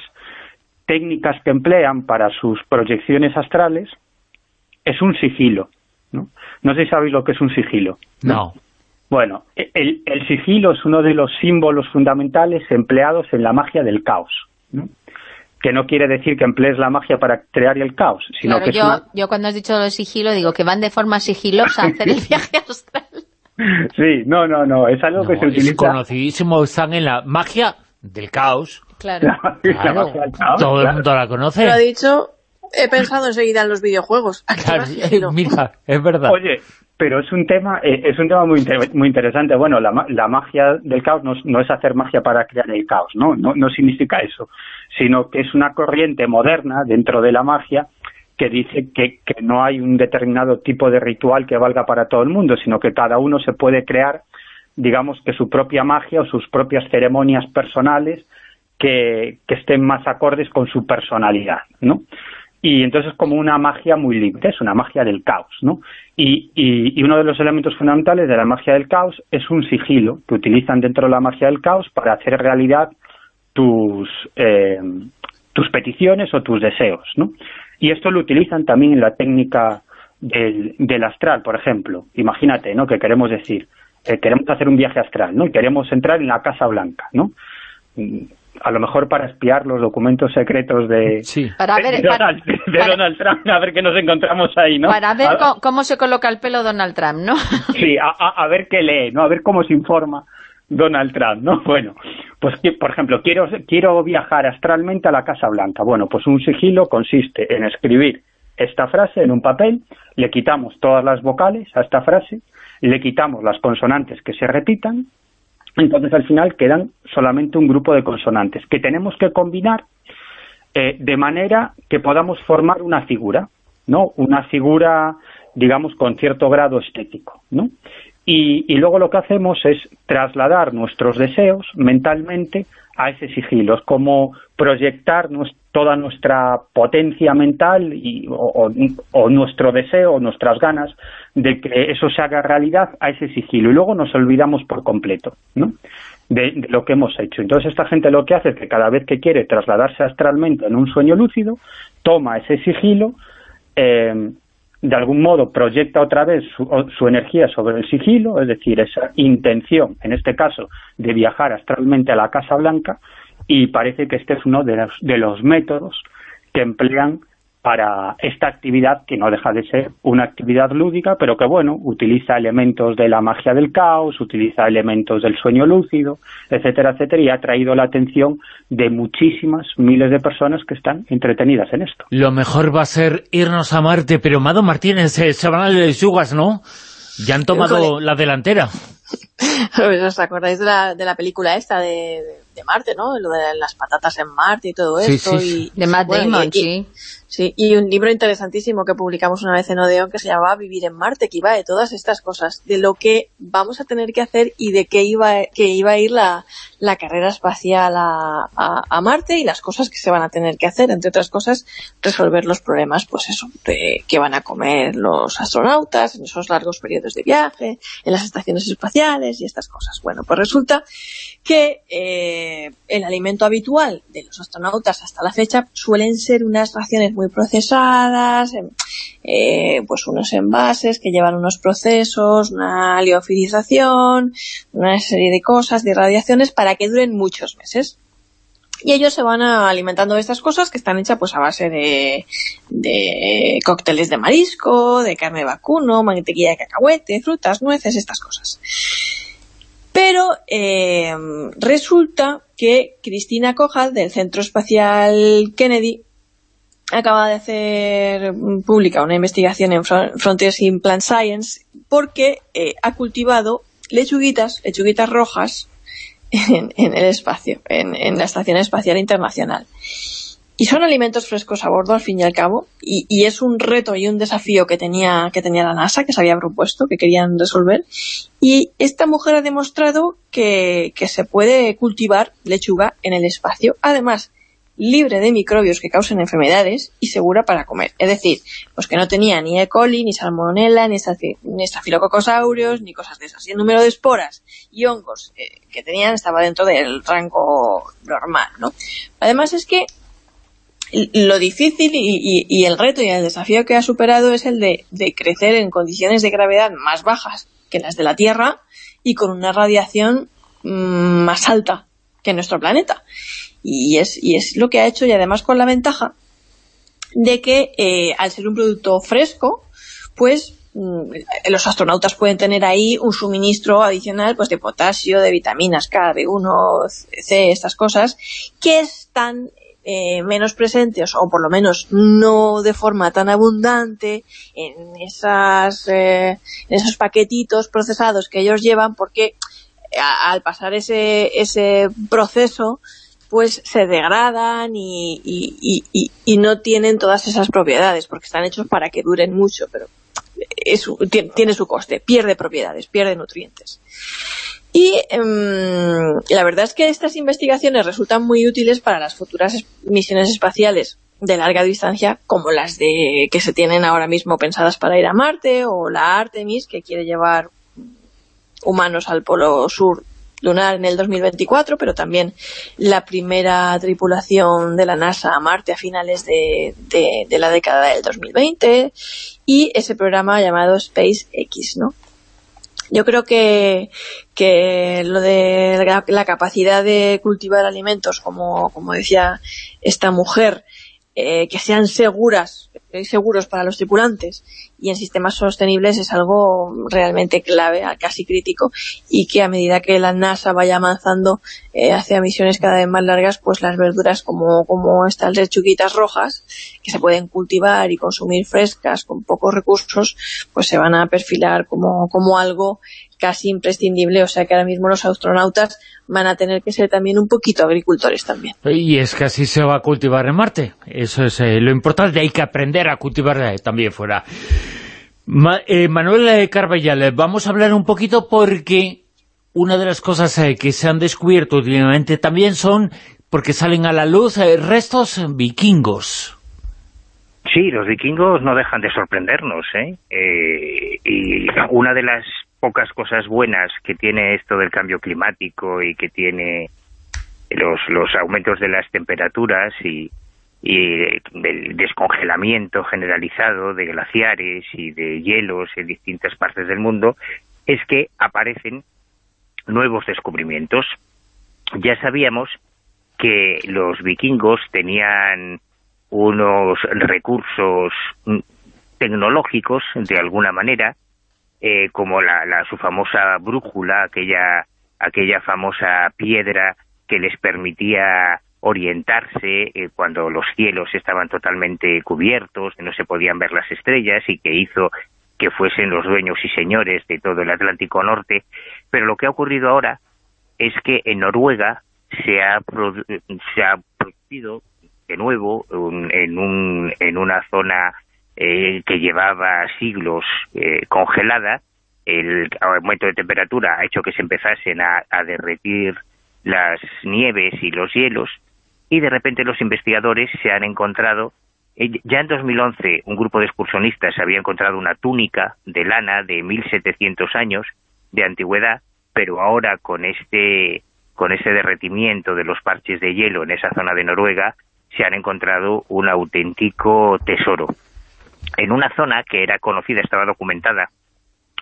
técnicas que emplean para sus proyecciones astrales es un sigilo, ¿no? No sé si sabéis lo que es un sigilo. no. Bueno, el, sigilo es uno de los símbolos fundamentales empleados en la magia del caos, que no quiere decir que emplees la magia para crear el caos, sino que yo, yo cuando has dicho lo sigilo digo que van de forma sigilosa a *laughs* hacer el viaje astral. Sí, no, no, no, es algo que se utiliza... Es conocidísimo, están en la magia del caos. Claro. todo el mundo la conoce. Lo ha dicho, he pensado enseguida en los videojuegos. *laughs* Claro, mira, es verdad. Oye, pero es un tema eh, es un tema muy muy interesante. Bueno, la, la magia del caos no, es hacer magia para crear el caos, ¿no? ¿no? No significa eso, sino que es una corriente moderna dentro de la magia que dice que, no hay un determinado tipo de ritual que valga para todo el mundo, sino que cada uno se puede crear, digamos, que su propia magia o sus propias ceremonias personales que, estén más acordes con su personalidad, ¿no? y entonces es como una magia muy libre, es una magia del caos, ¿no? Y, uno de los elementos fundamentales de la magia del caos es un sigilo que utilizan dentro de la magia del caos para hacer realidad tus, eh, tus peticiones o tus deseos, ¿no? Y esto lo utilizan también en la técnica del, del astral, por ejemplo. Imagínate, ¿no?, que queremos decir, eh, queremos hacer un viaje astral, ¿no?, y queremos entrar en la Casa Blanca, ¿no? a lo mejor para espiar los documentos secretos de, Donald, Trump, a ver qué nos encontramos ahí, ¿no? Para ver cómo, se coloca el pelo Donald Trump, ¿no? Sí, a, ver qué lee, ¿no? A ver cómo se informa Donald Trump, ¿no? Bueno, pues por ejemplo, quiero, quiero viajar astralmente a la Casa Blanca. Bueno, pues un sigilo consiste en escribir esta frase en un papel, le quitamos todas las vocales a esta frase, le quitamos las consonantes que se repitan entonces al final quedan solamente un grupo de consonantes que tenemos que combinar eh, de manera que podamos formar una figura, ¿no? Una figura, digamos, con cierto grado estético, ¿no? Y, luego lo que hacemos es trasladar nuestros deseos mentalmente a ese sigilo, es como proyectar toda nuestra potencia mental y, o, nuestro deseo, o nuestras ganas de que eso se haga realidad a ese sigilo y luego nos olvidamos por completo ¿no? de, lo que hemos hecho. Entonces esta gente lo que hace es que cada vez que quiere trasladarse astralmente en un sueño lúcido, toma ese sigilo, eh, de algún modo proyecta otra vez su, su, energía sobre el sigilo, es decir, esa intención, en este caso, de viajar astralmente a la Casa Blanca, y parece que este es uno de de los métodos que emplean para esta actividad que no deja de ser una actividad lúdica, pero que, bueno, utiliza elementos de la magia del caos, utiliza elementos del sueño lúcido, etcétera, etcétera, y ha traído la atención de muchísimas miles de personas que están entretenidas en esto. Lo mejor va a ser irnos a Marte, pero Mado Martínez, eh, se van a yugas, ¿no? Ya han tomado la delantera. *laughs* ¿Os acordáis de la, de la película esta de, de, Marte, no? Lo de las patatas en Marte y todo esto. Y, de Matt Damon, sí. Sí, y un libro interesantísimo que publicamos una vez en Odeon que se llamaba Vivir en Marte, que iba de todas estas cosas, de lo que vamos a tener que hacer y de qué iba, que iba a ir la, la carrera espacial a, a, Marte y las cosas que se van a tener que hacer, entre otras cosas, resolver los problemas, pues eso, de qué van a comer los astronautas en esos largos periodos de viaje, en las estaciones espaciales y estas cosas. Bueno, pues resulta que eh, el alimento habitual de los astronautas hasta la fecha suelen ser unas raciones muy procesadas, em, eh, pues unos envases que llevan unos procesos, una liofilización, una serie de cosas, de radiaciones, para que duren muchos meses. Y ellos se van alimentando de estas cosas que están hechas pues a base de, cócteles de marisco, de carne de vacuno, mantequilla de cacahuete, frutas, nueces, estas cosas. Pero eh, resulta que Cristina Cojal, del Centro Espacial Kennedy, acaba de hacer pública una investigación en Frontiers in Plant Science porque eh, ha cultivado lechuguitas, lechuguitas rojas *laughs* en, el espacio, en, la Estación Espacial Internacional. Y son alimentos frescos a bordo, al fin y al cabo, y, es un reto y un desafío que tenía, que tenía la NASA, que se había propuesto, que querían resolver. Y esta mujer ha demostrado que se puede cultivar lechuga en el espacio. Además, libre de microbios que causen enfermedades y segura para comer. Es decir, pues que no tenía ni E. coli, ni salmonella, ni, estafilococcus aureus, ni cosas de esas. Y el número de esporas y hongos eh, que tenían estaba dentro del rango normal, ¿no? Además es que lo difícil y, el reto y el desafío que ha superado es el de, crecer en condiciones de gravedad más bajas que las de la Tierra y con una radiación mm, más alta que nuestro planeta. Y es, y es lo que ha hecho y además con la ventaja de que eh, al ser un producto fresco, pues mm, los astronautas pueden tener ahí un suministro adicional pues de potasio, de vitaminas K, B1, C, estas cosas, que están eh, menos presentes o por lo menos no de forma tan abundante en, esas, eh, en esos paquetitos procesados que ellos llevan porque al pasar ese, ese proceso pues se degradan y, no tienen todas esas propiedades, porque están hechos para que duren mucho, pero tiene su coste, pierde propiedades, pierde nutrientes. Y em, la verdad es que estas investigaciones resultan muy útiles para las futuras misiones espaciales de larga distancia, como las de que se tienen ahora mismo pensadas para ir a Marte, o la Artemis, que quiere llevar humanos al polo sur lunar en el 2024, pero también la primera tripulación de la NASA a Marte a finales de, de, la década del 2020 y ese programa llamado SpaceX, ¿no? Yo creo que, que lo de la, capacidad de cultivar alimentos, como, como decía esta mujer, eh, que sean seguras, seguros para los tripulantes y en sistemas sostenibles es algo realmente clave, casi crítico, y que a medida que la NASA vaya avanzando eh, hacia misiones cada vez más largas, pues las verduras como, como estas lechuguitas rojas, que se pueden cultivar y consumir frescas con pocos recursos, pues se van a perfilar como, como algo casi imprescindible, o sea que ahora mismo los astronautas van a tener que ser también un poquito agricultores también. Y es que así se va a cultivar en Marte, eso es eh, lo importante, hay que aprender a cultivar eh, también fuera. Eh, Manuel Carballal, vamos a hablar un poquito porque una de las cosas que se han descubierto últimamente también son, porque salen a la luz, restos vikingos. Sí, los vikingos no dejan de sorprendernos, ¿eh? y una de las pocas cosas buenas que tiene esto del cambio climático y que tiene los, los aumentos de las temperaturas y, y el descongelamiento generalizado de glaciares y de hielos en distintas partes del mundo, es que aparecen nuevos descubrimientos. Ya sabíamos que los vikingos tenían unos recursos tecnológicos, de alguna manera, eh, como la, la, su famosa brújula, aquella, aquella famosa piedra que les permitía orientarse eh, cuando los cielos estaban totalmente cubiertos, que no se podían ver las estrellas y que hizo que fuesen los dueños y señores de todo el Atlántico Norte. Pero lo que ha ocurrido ahora es que en Noruega se ha, se ha producido de nuevo en, un, en una zona eh, que llevaba siglos eh, congelada, el aumento de temperatura ha hecho que se empezasen a, derretir las nieves y los hielos, y de repente los investigadores se han encontrado, eh, ya en 2011 un grupo de excursionistas había encontrado una túnica de lana de 1700 años de antigüedad, pero ahora con este con ese derretimiento de los parches de hielo en esa zona de Noruega, se han encontrado un auténtico tesoro en una zona que era conocida, estaba documentada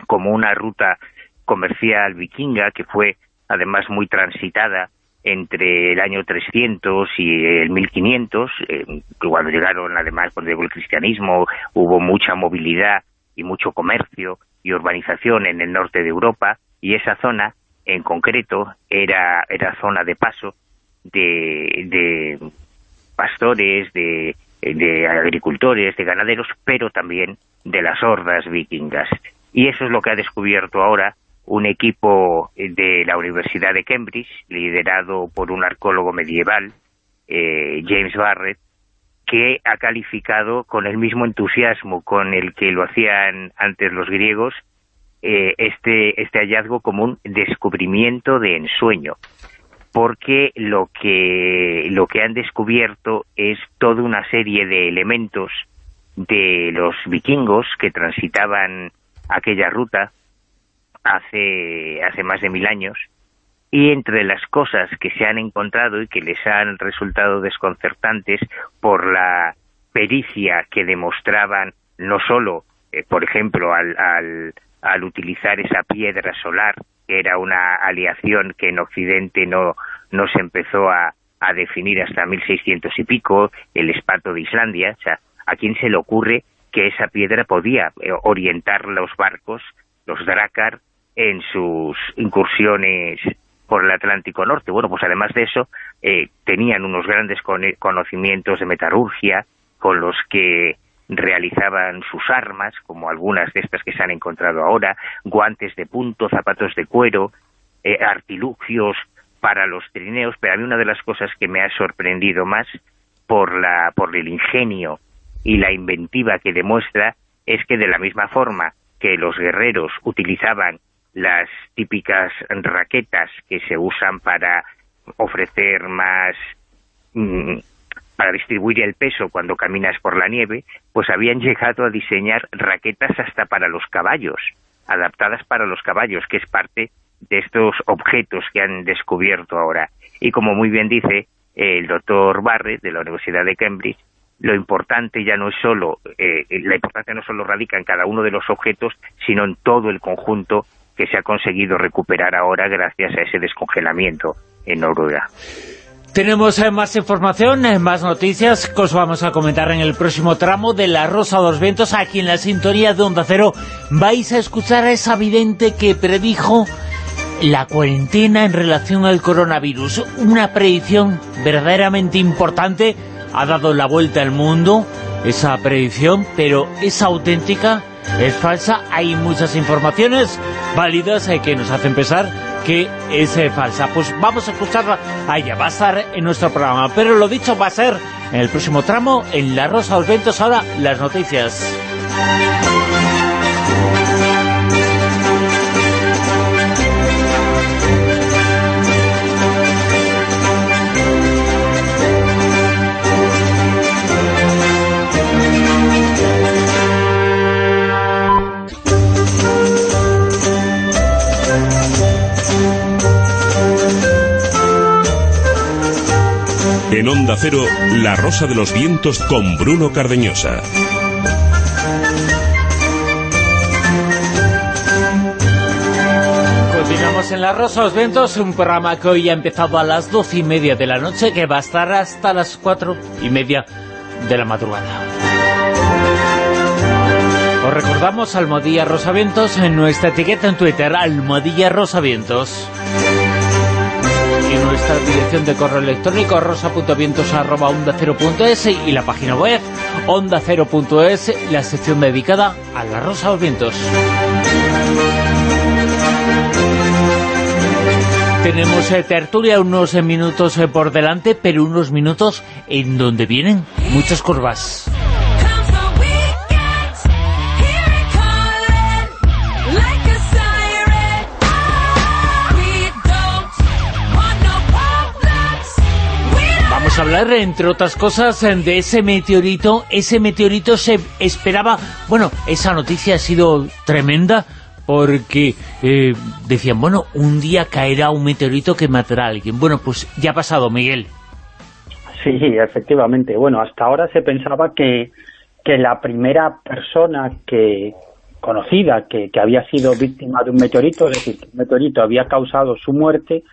como una ruta comercial vikinga, que fue además muy transitada entre el año 300 y el 1500, eh, cuando llegaron además cuando llegó el cristianismo, hubo mucha movilidad y mucho comercio y urbanización en el norte de Europa, y esa zona en concreto era, era zona de paso de, de pastores, de de agricultores, de ganaderos, pero también de las hordas vikingas. Y eso es lo que ha descubierto ahora un equipo de la Universidad de Cambridge, liderado por un arqueólogo medieval, eh, James Barrett, que ha calificado con el mismo entusiasmo con el que lo hacían antes los griegos, eh, este, este hallazgo como un descubrimiento de ensueño porque lo que, lo que han descubierto es toda una serie de elementos de los vikingos que transitaban aquella ruta hace, hace más de mil años y entre las cosas que se han encontrado y que les han resultado desconcertantes por la pericia que demostraban no solo, eh, por ejemplo, al, al, al utilizar esa piedra solar era una aleación que en Occidente no, no se empezó a, a definir hasta 1600 y pico, el espato de Islandia, o ¿a quién se le ocurre que esa piedra podía eh, orientar los barcos, los Drakkar, en sus incursiones por el Atlántico Norte? Bueno, pues además de eso, eh, tenían unos grandes conocimientos de metalurgia, con los que realizaban sus armas, como algunas de estas que se han encontrado ahora, guantes de punto, zapatos de cuero, eh, artilugios para los trineos, pero a mí una de las cosas que me ha sorprendido más por, la, por el ingenio y la inventiva que demuestra es que de la misma forma que los guerreros utilizaban las típicas raquetas que se usan para ofrecer más mm, para distribuir el peso cuando caminas por la nieve, pues habían llegado a diseñar raquetas hasta para los caballos, adaptadas para los caballos, que es parte de estos objetos que han descubierto ahora. Y como muy bien dice el doctor Barrett de la Universidad de Cambridge, lo importante ya no es solo, eh, la importancia no solo radica en cada uno de los objetos, sino en todo el conjunto que se ha conseguido recuperar ahora gracias a ese descongelamiento en Noruega. Tenemos eh, más información, eh, más noticias que os vamos a comentar en el próximo tramo de La Rosa de los Vientos. Aquí en la sintonía de Onda Cero vais a escuchar a esa vidente que predijo la cuarentena en relación al coronavirus. Una predicción verdaderamente importante. Ha dado la vuelta al mundo esa predicción, pero es auténtica, es falsa. Hay muchas informaciones válidas eh, que nos hacen pensar que es eh, falsa. Pues vamos a escucharla a ella, va a estar en nuestro programa. Pero lo dicho va a ser en el próximo tramo, en La Rosa de los Ventos, ahora las noticias. Cero, La Rosa de los Vientos con Bruno Cardeñosa. Continuamos en La Rosa de los Vientos, un programa que hoy ha empezado a las doce y media de la noche, que va a estar hasta las cuatro y media de la madrugada. Os recordamos Almodía Rosavientos en nuestra etiqueta en Twitter, Almodía Rosavientos nuestra dirección de correo electrónico rosa.vientos.onda0.es y la página web onda0.es, la sección dedicada a la rosa los vientos. Tenemos eh, tertulia unos minutos eh, por delante, pero unos minutos en donde vienen muchas curvas. Hablar, entre otras cosas, de ese meteorito. Ese meteorito se esperaba... Bueno, esa noticia ha sido tremenda porque eh, decían, bueno, un día caerá un meteorito que matará a alguien. Bueno, pues ya ha pasado, Miguel. Sí, efectivamente. Bueno, hasta ahora se pensaba que, que la primera persona que conocida que, había sido víctima de un meteorito, es decir, que un meteorito había causado su muerte,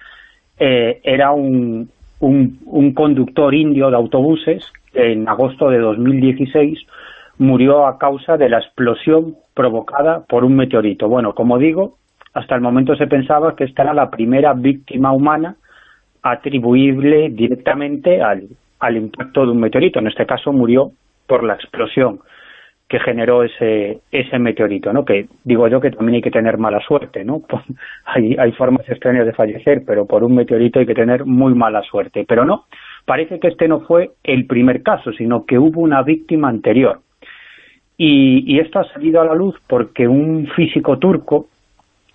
eh, era un, un, conductor indio de autobuses en agosto de 2016 murió a causa de la explosión provocada por un meteorito. Bueno, como digo, hasta el momento se pensaba que esta era la primera víctima humana atribuible directamente al, al impacto de un meteorito. En este caso murió por la explosión que generó ese, ese meteorito, ¿no? Que digo yo que también hay que tener mala suerte, ¿no? *laughs* hay, hay formas extrañas de fallecer, pero por un meteorito hay que tener muy mala suerte. Pero no, parece que este no fue el primer caso, sino que hubo una víctima anterior. Y, y esto ha salido a la luz porque un físico turco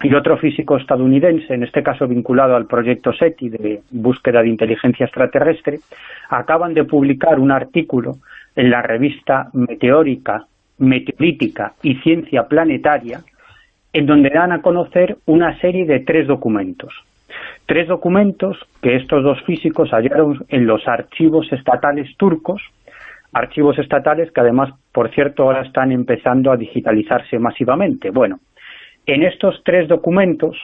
y otro físico estadounidense, en este caso vinculado al proyecto SETI de búsqueda de inteligencia extraterrestre, acaban de publicar un artículo en la revista Meteórica meteorítica y ciencia planetaria, en donde dan a conocer una serie de tres documentos. Tres documentos que estos dos físicos hallaron en los archivos estatales turcos, archivos estatales que además, por cierto, ahora están empezando a digitalizarse masivamente. Bueno, en estos tres documentos,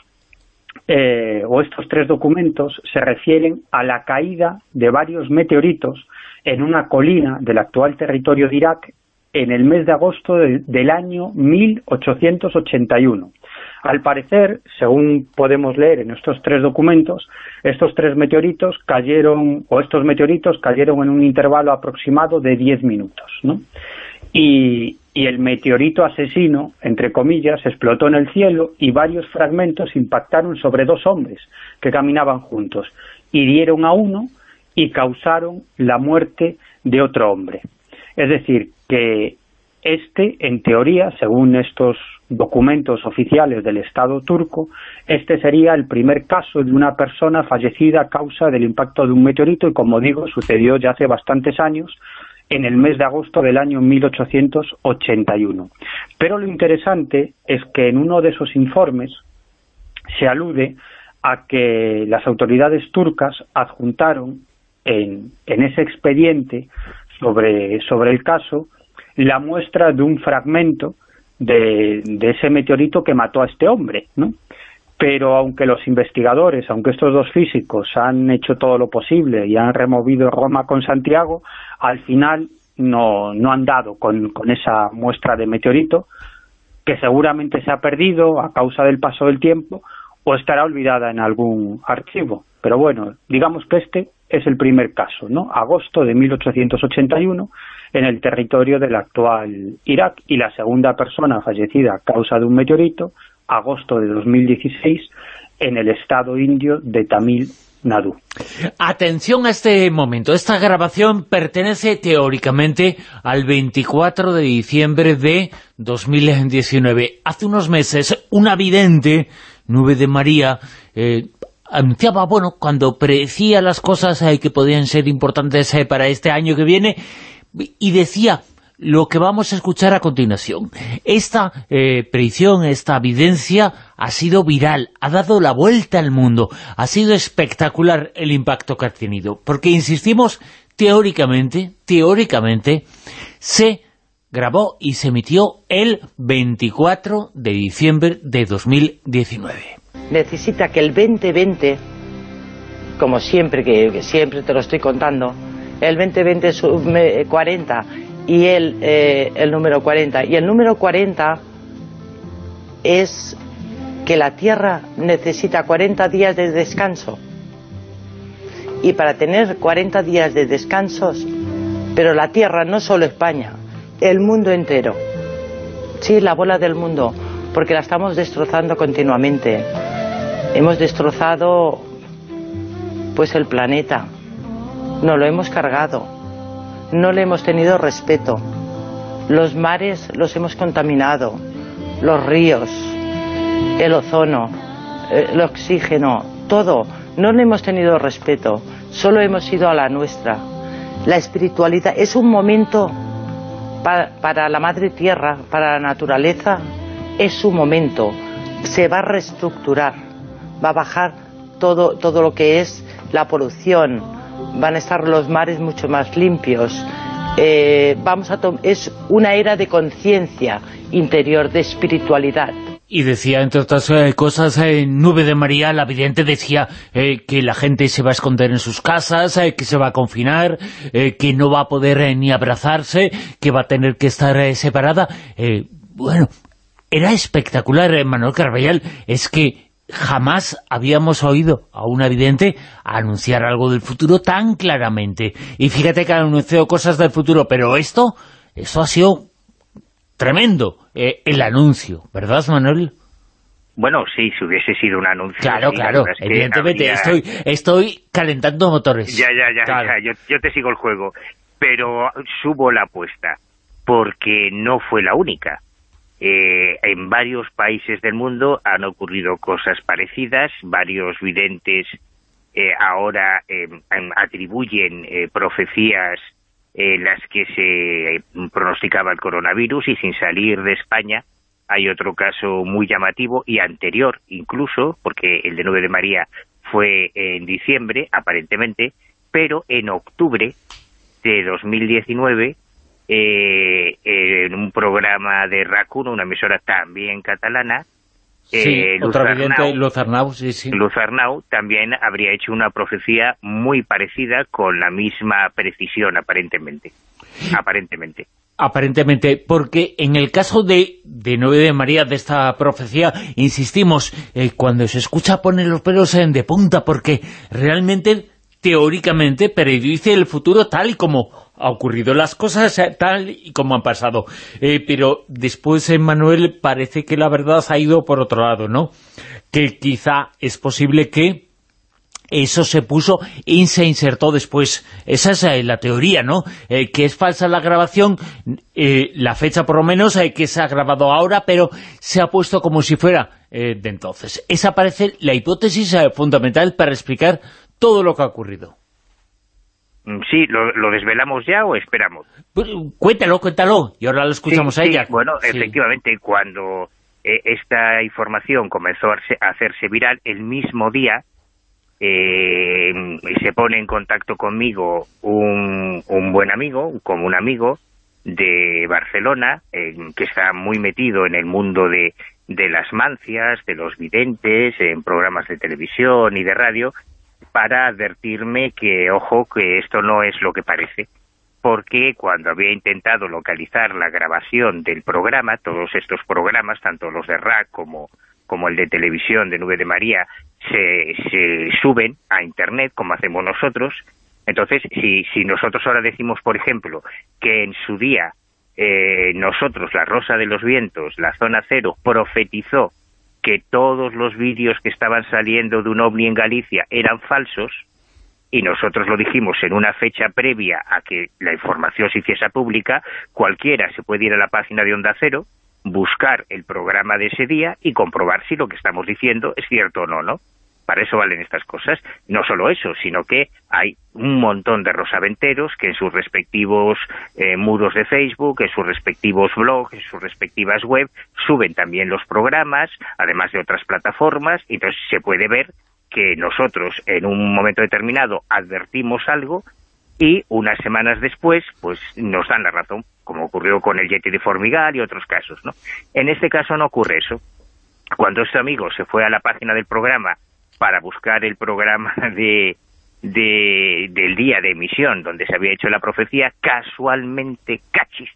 eh, o estos tres documentos, se refieren a la caída de varios meteoritos en una colina del actual territorio de Irak en el mes de agosto del año 1881. Al parecer, según podemos leer en estos tres documentos, estos tres meteoritos cayeron, o estos meteoritos cayeron en un intervalo aproximado de 10 minutos. Y, y el meteorito asesino, entre comillas, explotó en el cielo y varios fragmentos impactaron sobre dos hombres que caminaban juntos, hirieron a uno y causaron la muerte de otro hombre. Es decir, que este, en teoría, según estos documentos oficiales del Estado turco, este sería el primer caso de una persona fallecida a causa del impacto de un meteorito y, como digo, sucedió ya hace bastantes años, en el mes de agosto del año 1881. Pero lo interesante es que en uno de esos informes se alude a que las autoridades turcas adjuntaron en, en ese expediente sobre, sobre el caso la muestra de un fragmento de, de, ese meteorito que mató a este hombre, ¿no? Pero aunque los investigadores, aunque estos dos físicos han hecho todo lo posible y han removido Roma con Santiago, al final no, no han dado con, con esa muestra de meteorito, que seguramente se ha perdido a causa del paso del tiempo o estará olvidada en algún archivo. Pero bueno, digamos que este es el primer caso, ¿no? Agosto de 1881 en el territorio del actual Irak y la segunda persona fallecida a causa de un meteorito, agosto de 2016, en el estado indio de Tamil Nadu. Atención a este momento. Esta grabación pertenece teóricamente al 24 de diciembre de 2019. Hace unos meses, una vidente, Nube de María, eh, anunciaba, bueno, cuando predecía las cosas eh, que podían ser importantes eh, para este año que viene, y decía lo que vamos a escuchar a continuación. Esta eh, predicción, esta evidencia ha sido viral, ha dado la vuelta al mundo, ha sido espectacular el impacto que ha tenido, porque insistimos, teóricamente, teóricamente, se grabó y se emitió el 24 de diciembre de 2019. Necesita que el 2020, como siempre, que siempre te lo estoy contando, el 2020 sub 40 y el, eh, el número 40. Y el número 40 es que la Tierra necesita 40 días de descanso. Y para tener 40 días de descansos, pero la Tierra, no solo España, el mundo entero. Sí, la bola del mundo, porque la estamos destrozando continuamente. Hemos destrozado pues el planeta, no lo hemos cargado, no le hemos tenido respeto, los mares los hemos contaminado, los ríos, el ozono, eh, el oxígeno, todo, no le hemos tenido respeto, solo hemos ido a la nuestra. La espiritualidad es un momento para la madre tierra, para la naturaleza, es su momento, se va a reestructurar, va a bajar todo, todo lo que es la polución, van a estar los mares mucho más limpios. Eh, vamos a es una era de conciencia interior, de espiritualidad. Y decía, entre otras eh, cosas, en eh, Nube de María, la vidente decía que la gente se va a esconder en sus casas, que se va a confinar, que no va a poder ni abrazarse, que va a tener que estar separada. bueno, era espectacular, Manuel Carballal. Es que jamás habíamos oído a un evidente anunciar algo del futuro tan claramente. Y fíjate que han anunciado cosas del futuro, pero esto, esto ha sido tremendo, eh, el anuncio, ¿verdad, Manuel? Bueno, sí, si hubiese sido un anuncio... Claro, claro, evidentemente, estoy, estoy calentando motores. Ya, ya, ya, yo, yo te sigo el juego, pero subo la apuesta, porque no fue la única eh, en varios países del mundo han ocurrido cosas parecidas, varios videntes eh, ahora em, em, atribuyen eh, profecías en las que se pronosticaba el coronavirus y sin salir de España hay otro caso muy llamativo y anterior incluso, porque el de 9 de María fue en diciembre, aparentemente, pero en octubre de 2019 eh, en un programa de RACUN, una emisora también catalana, eh, Luzarnau, Luzarnau también habría hecho una profecía muy parecida con la misma precisión, aparentemente. Aparentemente. Aparentemente, porque en el caso de, de Nueve de María, de esta profecía, insistimos, eh, cuando se escucha poner los pelos en de punta, porque realmente, teóricamente, predice el futuro tal y como ha ocurrido las cosas eh, tal y como han pasado. Eh, pero después, en Manuel, parece que la verdad ha ido por otro lado, ¿no? Que quizá es posible que eso se puso y se insertó después. Esa es eh, la teoría, ¿no? que es falsa la grabación, la fecha por lo menos, que se ha grabado ahora, pero se ha puesto como si fuera de entonces. Esa parece la hipótesis fundamental para explicar todo lo que ha ocurrido. Mm, sí, ¿lo, desvelamos ya o esperamos? Pues, cuéntalo, cuéntalo, y ahora lo escuchamos a ella. bueno, efectivamente, cuando eh, esta información comenzó a hacerse viral el mismo día eh, se pone en contacto conmigo un, un buen amigo, como un amigo de Barcelona, que está muy metido en el mundo de, de las mancias, de los videntes, en programas de televisión y de radio, para advertirme que, ojo, que esto no es lo que parece, porque cuando había intentado localizar la grabación del programa, todos estos programas, tanto los de RAC como, como el de televisión de Nube de María, se, se suben a Internet, como hacemos nosotros. Entonces, si, si nosotros ahora decimos, por ejemplo, que en su día eh, nosotros, la Rosa de los Vientos, la Zona Cero, profetizó que todos los vídeos que estaban saliendo de un ovni en Galicia eran falsos, y nosotros lo dijimos en una fecha previa a que la información se hiciese pública, cualquiera se puede ir a la página de Onda Cero, buscar el programa de ese día y comprobar si lo que estamos diciendo es cierto o no, ¿no? Para eso valen estas cosas. No solo eso, sino que hay un montón de rosaventeros que en sus respectivos eh, muros de Facebook, en sus respectivos blogs, en sus respectivas web, suben también los programas, además de otras plataformas, y entonces se puede ver que nosotros en un momento determinado advertimos algo y unas semanas después pues nos dan la razón, como ocurrió con el Yeti de Formigal y otros casos. ¿no? En este caso no ocurre eso. Cuando este amigo se fue a la página del programa para buscar el programa *laughs* de, de, del día de emisión donde se había hecho la profecía, casualmente, cachis,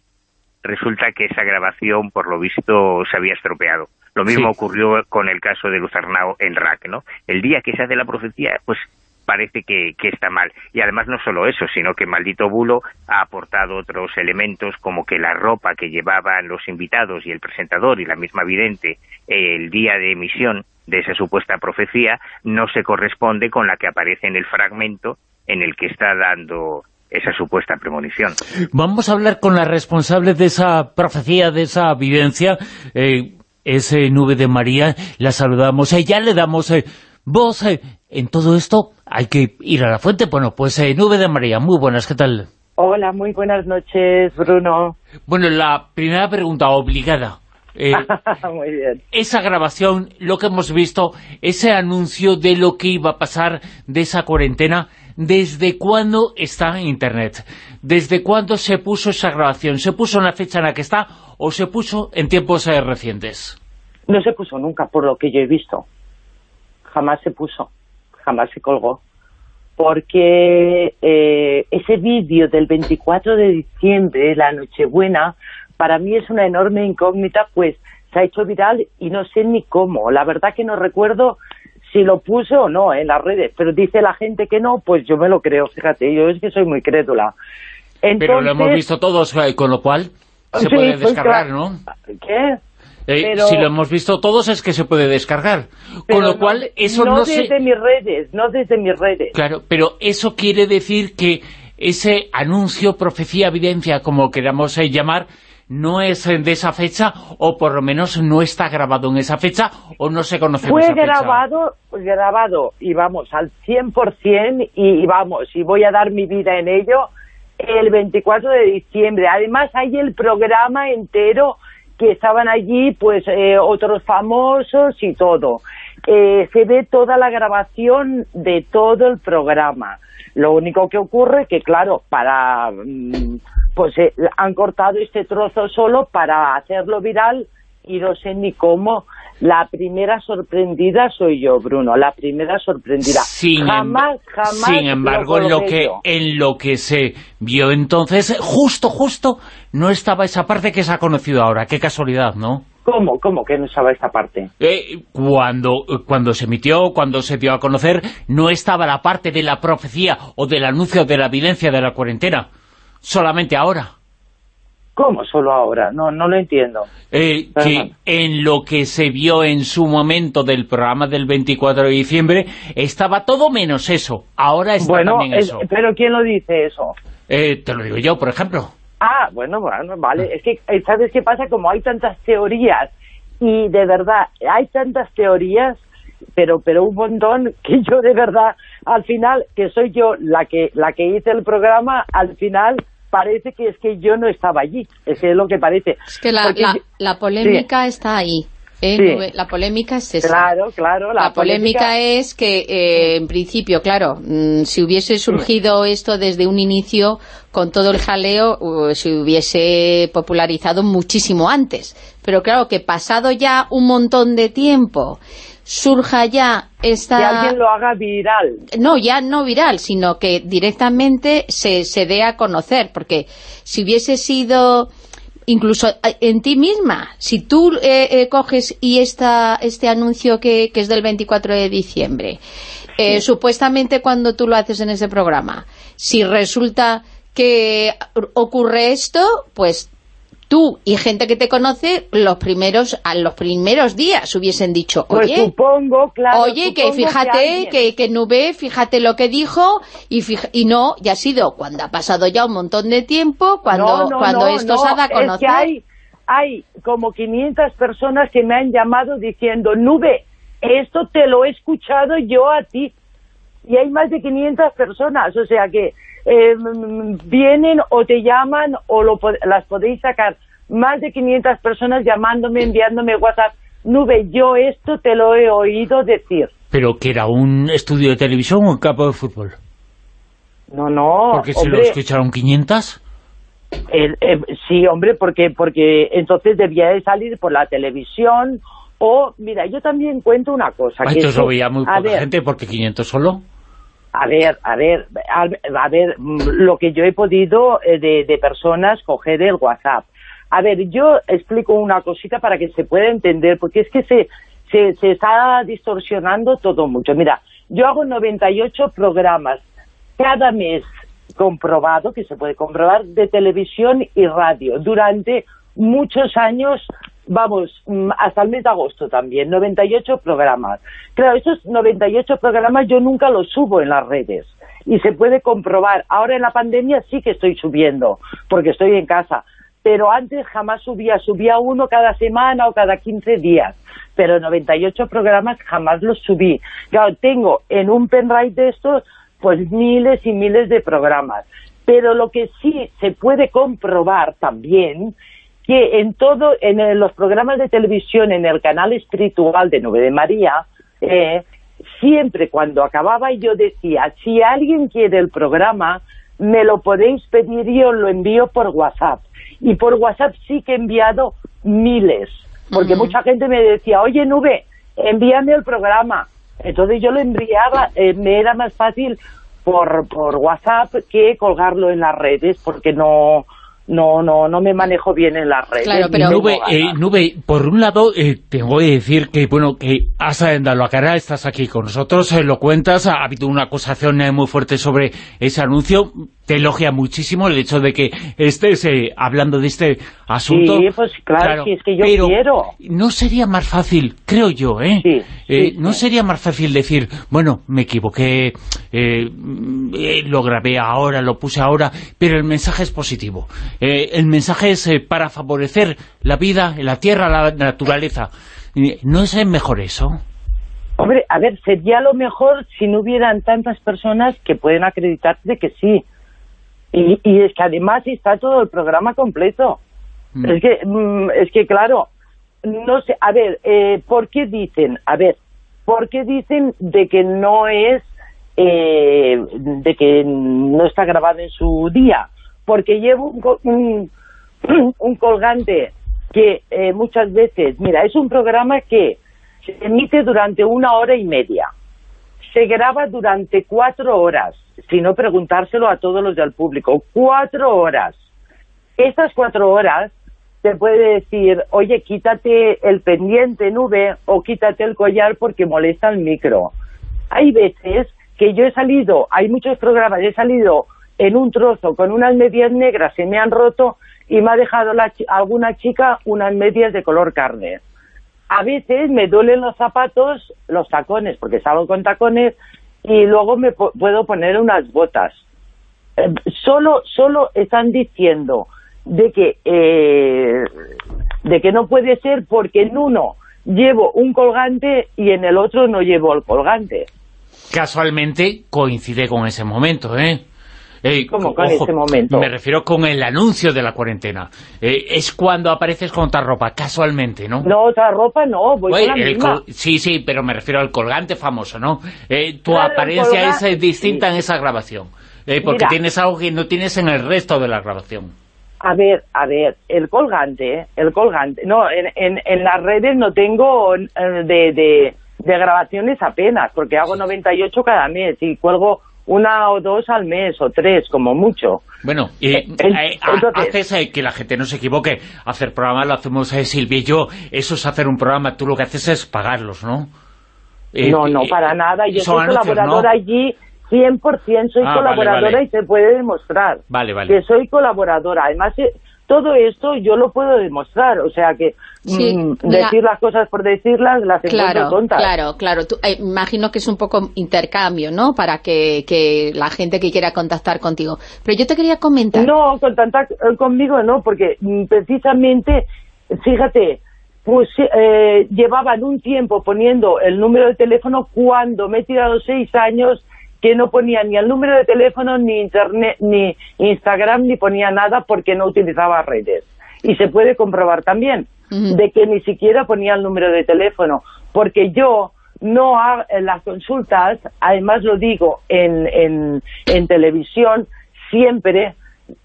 resulta que esa grabación, por lo visto, se había estropeado. Lo mismo ocurrió con el caso de Luzarnao en RAC, ¿no? El día que se hace la profecía, pues parece que, que, está mal. Y además no solo eso, sino que Maldito Bulo ha aportado otros elementos como que la ropa que llevaban los invitados y el presentador y la misma vidente el día de emisión de esa supuesta profecía no se corresponde con la que aparece en el fragmento en el que está dando esa supuesta premonición. Vamos a hablar con la responsable de esa profecía, de esa vivencia, eh, ese nube de María, la saludamos, y ya le damos eh, voz eh, en todo esto, hay que ir a la fuente. Bueno, pues eh, nube de María, muy buenas, ¿qué tal? Hola, muy buenas noches, Bruno. Bueno, la primera pregunta obligada. Eh, *laughs* muy bien. Esa grabación, lo que hemos visto, ese anuncio de lo que iba a pasar de esa cuarentena, ¿desde cuándo está en Internet? ¿Desde cuándo se puso esa grabación? ¿Se puso en la fecha en la que está o se puso en tiempos eh, recientes? No se puso nunca, por lo que yo he visto. Jamás se puso, jamás se colgó. Porque eh, ese vídeo del 24 de diciembre, la Nochebuena, para mí es una enorme incógnita, pues se ha hecho viral y no sé ni cómo. La verdad que no recuerdo si lo puso o no en las redes, pero dice la gente que no, pues yo me lo creo, fíjate, yo es que soy muy crédula. pero lo hemos visto todos, eh, con lo cual se puede pues descargar, ¿no? ¿Qué? Eh, si lo hemos visto todos es que se puede descargar. Con lo cual, eso no, no desde mis redes, no desde mis redes. Claro, pero eso quiere decir que ese anuncio, profecía, evidencia, como queramos eh, llamar, no es de esa fecha, o por lo menos no está grabado en esa fecha, o no se conoce Fue esa grabado, grabado, y vamos, al 100%, y, y vamos, y voy a dar mi vida en ello, el 24 de diciembre. Además, hay el programa entero que estaban allí pues eh, otros famosos y todo. Eh, se ve toda la grabación de todo el programa. Lo único que ocurre que, claro, para mm, pues eh, han cortado este trozo solo para hacerlo viral y no sé ni cómo. La primera sorprendida soy yo, Bruno, la primera sorprendida. Sin jamás, jamás Sin embargo, en lo, que, en lo que se vio entonces, justo, justo, no estaba esa parte que se ha conocido ahora. Qué casualidad, ¿no? ¿Cómo? ¿Cómo que no estaba esta parte? Eh, cuando, cuando se emitió, cuando se dio a conocer, no estaba la parte de la profecía o del anuncio de la evidencia de la cuarentena. Solamente ahora. ¿Cómo solo ahora? No, no lo entiendo. Eh, que en lo que se vio en su momento del programa del 24 de diciembre, estaba todo menos eso. Ahora está bueno, también eso. ¿Pero quién lo dice eso? Eh, te lo digo yo, por ejemplo. Ah, bueno, bueno, vale. Es que, eh, ¿sabes qué pasa? Como hay tantas teorías, y de verdad, hay tantas teorías, pero pero un montón que *laughs* yo de verdad, al final, que soy yo la que la que hice el programa, al final parece que es que yo no estaba allí, es, es lo que parece. Es que la, la, la polémica sí. está ahí. ¿Eh? La polémica es esa. Claro, claro. La, polémica... es que, eh, en principio, claro, mm, si hubiese surgido esto desde un inicio, con todo el jaleo, se hubiese popularizado muchísimo antes. Pero claro, que pasado ya un montón de tiempo, surja ya esta... Que alguien lo haga viral. No, ya no viral, sino que directamente se, se dé a conocer, porque si hubiese sido incluso eh, en ti misma, si tú eh, eh, coges y esta, este anuncio que, que, es del 24 de diciembre, supuestamente cuando tú lo haces en ese programa, si resulta que ocurre esto, pues tú y gente que te conoce los primeros a los primeros días hubiesen dicho, pues oye, supongo, claro, oye que fíjate que, que, Nube, fíjate lo que dijo y, y no, ya ha sido cuando ha pasado ya un montón de tiempo, cuando, cuando esto se ha dado a conocer. hay, hay como 500 personas que me han llamado diciendo, Nube, esto te lo he escuchado yo a ti. Y hay más de 500 personas, o sea que eh, vienen o te llaman o lo, las podéis sacar. Más de 500 personas llamándome, enviándome WhatsApp. Nube, yo esto te lo he oído decir. ¿Pero que era un estudio de televisión o un campo de fútbol? No, no. ¿Porque se lo escucharon 500? Eh, sí, hombre, porque porque entonces debía de salir por la televisión o, mira, yo también cuento una cosa. Ah, entonces lo veía muy poca gente, porque 500 solo. A ver, a ver, a, ver, lo que yo he podido eh, de, personas coger el WhatsApp. A ver, yo explico una cosita para que se pueda entender, porque es que se, se, se está distorsionando todo mucho. Mira, yo hago 98 programas cada mes comprobado, que se puede comprobar, de televisión y radio durante muchos años vamos, mm, hasta el mes de agosto también, 98 programas. Claro, esos 98 programas yo nunca los subo en las redes y se puede comprobar. Ahora en la pandemia sí que estoy subiendo, porque estoy en casa, pero antes jamás subía, subía uno cada semana o cada 15 días, pero 98 programas jamás los subí. Claro, tengo en un pendrive de estos pues miles y miles de programas, pero lo que sí se puede comprobar también que en todo, en los programas de televisión, en el canal espiritual de Nube de María, eh, siempre cuando acababa yo decía, si alguien quiere el programa, me lo podéis pedir y os lo envío por WhatsApp. Y por WhatsApp sí que he enviado miles, porque mucha gente me decía, oye Nube, envíame el programa. Entonces yo lo enviaba, eh, me era más fácil por, por WhatsApp que colgarlo en las redes, porque no, no no no me manejo bien en las redes. Claro, pero... Nube, eh, Nube, por un lado, eh, tengo que decir que, bueno, que has dado la cara, estás aquí con nosotros, eh, lo cuentas, ha habido una acusación muy fuerte sobre ese anuncio, te elogia muchísimo el hecho de que estés eh, hablando de este asunto. Sí, pues claro, es que yo quiero. no sería más fácil, creo yo, ¿eh? eh no sería más fácil decir, bueno, me equivoqué, eh, lo grabé ahora, lo puse ahora, pero el mensaje es positivo. el mensaje es para favorecer la vida, la tierra, la naturaleza. ¿No es mejor eso? Hombre, a ver, sería lo mejor si no hubieran tantas personas que pueden acreditar de que sí, y, y es que además está todo el programa completo. Mm. Es que, mm, es que claro, no sé, a ver, eh, ¿por qué dicen? A ver, ¿por qué dicen de que no es, eh, de que no está grabado en su día? Porque llevo un, *clears throat* un, colgante que eh, muchas veces, mira, es un programa que se emite durante una hora y media, se graba durante cuatro horas, sino preguntárselo a todos los del público. Cuatro horas. Estas cuatro horas te puede decir, oye, quítate el pendiente nube o quítate el collar porque molesta el micro. Hay veces que yo he salido, hay muchos programas, he salido en un trozo con unas medias negras, se me han roto y me ha dejado alguna chica unas medias de color carne. A veces me duelen los zapatos, los tacones, porque salgo con tacones, y luego me puedo poner unas botas. Eh, solo, solo están diciendo de que, eh, de que no puede ser porque en uno llevo un colgante y en el otro no llevo el colgante. Casualmente coincide con ese momento, ¿eh? Como con ese momento. Me refiero con el anuncio de la cuarentena. es cuando apareces con otra ropa, casualmente, ¿no? No, otra ropa no, voy con la misma. Sí, sí, pero me refiero al colgante famoso, ¿no? tu apariencia es distinta en esa grabación. porque tienes algo que no tienes en el resto de la grabación. A ver, a ver, el colgante, el colgante, no, en, en, en las redes no tengo de, de, de, grabaciones apenas, porque hago 98 cada mes y cuelgo una o dos al mes, o tres, como mucho. Bueno, y eh, eh, haces eh, que la gente no se equivoque, hacer programas lo hacemos Silvia y yo, eso es hacer un programa, tú lo que haces es pagarlos, ¿no? no, no, para nada, yo soy colaboradora allí 100% soy ah, colaboradora y se puede demostrar vale, vale. que soy colaboradora. Además, eh, todo esto yo lo puedo demostrar, o sea que mm, decir las cosas por decirlas las claro, tontas. Claro, claro, eh, imagino que es un poco intercambio, ¿no? Para que, que, la gente que quiera contactar contigo. Pero yo te quería comentar... No, contactar eh, conmigo no, porque mm, precisamente, fíjate, pues llevaban un tiempo poniendo el número de teléfono cuando me he tirado seis años que no ponía ni el número de teléfono, ni internet, ni Instagram, ni ponía nada porque no utilizaba redes. Y se puede comprobar también de que ni siquiera ponía el número de teléfono, porque yo no hago las consultas, además lo digo en, en, en televisión, siempre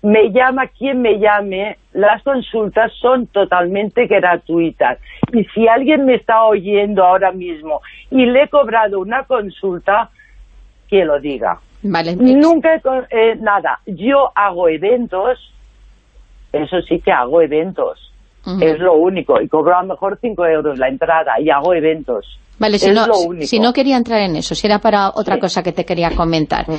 me llama quien me llame, las consultas son totalmente gratuitas. Y si alguien me está oyendo ahora mismo y le he cobrado una consulta, que lo diga. Vale. Nunca, eh, nada, yo hago eventos, eso sí que hago eventos, es lo único, y cobro a lo mejor 5 euros la entrada, y hago eventos. Vale, si no, si no quería entrar en eso, si era para otra cosa que te quería comentar. Mm.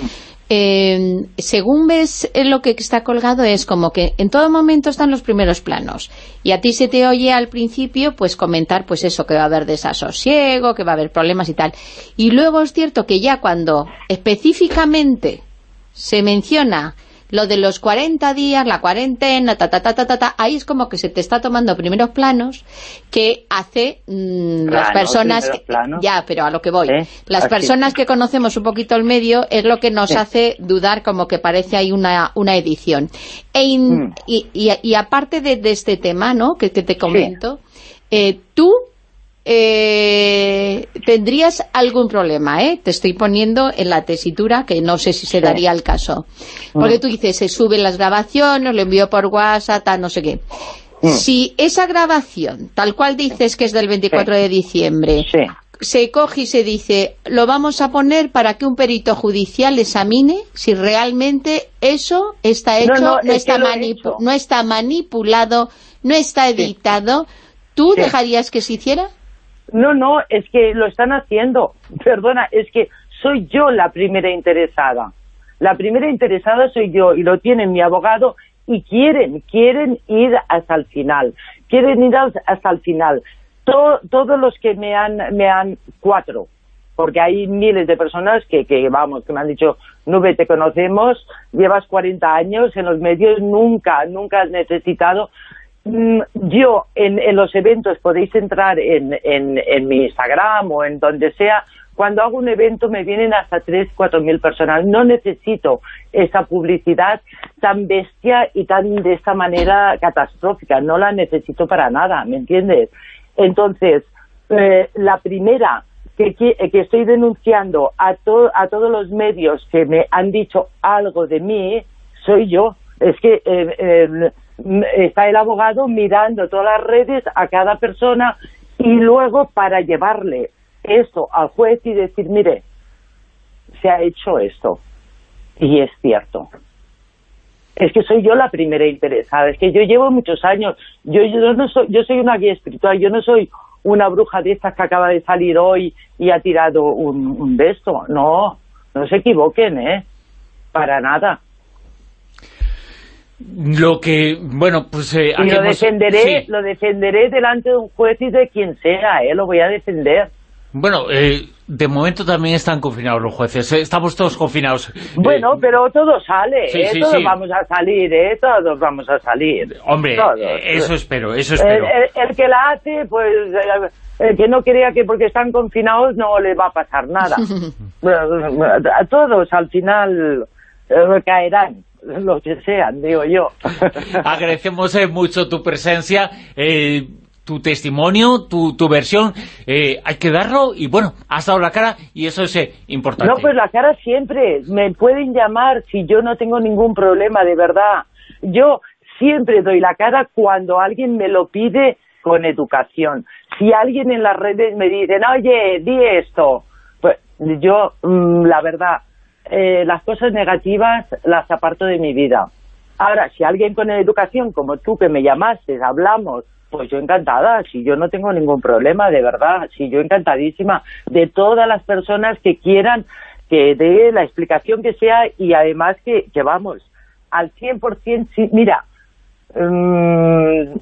Eh, según ves eh, lo que está colgado es como que en todo momento están los primeros planos y a ti se te oye al principio pues comentar pues eso, que va a haber desasosiego, que va a haber problemas y tal. Y luego es cierto que ya cuando específicamente se menciona lo de los 40 días, la cuarentena, ta, ta, ta, ta, ta, ahí es como que se te está tomando primeros planos que hace mm, las personas... ya, pero a lo que voy. Las personas que conocemos un poquito el medio es lo que nos hace dudar como que parece ahí una, una edición. E mm. y, y, aparte de, este tema, ¿no?, que, te comento, eh, tú eh, tendrías algún problema, ¿eh? Te estoy poniendo en la tesitura, que no sé si se daría el caso. Porque tú dices, se suben las grabaciones, lo envío por WhatsApp, tal, no sé qué. Mm. Si esa grabación, tal cual dices que es del 24 de diciembre, se coge y se dice, lo vamos a poner para que un perito judicial examine si realmente eso está hecho, no, está, no está manipulado, no está editado, ¿tú dejarías que se hiciera? No, no, es que lo están haciendo. *laughs* Perdona, es que soy yo la primera interesada. La primera interesada soy yo y lo tiene mi abogado y quieren, quieren ir hasta el final. Quieren ir hasta el final. todos los que me han, me han, cuatro, porque hay miles de personas que, que, vamos, que me han dicho, Nube, te conocemos, llevas 40 años en los medios, nunca, nunca has necesitado yo en, los eventos podéis entrar en, en, mi Instagram o en donde sea, cuando hago un evento me vienen hasta 3, 4 mil personas. No necesito esa publicidad tan bestia y tan de esta manera catastrófica. No la necesito para nada, ¿me entiendes? Entonces, eh, la primera que, que, estoy denunciando a, a todos los medios que me han dicho algo de mí, soy yo. Es que eh, eh, está el abogado mirando todas las redes a cada persona y luego para llevarle esto al juez y decir, mire, se ha hecho esto y es cierto. Es que soy yo la primera interesada, es que yo llevo muchos años, yo, yo, no soy, yo soy una guía espiritual, yo no soy una bruja de estas que acaba de salir hoy y ha tirado un, un de esto, no, no se equivoquen, ¿eh? Para nada. Lo que, bueno, pues... Eh, y lo defenderé, lo defenderé delante de un juez y de quien sea, ¿eh? Lo voy a defender. Bueno, eh, de momento también están confinados los jueces, ¿eh? estamos todos confinados. Bueno, pero todo sale, ¿eh? todos vamos a salir, ¿eh? Todos vamos a salir. Hombre, eso espero, eso espero. El, que la hace, pues, el que no crea que porque están confinados no le va a pasar nada. *laughs* a todos, al final eh, caerán lo que sean, digo yo. *laughs* Agradecemos eh, mucho tu presencia, eh, tu testimonio, tu, tu versión. hay que darlo y bueno, has dado la cara y eso es importante. No, pues la cara siempre. Me pueden llamar si yo no tengo ningún problema, de verdad. Yo siempre doy la cara cuando alguien me lo pide con educación. Si alguien en las redes me dice, oye, di esto, pues yo, mm, la verdad, eh, las cosas negativas las aparto de mi vida. Ahora, si alguien con educación, como tú que me llamaste, hablamos, pues yo encantada, si yo no tengo ningún problema, de verdad, si yo encantadísima de todas las personas que quieran que dé la explicación que sea y además que, que vamos, al 100%, sí, mira, um,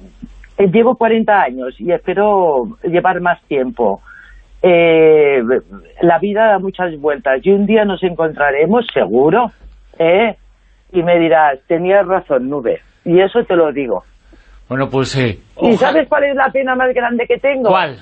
llevo 40 años y espero llevar más tiempo eh, la vida da muchas vueltas y un día nos encontraremos seguro, ¿eh? Y me dirás, tenías razón, Nube, y eso te lo digo. Bueno, pues... Eh, ¿Y sabes cuál es la pena más grande que tengo? ¿Cuál?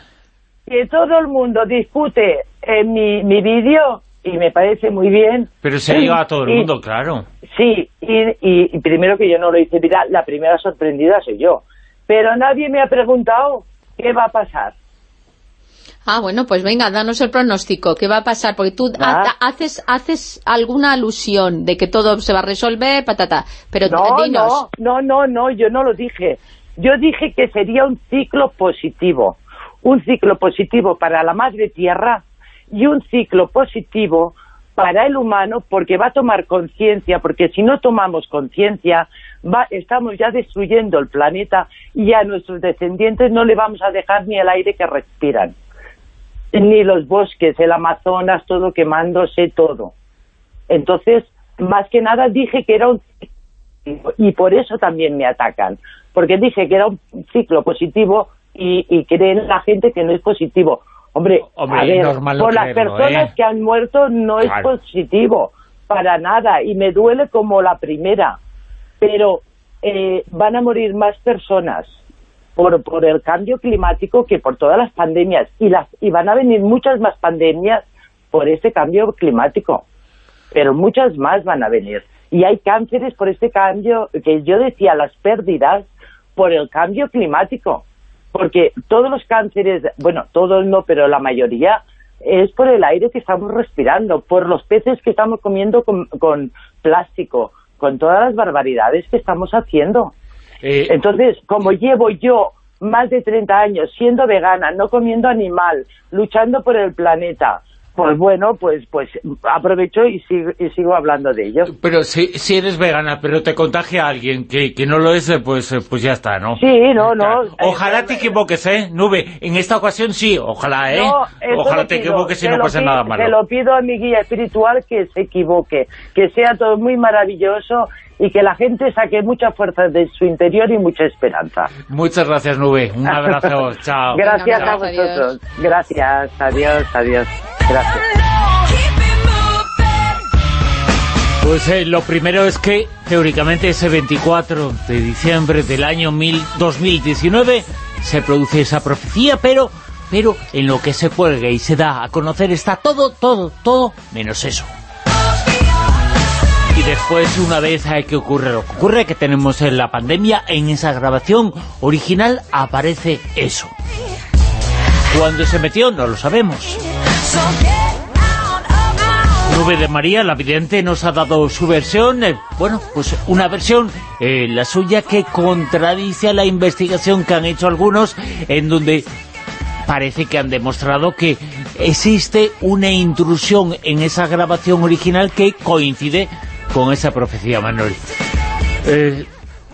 Que todo el mundo discute en mi, mi vídeo y me parece muy bien. Pero se llega a todo el mundo, claro. Sí, y, y, primero que yo no lo hice viral, la primera sorprendida soy yo. Pero nadie me ha preguntado qué va a pasar. Ah, bueno, pues venga, danos el pronóstico. ¿Qué va a pasar? Porque tú ah. haces haces alguna alusión de que todo se va a resolver, patata. Pero no, no, no, no, no, yo no lo dije. Yo dije que sería un ciclo positivo. Un ciclo positivo para la madre tierra y un ciclo positivo para el humano porque va a tomar conciencia, porque si no tomamos conciencia, estamos ya destruyendo el planeta y a nuestros descendientes no le vamos a dejar ni el aire que respiran ni los bosques, el Amazonas, todo quemándose, todo. Entonces, más que nada dije que era un y por eso también me atacan, porque dije que era un ciclo positivo y, y creen la gente que no es positivo. Hombre, a ver, por las personas ¿eh? que han muerto no es positivo, para nada, y me duele como la primera, pero eh, van a morir más personas por, por el cambio climático que por todas las pandemias y, las, y van a venir muchas más pandemias por este cambio climático, pero muchas más van a venir. Y hay cánceres por este cambio, que yo decía, las pérdidas por el cambio climático, porque todos los cánceres, bueno, todos no, pero la mayoría es por el aire que estamos respirando, por los peces que estamos comiendo con, con plástico, con todas las barbaridades que estamos haciendo. Eh, Entonces, como llevo yo más de 30 años siendo vegana, no comiendo animal, luchando por el planeta, pues bueno, pues pues aprovecho y sigo, y sigo hablando de ello. Pero si, si eres vegana, pero te contagia a alguien que, que no lo es, pues pues ya está, ¿no? Sí, no, no. Ojalá te equivoques, ¿eh? Nube, en esta ocasión sí, ojalá, ¿eh? ojalá te equivoques y no pase nada malo. Te lo pido a mi guía espiritual que se equivoque, que sea todo muy maravilloso y que la gente saque mucha fuerza de su interior y mucha esperanza. Muchas gracias, Nube. Un abrazo. *laughs* Chao. Gracias a vosotros. Gracias. Adiós, adiós. Gracias. Pues eh, lo primero es que, teóricamente, ese 24 de diciembre del año 2019 se produce esa profecía, pero pero en lo que se cuelga y se da a conocer está todo, todo, todo, menos eso. Y después, una vez hay que ocurre lo que ocurre, que tenemos en la pandemia, en esa grabación original aparece eso. ¿Cuándo se metió? No lo sabemos. Nube de María, la vidente, nos ha dado su versión, eh, bueno, pues una versión, eh, la suya, que contradice a la investigación que han hecho algunos, en donde parece que han demostrado que existe una intrusión en esa grabación original que coincide con esa profecía, Manuel. Eh,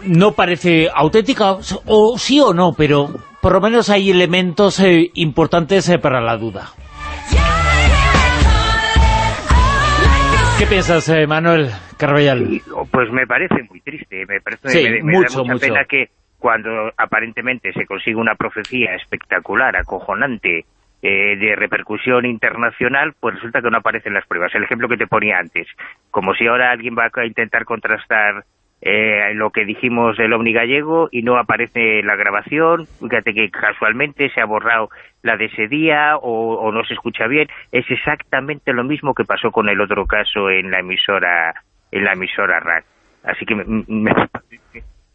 no parece auténtica, o sí o no, pero por lo menos hay elementos eh, importantes eh, para la duda. ¿Qué piensas, Manuel Carvallal? pues me parece muy triste, me parece me, da mucha pena que cuando aparentemente se consigue una profecía espectacular, acojonante, eh, de repercusión internacional, pues resulta que no aparecen las pruebas. El ejemplo que te ponía antes, como si ahora alguien va a intentar contrastar eh, lo que dijimos del Omni gallego y no aparece la grabación, fíjate que casualmente se ha borrado la de ese día o, no se escucha bien, es exactamente lo mismo que pasó con el otro caso en la emisora en la emisora RAC. Así que me, me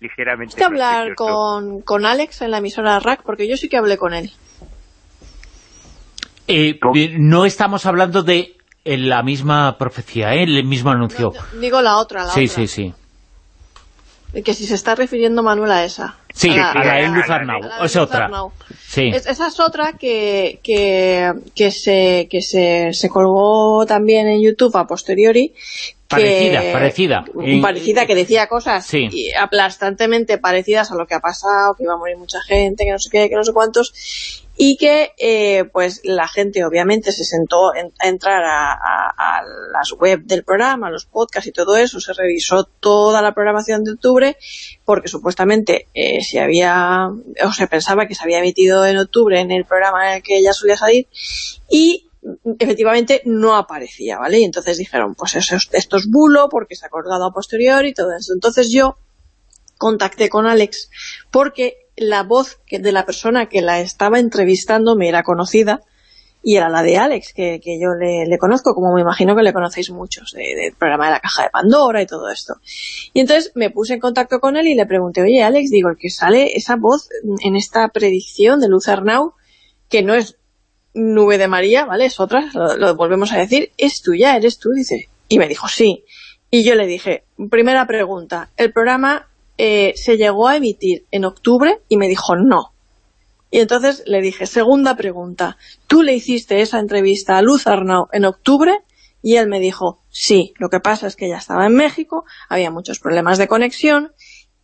ligeramente... que hablar con, con Alex en la emisora RAC? Porque yo sí que hablé con él. Eh, eh, no estamos hablando de la misma profecía, ¿eh? el mismo anuncio. digo la otra, la sí, otra. Sí, sí, Que si se está refiriendo Manuel a esa. Sí, a la, Luz Arnau, es otra. Sí. esa es otra que, que, que, se, que se, se colgó también en YouTube a posteriori, Parecida, parecida. Parecida, que decía cosas aplastantemente parecidas a lo que ha pasado, que iba a morir mucha gente, que no sé qué, que no sé cuántos, y que eh, pues la gente obviamente se sentó a entrar a, las web del programa, los podcasts y todo eso, se revisó toda la programación de octubre, porque supuestamente eh, se había, o se pensaba que se había emitido en octubre en el programa en el que ya solía salir, y efectivamente no aparecía, ¿vale? Y entonces dijeron, pues eso, esto es bulo porque se ha acordado a posteriori y todo eso. Entonces yo contacté con Alex porque la voz de la persona que la estaba entrevistando me era conocida y era la de Alex, que, yo le, conozco, como me imagino que le conocéis muchos, del programa de la caja de Pandora y todo esto. Y entonces me puse en contacto con él y le pregunté, oye Alex, digo, el que sale esa voz en esta predicción de Luz Arnau, que no es Nube de María, ¿vale? Es otra, lo, volvemos a decir, es tuya, eres tú, dice. Y me dijo, sí. Y yo le dije, primera pregunta, ¿el programa eh, se llegó a emitir en octubre? Y me dijo, no. Y entonces le dije, segunda pregunta, ¿tú le hiciste esa entrevista a Luz Arnau en octubre? Y él me dijo, sí, lo que pasa es que ella estaba en México, había muchos problemas de conexión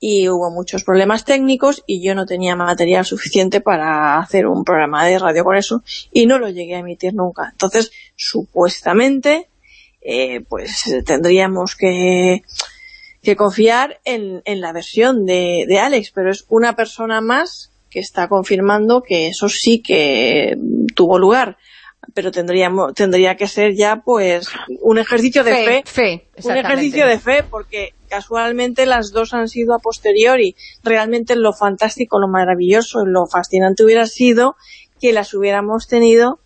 y hubo muchos problemas técnicos y yo no tenía material suficiente para hacer un programa de radio con eso y no lo llegué a emitir nunca. Entonces, supuestamente, eh, pues tendríamos que, que confiar en, en la versión de, de Alex, pero es una persona más que está confirmando que eso sí que tuvo lugar pero tendríamos, tendría que ser ya pues un ejercicio de fe, fe, un ejercicio de fe porque casualmente las dos han sido a posteriori realmente lo fantástico, lo maravilloso lo fascinante hubiera sido que las hubiéramos tenido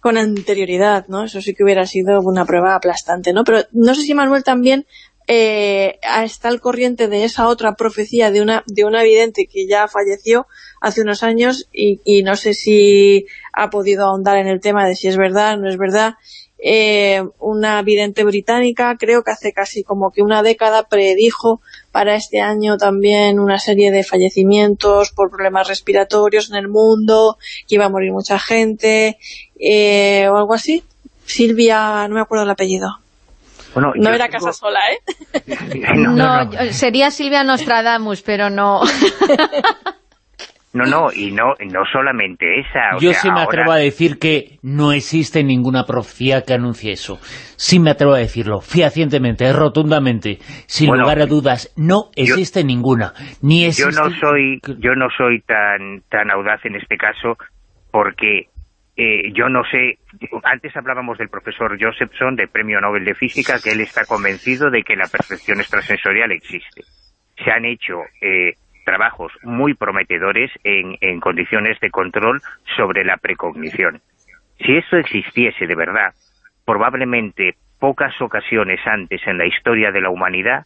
con anterioridad, ¿no? Eso sí que hubiera sido una prueba aplastante, ¿no? Pero no sé si Manuel también eh, está al corriente de esa otra profecía de una, de una vidente que ya falleció hace unos años y, y no sé si ha podido ahondar en el tema de si es verdad o no es verdad. Eh, una vidente británica, creo que hace casi como que una década predijo para este año también una serie de fallecimientos por problemas respiratorios en el mundo, que iba a morir mucha gente, eh, o algo así. Silvia, no me acuerdo el apellido no era casa sola, ¿eh? *laughs* no, sería Silvia Nostradamus, pero no... No, no, y no, no solamente esa. Yo sí me atrevo a decir que no existe ninguna profecía que anuncie eso. Sí me atrevo a decirlo, fehacientemente, rotundamente, sin lugar a dudas. No existe ninguna. Ni existe... Yo no soy, yo no soy tan, tan audaz en este caso, porque eh, yo no sé, antes hablábamos del profesor Josephson, de Premio Nobel de Física, que él está convencido de que la percepción extrasensorial existe. Se han hecho eh, trabajos muy prometedores en, en condiciones de control sobre la precognición. Si esto existiese de verdad, probablemente pocas ocasiones antes en la historia de la humanidad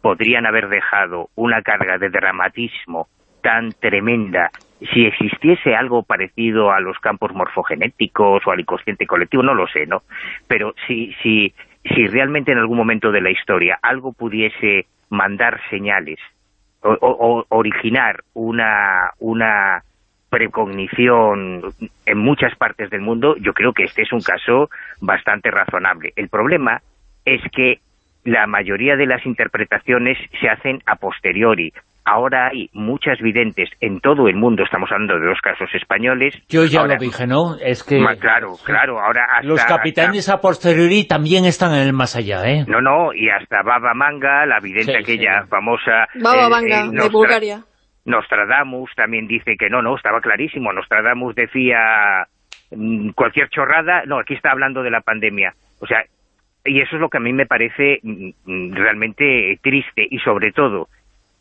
podrían haber dejado una carga de dramatismo tan tremenda si existiese algo parecido a los campos morfogenéticos o al inconsciente colectivo, no lo sé, ¿no? Pero si, si, si realmente en algún momento de la historia algo pudiese mandar señales o, originar una, una precognición en muchas partes del mundo, yo creo que este es un caso bastante razonable. El problema es que la mayoría de las interpretaciones se hacen a posteriori, ahora hay muchas videntes en todo el mundo, estamos hablando de los casos españoles. Yo ya lo dije, ¿no? Es que... claro, claro, ahora Los capitanes a posteriori también están en el más allá, ¿eh? No, no, y hasta Baba Manga, la vidente aquella famosa... Baba Manga, de Bulgaria. Nostradamus también dice que no, no, estaba clarísimo. Nostradamus decía mm, cualquier chorrada, no, aquí está hablando de la pandemia. O sea, y eso es lo que a mí me parece mm, mm, realmente triste y sobre todo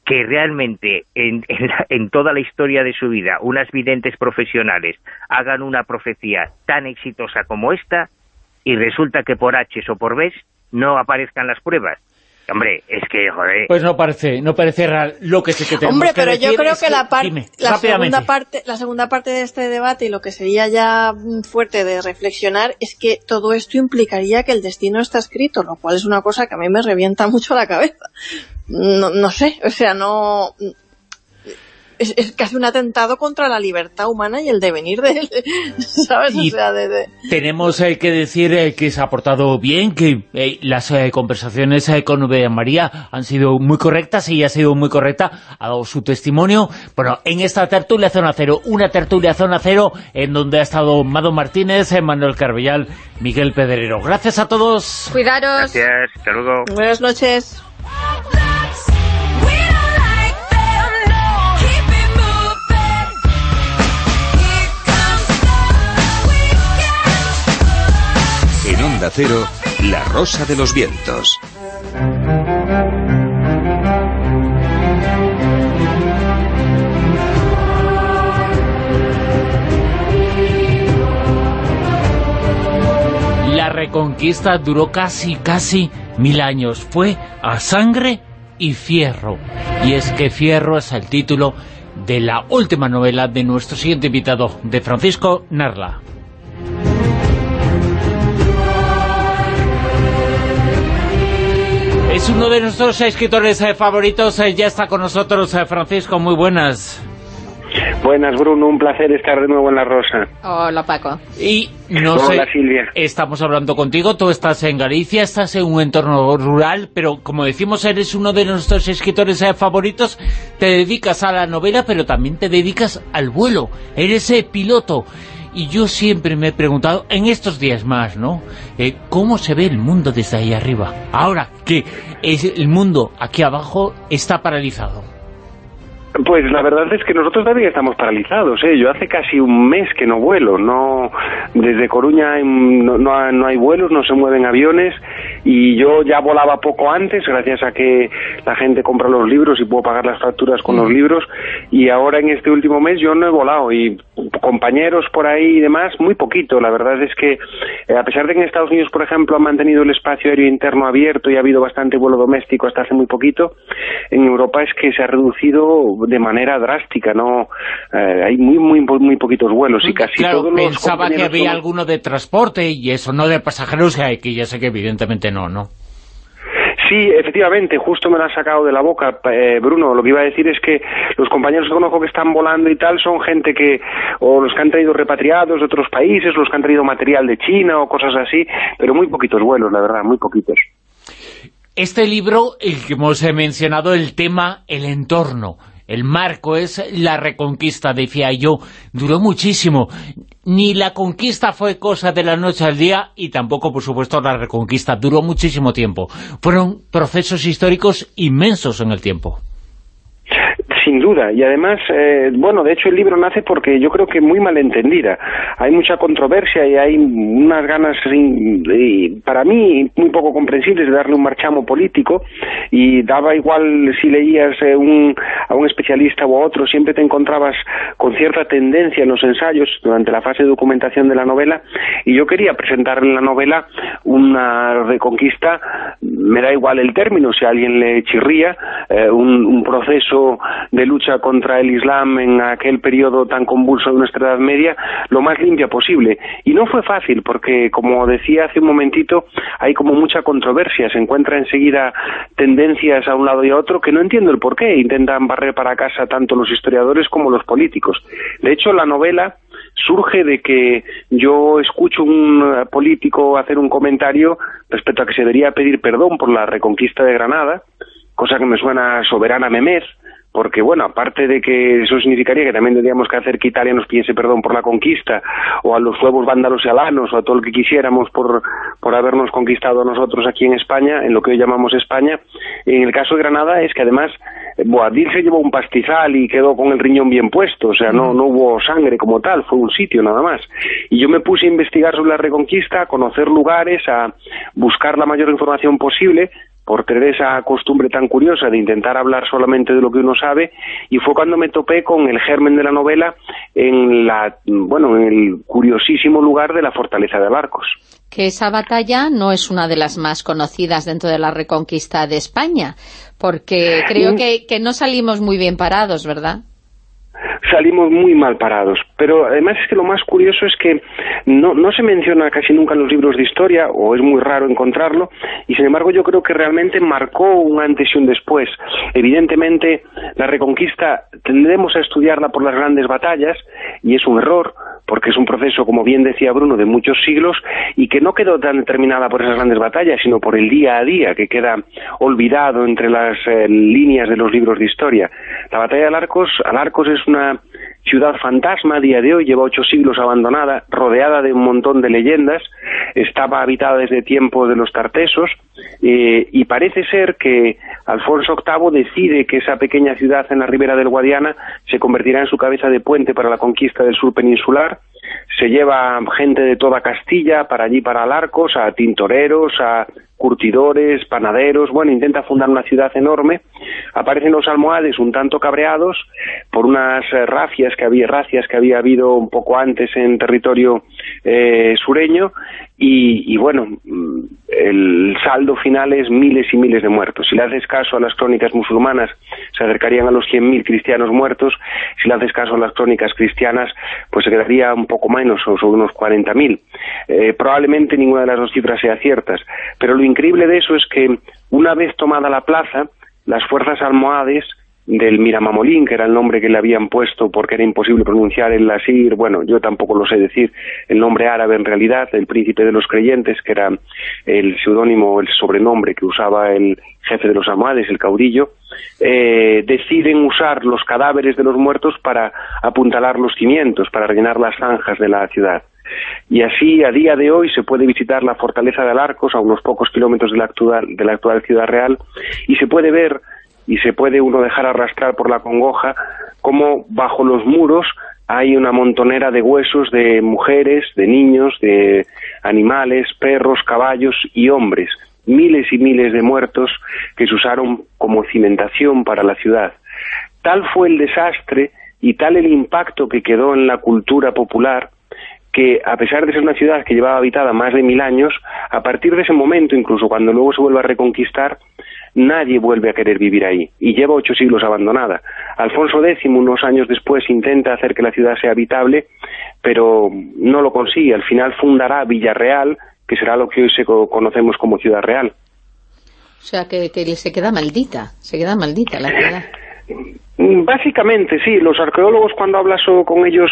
que realmente en, *laughs* en, toda la historia de su vida unas videntes profesionales hagan una profecía tan exitosa como esta y resulta que por H o por B no aparezcan las pruebas. Hombre, es que, joder... Pues no parece, no parece real lo que sí que tenemos Hombre, que pero yo creo que, la, dime, la, segunda parte, la segunda parte de este debate y lo que sería ya fuerte de reflexionar es que todo esto implicaría que el destino está escrito, lo cual es una cosa que a mí me revienta *laughs* mucho la cabeza. No, no sé, o sea, no es, casi un atentado contra la libertad humana y el devenir de él, *laughs* ¿sabes? o sea, de, Tenemos eh, que decir eh, que se ha portado bien, que eh, las conversaciones con Nubia María han sido muy correctas, ella ha sido muy correcta, ha dado su testimonio. Bueno, en esta tertulia Zona Cero, una tertulia Zona Cero, en donde ha estado Mado Martínez, Manuel Carbellal, Miguel Pedrero. Gracias a todos. Cuidaros. Gracias, hasta luego. Buenas noches. Cero, La Rosa de los Vientos. La reconquista duró casi, casi mil años. Fue a sangre y fierro. Y es que Fierro es el título de la última novela de nuestro siguiente invitado, de Francisco Narla. Es uno de nuestros escritores eh, favoritos, eh, ya está con nosotros eh, Francisco, muy buenas. Buenas, Bruno, un placer estar de nuevo en La Rosa. Hola, Paco. Y no Hola, Silvia. estamos hablando contigo, tú estás en Galicia, estás en un entorno rural, pero como decimos, eres uno de nuestros escritores favoritos, te dedicas a la novela, pero también te dedicas al vuelo, eres piloto. Y yo siempre me he preguntado, en estos días más, ¿no? Eh, ¿Cómo se ve el mundo desde ahí arriba? Ahora que el mundo aquí abajo está paralizado. Pues la verdad es que nosotros todavía estamos paralizados. ¿eh? Yo hace casi un mes que no vuelo. no Desde Coruña no, no, hay vuelos, no se mueven aviones y yo ya volaba poco antes gracias a que la gente compra los libros y puedo pagar las facturas con los mm. libros y ahora en este último mes yo no he volado y compañeros por ahí y demás, muy poquito. La verdad es que eh, a pesar de que en Estados Unidos, por ejemplo, han mantenido el espacio aéreo interno abierto y ha habido bastante vuelo doméstico hasta hace muy poquito, en Europa es que se ha reducido de manera drástica, no eh, hay muy muy muy poquitos vuelos y casi claro, todos los pensaba que había alguno de transporte y eso no de pasajeros, que ya sé que evidentemente no, ¿no? Sí, efectivamente, justo me lo has sacado de la boca, eh, Bruno. Lo que iba a decir es que los compañeros que conozco que están volando y tal son gente que, o los que han traído repatriados de otros países, los que han traído material de China o cosas así, pero muy poquitos vuelos, la verdad, muy poquitos. Este libro, el que hemos mencionado, el tema, el entorno, el marco es la reconquista, decía yo, duró muchísimo. Ni la conquista fue cosa de la noche al día y tampoco, por supuesto, la reconquista. Duró muchísimo tiempo. Fueron procesos históricos inmensos en el tiempo. Duda, y además, eh, bueno, de hecho el libro nace porque yo creo que muy mal entendida. Hay mucha controversia y hay unas ganas, para mí, muy poco comprensibles de darle un marchamo político. Y daba igual si leías eh, a un especialista o a otro, siempre te encontrabas con cierta tendencia en los ensayos durante la fase de documentación de la novela. Y yo quería presentar en la novela una reconquista, me da igual el término, si a alguien le chirría, eh, un proceso de lucha contra el Islam en aquel periodo tan convulso de nuestra Edad Media lo más limpia posible. Y no fue fácil porque, como decía hace un momentito, hay como mucha controversia, se encuentra enseguida tendencias a un lado y a otro que no entiendo el por qué intentan barrer para casa tanto los historiadores como los políticos. De hecho, la novela surge de que yo escucho un político hacer un comentario respecto a que se debería pedir perdón por la reconquista de Granada, cosa que me suena soberana memez, porque bueno, aparte de que eso significaría que también tendríamos que hacer que Italia nos piense perdón por la conquista, o a los nuevos vándalos y alanos, o a todo lo que quisiéramos por, por habernos conquistado a nosotros aquí en España, en lo que hoy llamamos España. En el caso de Granada es que además Boadil se llevó un pastizal y quedó con el riñón bien puesto, o sea, no, no hubo sangre como tal, fue un sitio nada más. Y yo me puse a investigar sobre la Reconquista, a conocer lugares, a buscar la mayor información posible, por tener esa costumbre tan curiosa de intentar hablar solamente de lo que uno sabe, y fue cuando me topé con el germen de la novela en la, bueno, en el curiosísimo lugar de la fortaleza de Alarcos. Que esa batalla no es una de las más conocidas dentro de la reconquista de España, porque creo que, que no salimos muy bien parados, ¿verdad? Salimos muy mal parados. Pero además es que lo más curioso es que no, no se menciona casi nunca en los libros de historia, o es muy raro encontrarlo, y sin embargo yo creo que realmente marcó un antes y un después. Evidentemente la reconquista tendremos a estudiarla por las grandes batallas, y es un error, porque es un proceso, como bien decía Bruno, de muchos siglos y que no quedó tan determinada por esas grandes batallas, sino por el día a día, que queda olvidado entre las eh, líneas de los libros de historia. La batalla de Alarcos, Alarcos es una ciudad fantasma a día de hoy, lleva ocho siglos abandonada, rodeada de un montón de leyendas, estaba habitada desde tiempos de los tartesos, eh, y parece ser que Alfonso VIII decide que esa pequeña ciudad en la ribera del Guadiana se convertirá en su cabeza de puente para la conquista del sur peninsular, se lleva gente de toda Castilla para allí, para Alarcos, a tintoreros, a curtidores, panaderos, bueno, intenta fundar una ciudad enorme, aparecen los almohades un tanto cabreados por unas eh, racias que había, racias que había habido un poco antes en territorio eh, sureño y, bueno, mm, el saldo final es miles y miles de muertos. Si le haces caso a las crónicas musulmanas, se acercarían a los 100.000 cristianos muertos. Si le haces caso a las crónicas cristianas, pues se quedaría un poco menos, o sobre unos 40.000. Eh, probablemente ninguna de las dos cifras sea ciertas. Pero lo increíble de eso es que una vez tomada la plaza, las fuerzas almohades del Miramamolín, que era el nombre que le habían puesto porque era imposible pronunciar el Asir, bueno, yo tampoco lo sé decir, el nombre árabe en realidad, el príncipe de los creyentes, que era el seudónimo, el sobrenombre que usaba el jefe de los almohades, el caudillo, eh, deciden usar los cadáveres de los muertos para apuntalar los cimientos, para rellenar las zanjas de la ciudad. Y así, a día de hoy, se puede visitar la fortaleza de Alarcos, a unos pocos kilómetros de la actual, de la actual ciudad real, y se puede ver y se puede uno dejar arrastrar por la congoja como bajo los muros hay una montonera de huesos de mujeres, de niños, de animales, perros, caballos y hombres, miles y miles de muertos que se usaron como cimentación para la ciudad. Tal fue el desastre y tal el impacto que quedó en la cultura popular que a pesar de ser una ciudad que llevaba habitada más de mil años, a partir de ese momento, incluso cuando luego se vuelve a reconquistar, nadie vuelve a querer vivir ahí y lleva ocho siglos abandonada. Alfonso X, unos años después, intenta hacer que la ciudad sea habitable, pero no lo consigue. Al final fundará Villarreal, que será lo que hoy se conocemos como Ciudad Real. O sea, que, que se queda maldita, se queda maldita la ciudad. *laughs* Mm, básicamente, sí. Los arqueólogos cuando hablas con ellos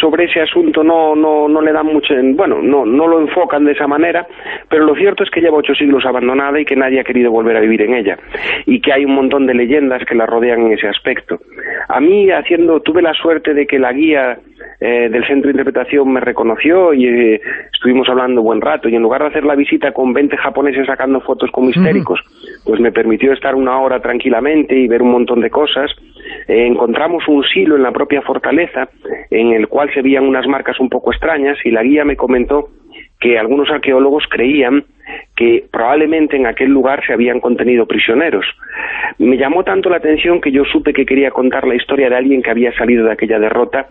sobre ese asunto no, no, no le dan mucho, bueno, no, no lo enfocan de esa manera, pero lo cierto es que lleva ocho siglos abandonada y que nadie ha querido volver a vivir en ella y que hay un montón de leyendas que la rodean en ese aspecto. A mí, haciendo, tuve la suerte de que la guía eh, del centro de interpretación me reconoció y eh, estuvimos hablando buen rato y en lugar de hacer la visita con 20 japoneses sacando fotos como histéricos, pues me permitió estar una hora tranquilamente y ver un montón de cosas. Eh, encontramos un silo en la propia fortaleza en el cual se veían unas marcas un poco extrañas y la guía me comentó que algunos arqueólogos creían que probablemente en aquel lugar se habían contenido prisioneros. Me llamó tanto la atención que yo supe que quería contar la historia de alguien que había salido de aquella derrota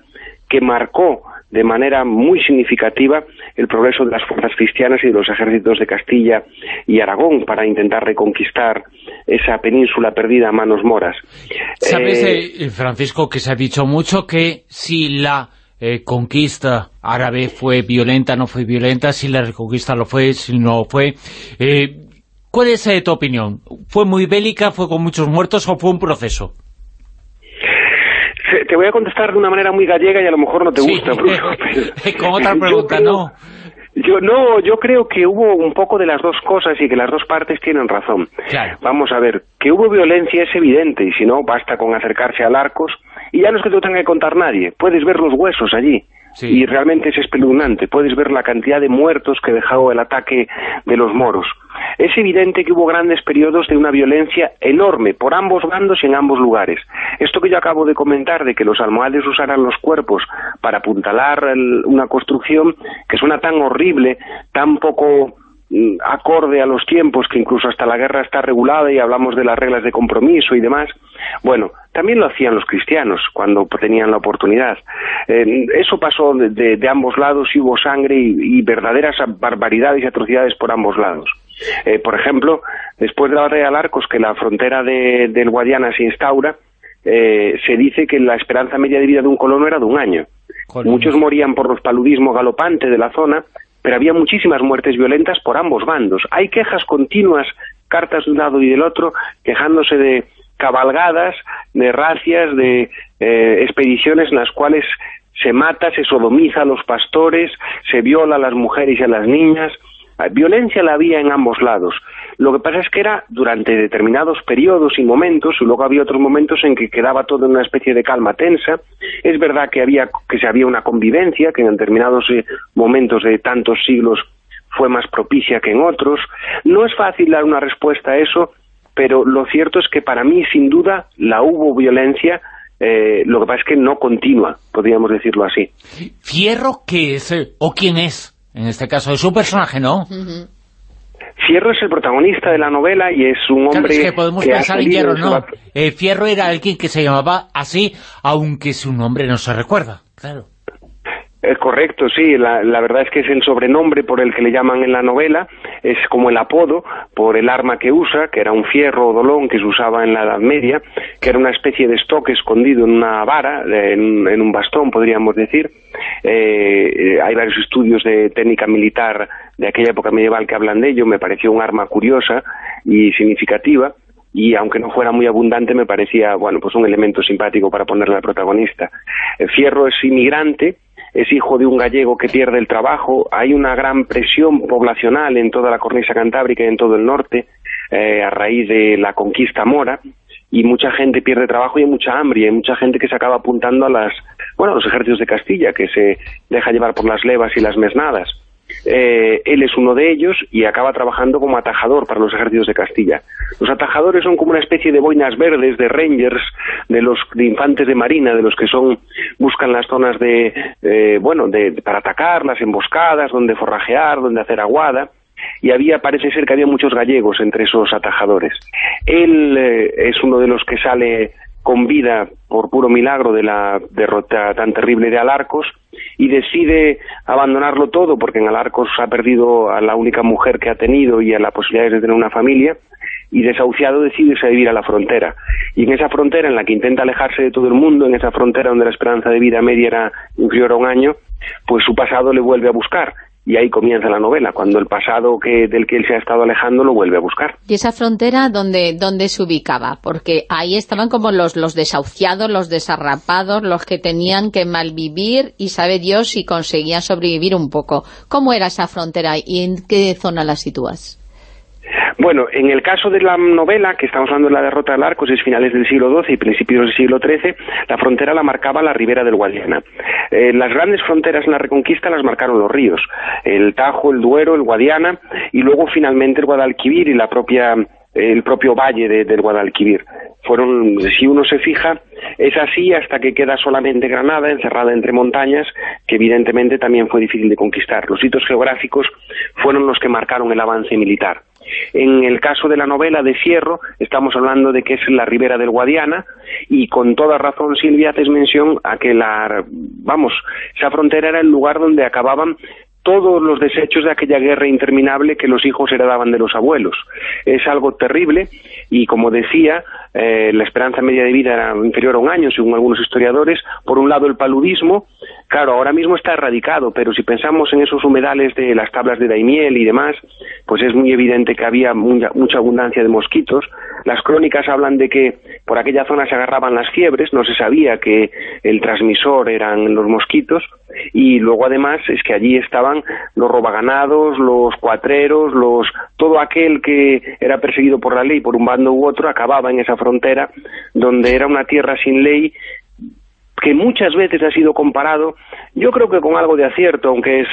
que marcó de manera muy significativa el progreso de las fuerzas cristianas y de los ejércitos de Castilla y Aragón para intentar reconquistar esa península perdida a manos moras. ¿Sabes, eh, eh, Francisco, que se ha dicho mucho que si la eh, conquista árabe fue violenta, no fue violenta, si la reconquista lo fue, si no fue... ¿Cuál es tu opinión? ¿Fue muy bélica, fue con muchos muertos o fue un proceso? Te voy a contestar de una manera muy gallega y a lo mejor no te gusta, Bruno. *laughs* Con otra *laughs* pregunta, no. Yo no, yo creo que hubo un poco de las dos cosas y que las dos partes tienen razón. Vamos a ver, que hubo violencia es evidente y si no, basta con acercarse al Arcos y ya no es que te lo tenga que contar nadie, puedes ver los huesos allí. Y realmente es espeluznante. Puedes ver la cantidad de muertos que dejó el ataque de los moros. Es evidente que hubo grandes periodos de una violencia enorme por ambos bandos y en ambos lugares. Esto que yo acabo de comentar de que los almohades usaran los cuerpos para apuntalar una construcción que suena tan horrible, tan poco acorde a los tiempos, que incluso hasta la guerra está regulada y hablamos de las reglas de compromiso y demás. Bueno, también lo hacían los cristianos cuando tenían la oportunidad. Eh, eso pasó de, ambos lados y hubo sangre y, verdaderas barbaridades y atrocidades por ambos lados. Eh, por ejemplo, después de la batalla de Alarcos, que la frontera del Guadiana se instaura, eh, se dice que la esperanza media de vida de un colono era de un año. Muchos morían por los paludismo galopante de la zona, pero había muchísimas muertes violentas por ambos bandos. Hay quejas continuas, cartas de un lado y del otro, quejándose de cabalgadas, de racias, de eh, expediciones en las cuales se mata, se sodomiza a los pastores, se viola a las mujeres y a las niñas. Violencia la había en ambos lados. Lo que pasa es que era durante determinados periodos y momentos, y luego había otros momentos en que quedaba todo en una especie de calma tensa. Es verdad que había que se había una convivencia, que en determinados eh, momentos de tantos siglos fue más propicia que en otros. No es fácil dar una respuesta a eso, pero lo cierto es que para mí, sin duda, la hubo violencia, eh, lo que pasa es que no continua, podríamos decirlo así. ¿Fierro qué es? Eh, ¿O quién es? En este caso es un personaje, ¿no? Fierro es el protagonista de la novela y es un hombre... que podemos pensar en Hierro, no. Eh, Fierro era alguien que se llamaba así, aunque su nombre no se recuerda, claro. Es correcto, sí, la, la, verdad es que es el sobrenombre por el que le llaman en la novela, es como el apodo por el arma que usa, que era un fierro o dolón que se usaba en la Edad Media, que era una especie de estoque escondido en una vara, en, en un bastón, podríamos decir. Eh, hay varios estudios de técnica militar de aquella época medieval que hablan de ello, me pareció un arma curiosa y significativa y aunque no fuera muy abundante me parecía bueno pues un elemento simpático para ponerle al protagonista. El Fierro es inmigrante, es hijo de un gallego que pierde el trabajo, hay una gran presión poblacional en toda la cornisa cantábrica y en todo el norte eh, a raíz de la conquista mora y mucha gente pierde trabajo y hay mucha hambre y hay mucha gente que se acaba apuntando a las bueno a los ejércitos de Castilla que se deja llevar por las levas y las mesnadas eh, él es uno de ellos y acaba trabajando como atajador para los ejércitos de Castilla. Los atajadores son como una especie de boinas verdes, de rangers, de los infantes de marina, de los que son buscan las zonas de, eh, bueno, de, para atacar, las emboscadas, donde forrajear, donde hacer aguada y había, parece ser que había muchos gallegos entre esos atajadores. Él eh, es uno de los que sale con vida por puro milagro de la derrota tan terrible de Alarcos y decide abandonarlo todo porque en Alarcos ha perdido a la única mujer que ha tenido y a la posibilidad de tener una familia y desahuciado decide irse a vivir a la frontera. Y en esa frontera en la que intenta alejarse de todo el mundo, en esa frontera donde la esperanza de vida media era inferior a un año, pues su pasado le vuelve a buscar y ahí comienza la novela, cuando el pasado que del que él se ha estado alejando lo vuelve a buscar. ¿Y esa frontera dónde, dónde se ubicaba? Porque ahí estaban como los, los desahuciados, los desarrapados, los que tenían que malvivir y sabe Dios si conseguían sobrevivir un poco. ¿Cómo era esa frontera y en qué zona la sitúas? Bueno, en el caso de la novela, que estamos hablando de la derrota de Arcos, es finales del siglo XII y principios del siglo XIII, la frontera la marcaba la ribera del Guadiana. Eh, las grandes fronteras en la Reconquista las marcaron los ríos, el Tajo, el Duero, el Guadiana, y luego finalmente el Guadalquivir y la propia el propio valle del Guadalquivir. Fueron, si uno se fija, es así hasta que queda solamente Granada, encerrada entre montañas, que evidentemente también fue difícil de conquistar. Los hitos geográficos fueron los que marcaron el avance militar. En el caso de la novela de Fierro, estamos hablando de que es la ribera del Guadiana, y con toda razón Silvia haces mención a que la, vamos, esa frontera era el lugar donde acababan todos los desechos de aquella guerra interminable que los hijos heredaban de los abuelos. Es algo terrible y, como decía, eh, la esperanza media de vida era inferior a un año, según algunos historiadores. Por un lado, el paludismo, claro, ahora mismo está erradicado, pero si pensamos en esos humedales de las tablas de Daimiel y demás, pues es muy evidente que había mucha abundancia de mosquitos. Las crónicas hablan de que por aquella zona se agarraban las fiebres, no se sabía que el transmisor eran los mosquitos, y luego además es que allí estaban los robaganados, los cuatreros, los todo aquel que era perseguido por la ley por un bando u otro acababa en esa frontera donde era una tierra sin ley que muchas veces ha sido comparado, yo creo que con algo de acierto, aunque es,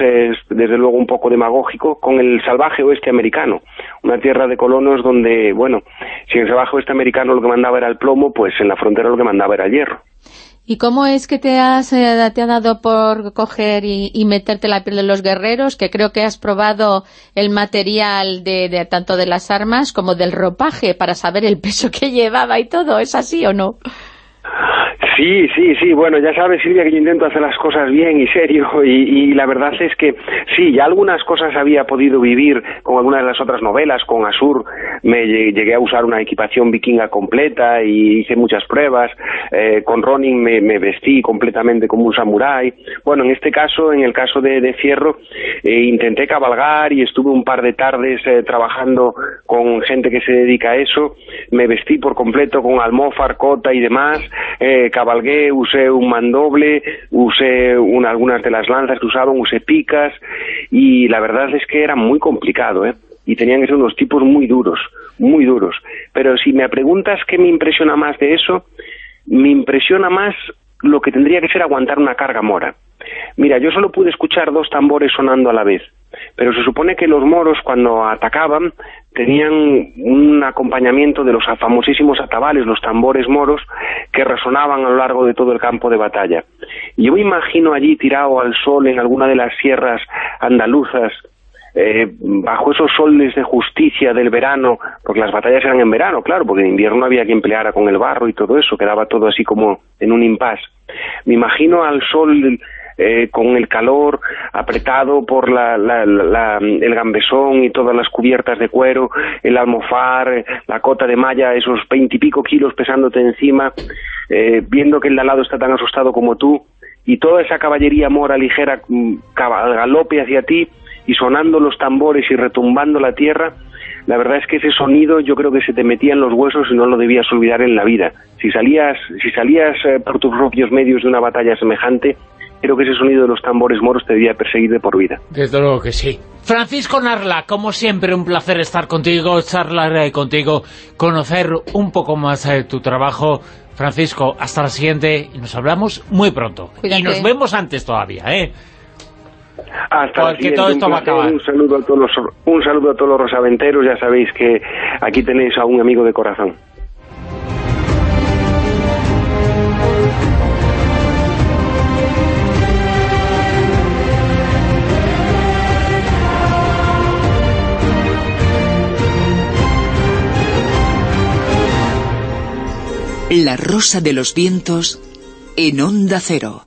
desde luego un poco demagógico, con el salvaje oeste americano, una tierra de colonos donde, bueno, si en el salvaje oeste americano lo que mandaba era el plomo, pues en la frontera lo que mandaba era el hierro. ¿Y cómo es que te, has, eh, te ha dado por coger y, meterte la piel de los guerreros? Que creo que has probado el material de, tanto de las armas como del ropaje para saber el peso que *laughs* llevaba y todo. ¿Es así o no? *laughs* Sí, sí, sí. Bueno, ya sabes, Silvia, que yo intento hacer las cosas bien y serio *laughs* y, la verdad es que sí, ya algunas cosas había podido vivir con algunas de las otras novelas. Con Asur me llegué a usar una equipación vikinga completa y hice muchas pruebas. Eh, con Ronin me, vestí completamente como un samurái. Bueno, en este caso, en el caso de, de Fierro, eh, intenté cabalgar y estuve un par de tardes eh, trabajando con gente que se dedica a eso. Me vestí por completo con almófar, cota y demás. Eh, usé un mandoble, usé algunas de las lanzas que usaban, usé picas y la verdad es que era muy complicado, ¿eh? Y tenían que ser unos tipos muy duros, muy duros. Pero si me preguntas qué me impresiona más de eso, me impresiona más lo que tendría que ser aguantar una carga mora. Mira, yo solo pude escuchar dos tambores sonando a la vez, pero se supone que los moros cuando atacaban tenían un acompañamiento de los famosísimos atabales, los tambores moros, que resonaban a lo largo de todo el campo de batalla. Y yo me imagino allí tirado al sol en alguna de las sierras andaluzas, eh, bajo esos soles de justicia del verano, porque las batallas eran en verano, claro, porque en invierno había que emplear con el barro y todo eso, quedaba todo así como en un impas. Me imagino al sol eh, con el calor apretado por la, el gambesón y todas las cubiertas de cuero, el almofar, la cota de malla, esos veintipico kilos pesándote encima, eh, viendo que el de al lado está tan asustado como tú, y toda esa caballería mora ligera mm, galope hacia ti y sonando los tambores y retumbando la tierra, la verdad es que ese sonido yo creo que se te metía en los huesos y no lo debías olvidar en la vida. Si salías, si salías eh, por tus propios medios de una batalla semejante, creo que ese sonido de los tambores moros te debía perseguir de por vida. Desde luego que sí. Francisco Narla, como siempre, un placer estar contigo, charlar eh, contigo, conocer un poco más de eh, tu trabajo. Francisco, hasta la siguiente y nos hablamos muy pronto. Y nos vemos antes todavía, ¿eh? Hasta Porque todo esto va a acabar. Un saludo a todos los, un saludo a todos los rosaventeros, ya sabéis que aquí tenéis a un amigo de corazón. La Rosa de los Vientos en Onda Cero.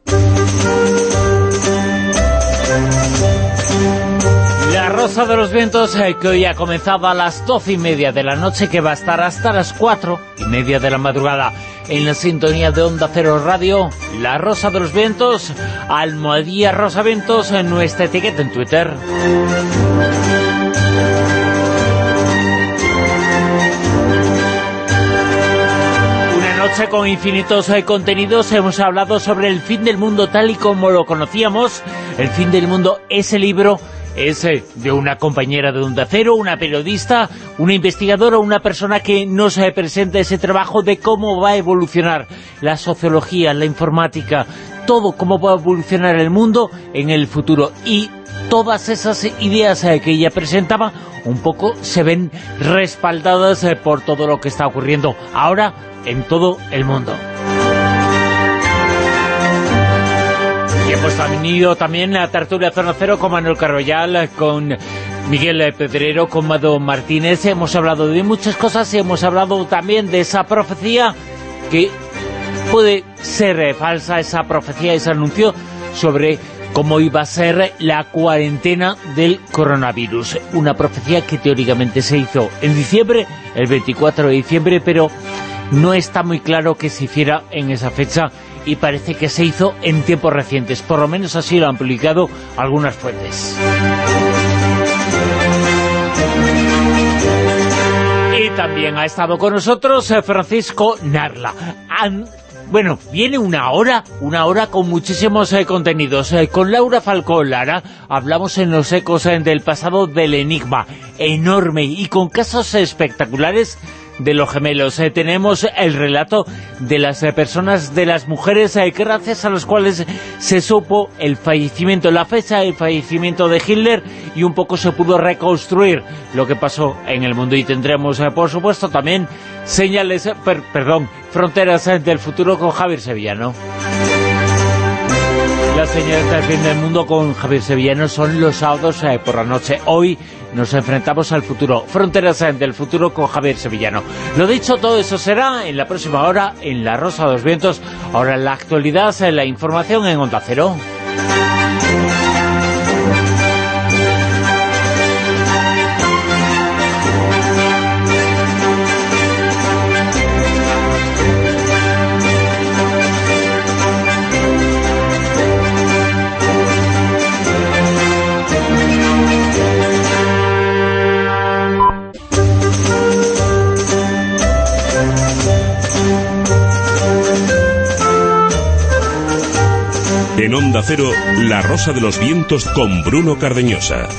La Rosa de los Vientos eh, que hoy ha comenzado a las doce y media de la noche que va a estar hasta las cuatro y media de la madrugada en la sintonía de Onda Cero Radio. La Rosa de los Vientos, Almohadía Rosa Vientos en nuestra etiqueta en Twitter. Con infinitos eh, contenidos hemos hablado sobre el fin del mundo tal y como lo conocíamos. El fin del mundo, ese libro es eh, de una compañera de Onda Cero, una periodista, una investigadora, una persona que nos eh, presenta ese trabajo de cómo va a evolucionar la sociología, la informática, todo cómo va a evolucionar el mundo en el futuro. Y todas esas ideas que ella presentaba un poco se ven respaldadas por todo lo que está ocurriendo. Ahora en todo el mundo. Y hemos tenido también la tertulia Zona Cero con Manuel Carroyal, con Miguel Pedrero, con Mado Martínez. Hemos hablado de muchas cosas y hemos hablado también de esa profecía que puede ser falsa, esa profecía, ese anuncio sobre cómo iba a ser la cuarentena del coronavirus. Una profecía que teóricamente se hizo en diciembre, el 24 de diciembre, pero no está muy claro que se hiciera en esa fecha y parece que se hizo en tiempos recientes. Por lo menos así lo han publicado algunas fuentes. Y también ha estado con nosotros eh, Francisco Narla. bueno, viene una hora, una hora con muchísimos eh, contenidos. Eh, con Laura Falcón Lara hablamos en los ecos del pasado del enigma, enorme y con casos espectaculares de los gemelos. Eh, tenemos el relato de las eh, personas, de las mujeres, eh, gracias a las cuales se supo el fallecimiento, la fecha del fallecimiento de Hitler y un poco se pudo reconstruir lo que pasó en el mundo. Y tendremos, por supuesto, también señales, perdón, fronteras del futuro con Javier Sevillano. Las señales del fin del mundo con Javier Sevillano son los sábados eh, por la noche. Hoy nos enfrentamos al futuro. Fronteras eh, del futuro con Javier Sevillano. Lo dicho, todo eso será en la próxima hora en La Rosa de los Vientos. Ahora en la actualidad, en la información en Onda Cero. En Onda Cero, La Rosa de los Vientos con Bruno Cardeñosa.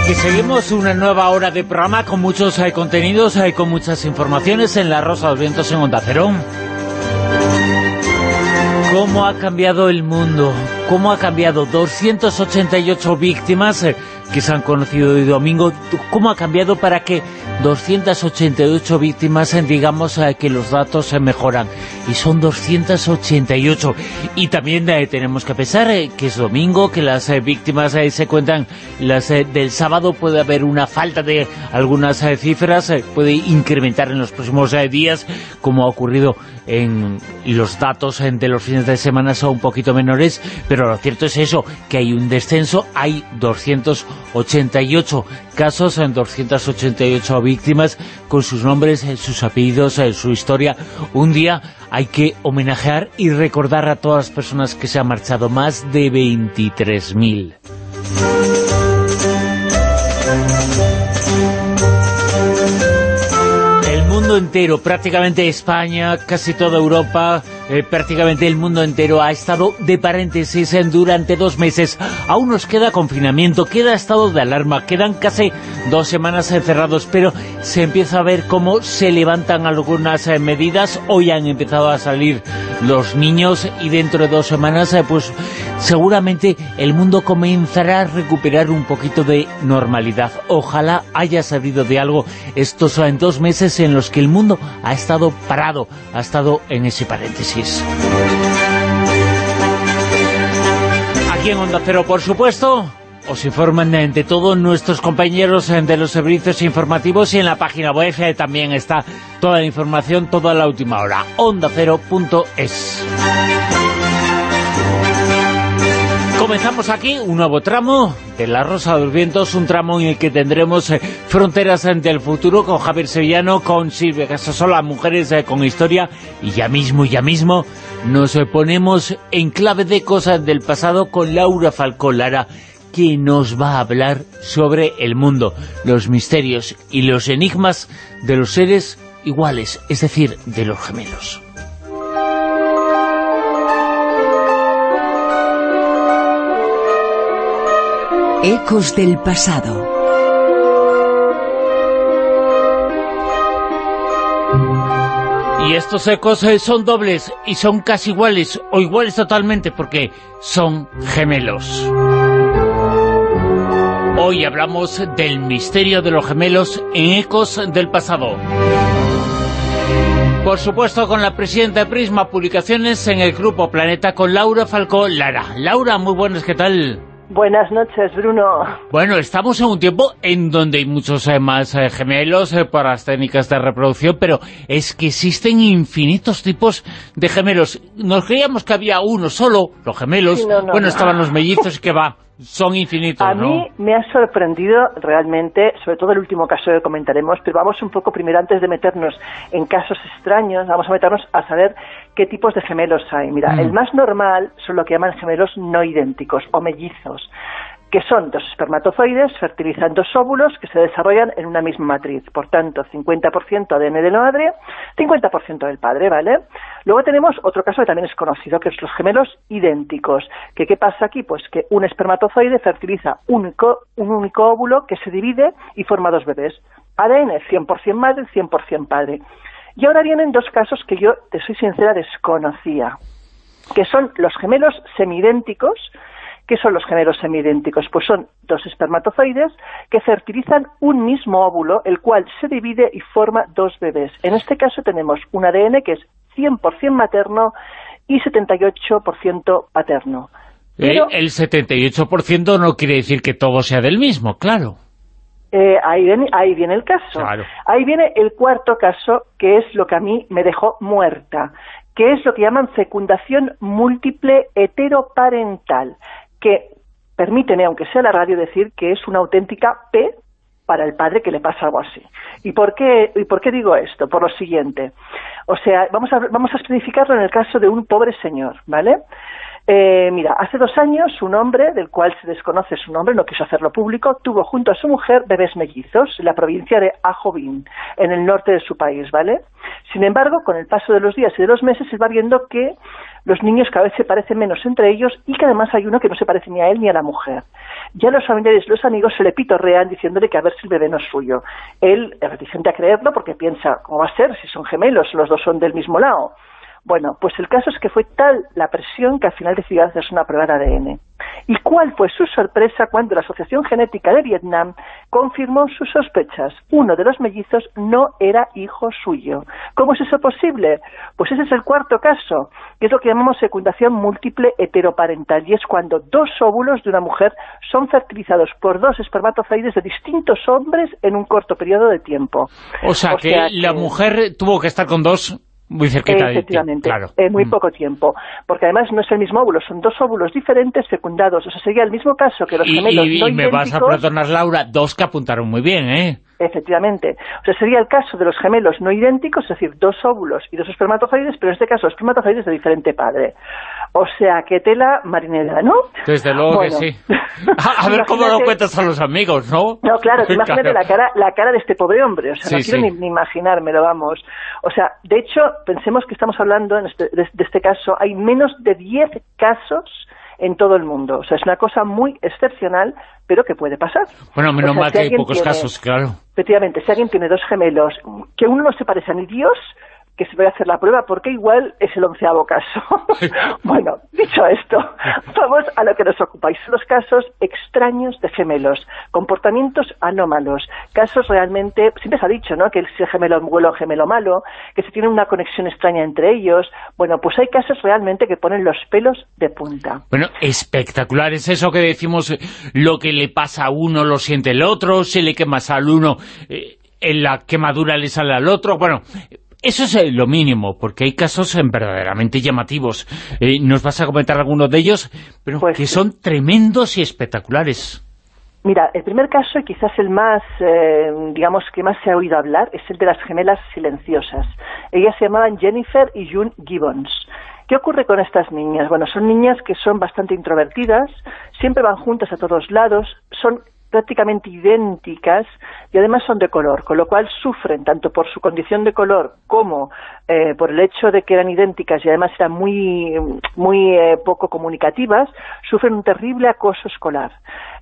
Aquí seguimos una nueva hora de programa con muchos hay contenidos, hay con muchas informaciones en La Rosa de los Vientos en Onda Cero. ¿Cómo ha cambiado el mundo? ¿Cómo ha cambiado 288 víctimas eh, que se han conocido hoy domingo? ¿Cómo ha cambiado para que 288 víctimas, eh, digamos eh, que los datos se mejoran? Y son 288. Y también tenemos que pensar que es domingo, que las víctimas se cuentan, las del sábado puede haber una falta de algunas cifras, puede incrementar en los próximos días, como ha ocurrido en los datos de los fines de semana son un poquito menores, pero lo cierto es eso, que hay un descenso, hay 288 casos, en 288 víctimas, con sus nombres, sus apellidos, su historia. Un día hay que homenajear y recordar a todas las personas que se han marchado, más de 23.000. entero, prácticamente España, casi toda Europa, eh, prácticamente el mundo entero ha estado de paréntesis durante dos meses. Aún nos queda confinamiento, queda estado de alarma, quedan casi dos semanas encerrados, pero se empieza a ver cómo se levantan algunas eh, medidas. Hoy han empezado a salir los niños y dentro de dos semanas eh, pues seguramente el mundo comenzará a recuperar un poquito de normalidad. Ojalá haya servido de algo estos dos meses en los que el mundo ha estado parado, ha estado en ese paréntesis. Aquí en Onda Cero, por supuesto, os informan de todo nuestros compañeros de los servicios informativos y en la página web eh, también está toda la información, toda la última hora, ondacero.es. Comenzamos aquí un nuevo tramo de La Rosa de los Vientos, un tramo en el que tendremos eh, fronteras del futuro con Javier Sevillano, con Silvia Casasola, mujeres eh, con historia, y ya mismo, ya mismo, nos ponemos en clave de cosas del pasado con Laura Falcolara, que nos va a hablar sobre el mundo, los misterios y los enigmas de los seres iguales, es decir, de los gemelos. Ecos del pasado. Y estos ecos eh, son dobles y son casi iguales, o iguales totalmente, porque son gemelos. Hoy hablamos del misterio de los gemelos en Ecos del pasado. Por supuesto, con la presidenta de Prisma Publicaciones en el Grupo Planeta, con Laura Falcó Lara. Laura, muy buenas, ¿qué tal? Buenas noches, Bruno. Bueno, estamos en un tiempo en donde hay muchos eh, más eh, gemelos eh, para las técnicas de reproducción, pero es que existen infinitos tipos de gemelos. Nos creíamos que había uno solo, los gemelos. bueno, estaban los mellizos, que va, son infinitos, A mí me ha sorprendido realmente, sobre todo el último caso que comentaremos, pero vamos un poco primero, antes de meternos en casos extraños, vamos a meternos a saber qué tipos de gemelos hay. Mira, mm. el más normal son lo que llaman gemelos no idénticos o mellizos que son dos espermatozoides, fertilizan dos óvulos que se desarrollan en una misma matriz. Por tanto, 50% ADN de la madre, 50% del padre, ¿vale? Luego tenemos otro caso que también es conocido, que es los gemelos idénticos. ¿Que, ¿Qué pasa aquí? Pues que un espermatozoide fertiliza un único óvulo que se divide y forma dos bebés. ADN 100% madre, 100% padre. Y ahora vienen dos casos que yo, te soy sincera, desconocía, que son los gemelos semidénticos, ¿Qué son los gemelos semidénticos? Pues son dos espermatozoides que fertilizan un mismo óvulo, el cual se divide y forma dos bebés. En este caso tenemos un ADN que es 100% materno y 78% paterno. Eh, el 78% no quiere decir que todo sea del mismo, claro. Eh, ahí, viene, ahí viene el caso. Ahí viene el cuarto caso, que es lo que a mí me dejó muerta, que es lo que llaman fecundación múltiple heteroparental, que permíteme, aunque sea la radio, decir que es una auténtica P para el padre que le pasa algo así. ¿Y por qué, y por qué digo esto? Por lo siguiente. O sea, vamos a, vamos a especificarlo en el caso de un pobre señor, ¿vale? Eh, mira, hace dos años un hombre, del cual se desconoce su nombre, no quiso hacerlo público, tuvo junto a su mujer bebés mellizos en la provincia de Ajovin, en el norte de su país, ¿vale? Sin embargo, con el paso de los días y de los meses se va viendo que los niños cada vez se parecen menos entre ellos y que además hay uno que no se parece ni a él ni a la mujer. Ya los familiares y los amigos se le pitorrean diciéndole que a ver si el bebé no es suyo. Él es reticente a creerlo porque piensa, ¿cómo va a ser si son gemelos, los dos son del mismo lado? Bueno, pues el caso es que fue tal la presión que al final decidió hacerse una prueba de ADN. ¿Y cuál fue su sorpresa cuando la Asociación Genética de Vietnam confirmó sus sospechas? Uno de los mellizos no era hijo suyo. ¿Cómo es eso posible? Pues ese es el cuarto caso, que es lo que llamamos fecundación múltiple heteroparental, y es cuando dos óvulos de una mujer son fertilizados por dos espermatozoides de distintos hombres en un corto periodo de tiempo. O sea, que, la mujer tuvo que estar con dos muy cerquita Efectivamente, claro. en muy mm. poco tiempo. Porque además no es el mismo óvulo, son dos óvulos diferentes fecundados. O sea, sería el mismo caso que los gemelos y, y me vas a perdonar, Laura, dos que apuntaron muy bien, ¿eh? Efectivamente. O sea, sería el caso de los gemelos no idénticos, es decir, dos óvulos y dos espermatozoides, pero en este caso espermatozoides de diferente padre. O sea, que tela marinera, ¿no? Desde luego que sí. *laughs* A, ver cómo lo cuentas a los amigos, ¿no? No, *laughs* claro, imagínate la cara la cara de este pobre hombre, o sea, no quiero ni, ni, imaginármelo, vamos. O sea, de hecho, pensemos que estamos hablando en este, de, este caso, hay menos de 10 casos en todo el mundo. O sea, es una cosa muy excepcional, pero que puede pasar. Bueno, menos mal que hay pocos casos, claro. Efectivamente, si alguien tiene dos gemelos, que uno no se parece a ni Dios, que se vaya a hacer la prueba, porque igual es el onceavo caso. *laughs* bueno, dicho esto, *laughs* vamos a lo que nos ocupáis. Los casos extraños de gemelos, comportamientos anómalos, casos realmente, siempre se ha dicho, ¿no?, que el gemelo bueno, gemelo malo, que se tiene una conexión extraña entre ellos. Bueno, pues hay casos realmente que ponen los pelos de punta. Bueno, espectacular, es eso que decimos, lo que le pasa a uno lo siente el otro, se le quema al uno... Eh, en la quemadura le sale al otro, bueno, eso es eh, lo mínimo, porque hay casos eh, verdaderamente llamativos. Eh, nos vas a comentar algunos de ellos, pero pues que son tremendos y espectaculares. Mira, el primer caso, y quizás el más, digamos, que más se ha oído hablar, es el de las gemelas silenciosas. Ellas se llamaban Jennifer y June Gibbons. ¿Qué ocurre con estas niñas? Bueno, son niñas que son bastante introvertidas, siempre van juntas a todos lados, son prácticamente idénticas y además son de color, con lo cual sufren tanto por su condición de color como eh, por el hecho de que eran idénticas y además eran muy, muy eh, poco comunicativas, sufren un terrible acoso escolar.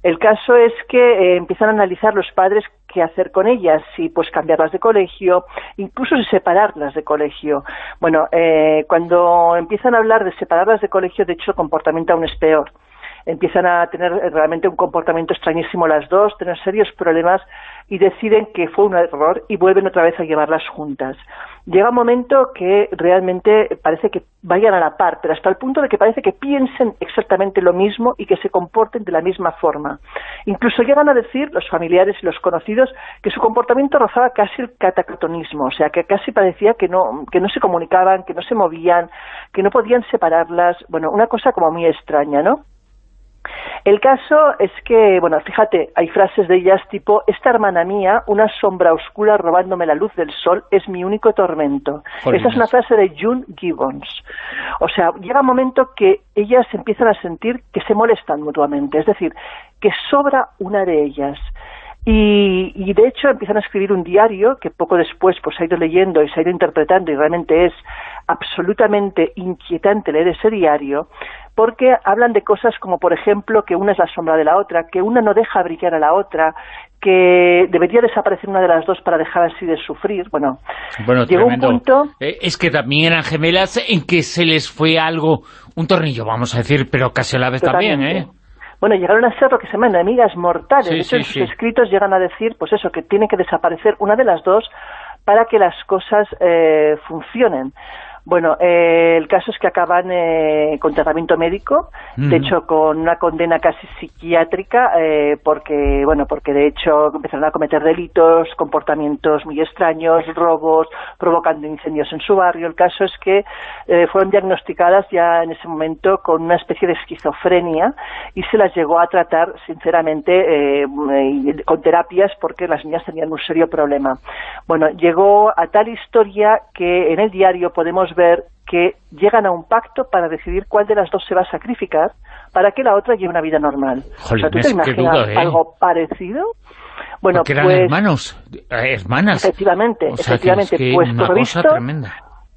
El caso es que eh, empiezan a analizar los padres qué hacer con ellas, si pues cambiarlas de colegio, incluso si separarlas de colegio. Bueno, cuando empiezan a hablar de separarlas de colegio, de hecho el comportamiento aún es peor empiezan a tener realmente un comportamiento extrañísimo las dos, tener serios problemas y deciden que fue un error y vuelven otra vez a llevarlas juntas. Llega un momento que realmente parece que vayan a la par, pero hasta el punto de que parece que piensen exactamente lo mismo y que se comporten de la misma forma. Incluso llegan a decir los familiares y los conocidos que su comportamiento rozaba casi el catacrotonismo, o sea, que casi parecía que no, que no se comunicaban, que no se movían, que no podían separarlas, bueno, una cosa como muy extraña, ¿no? El caso es que, bueno, fíjate, hay frases de ellas tipo, esta hermana mía, una sombra oscura robándome la luz del sol, es mi único tormento. Esa es una frase de June Gibbons. O sea, llega un momento que ellas empiezan a sentir que se molestan mutuamente, es decir, que sobra una de ellas. Y, y, de hecho empiezan a escribir un diario que poco después pues ha ido leyendo y se ha ido interpretando y realmente es absolutamente inquietante leer ese diario porque hablan de cosas como, por ejemplo, que una es la sombra de la otra, que una no deja brillar a la otra, que debería desaparecer una de las dos para dejar así de sufrir. Bueno, llegó un punto... Eh, es que también eran gemelas en que se les fue algo, un tornillo, vamos a decir, pero casi a la vez también, ¿eh? Bueno, llegaron a ser lo que se llama enemigas mortales. de hecho, en sus escritos llegan a decir, pues eso, que tiene que desaparecer una de las dos para que las cosas eh, funcionen. Bueno, eh, el caso es que acaban eh, con tratamiento médico, de hecho con una condena casi psiquiátrica, eh, porque bueno, porque de hecho empezaron a cometer delitos, comportamientos muy extraños, robos, provocando incendios en su barrio. El caso es que fueron diagnosticadas ya en ese momento con una especie de esquizofrenia y se las llegó a tratar, sinceramente, con terapias porque las niñas tenían un serio problema. Bueno, llegó a tal historia que en el diario podemos ver que llegan a un pacto para decidir cuál de las dos se va a sacrificar para que la otra lleve una vida normal. ¿tú te imaginas ¿eh? algo parecido? Bueno, Porque eran pues, hermanos, hermanas. Efectivamente, efectivamente. pues por visto,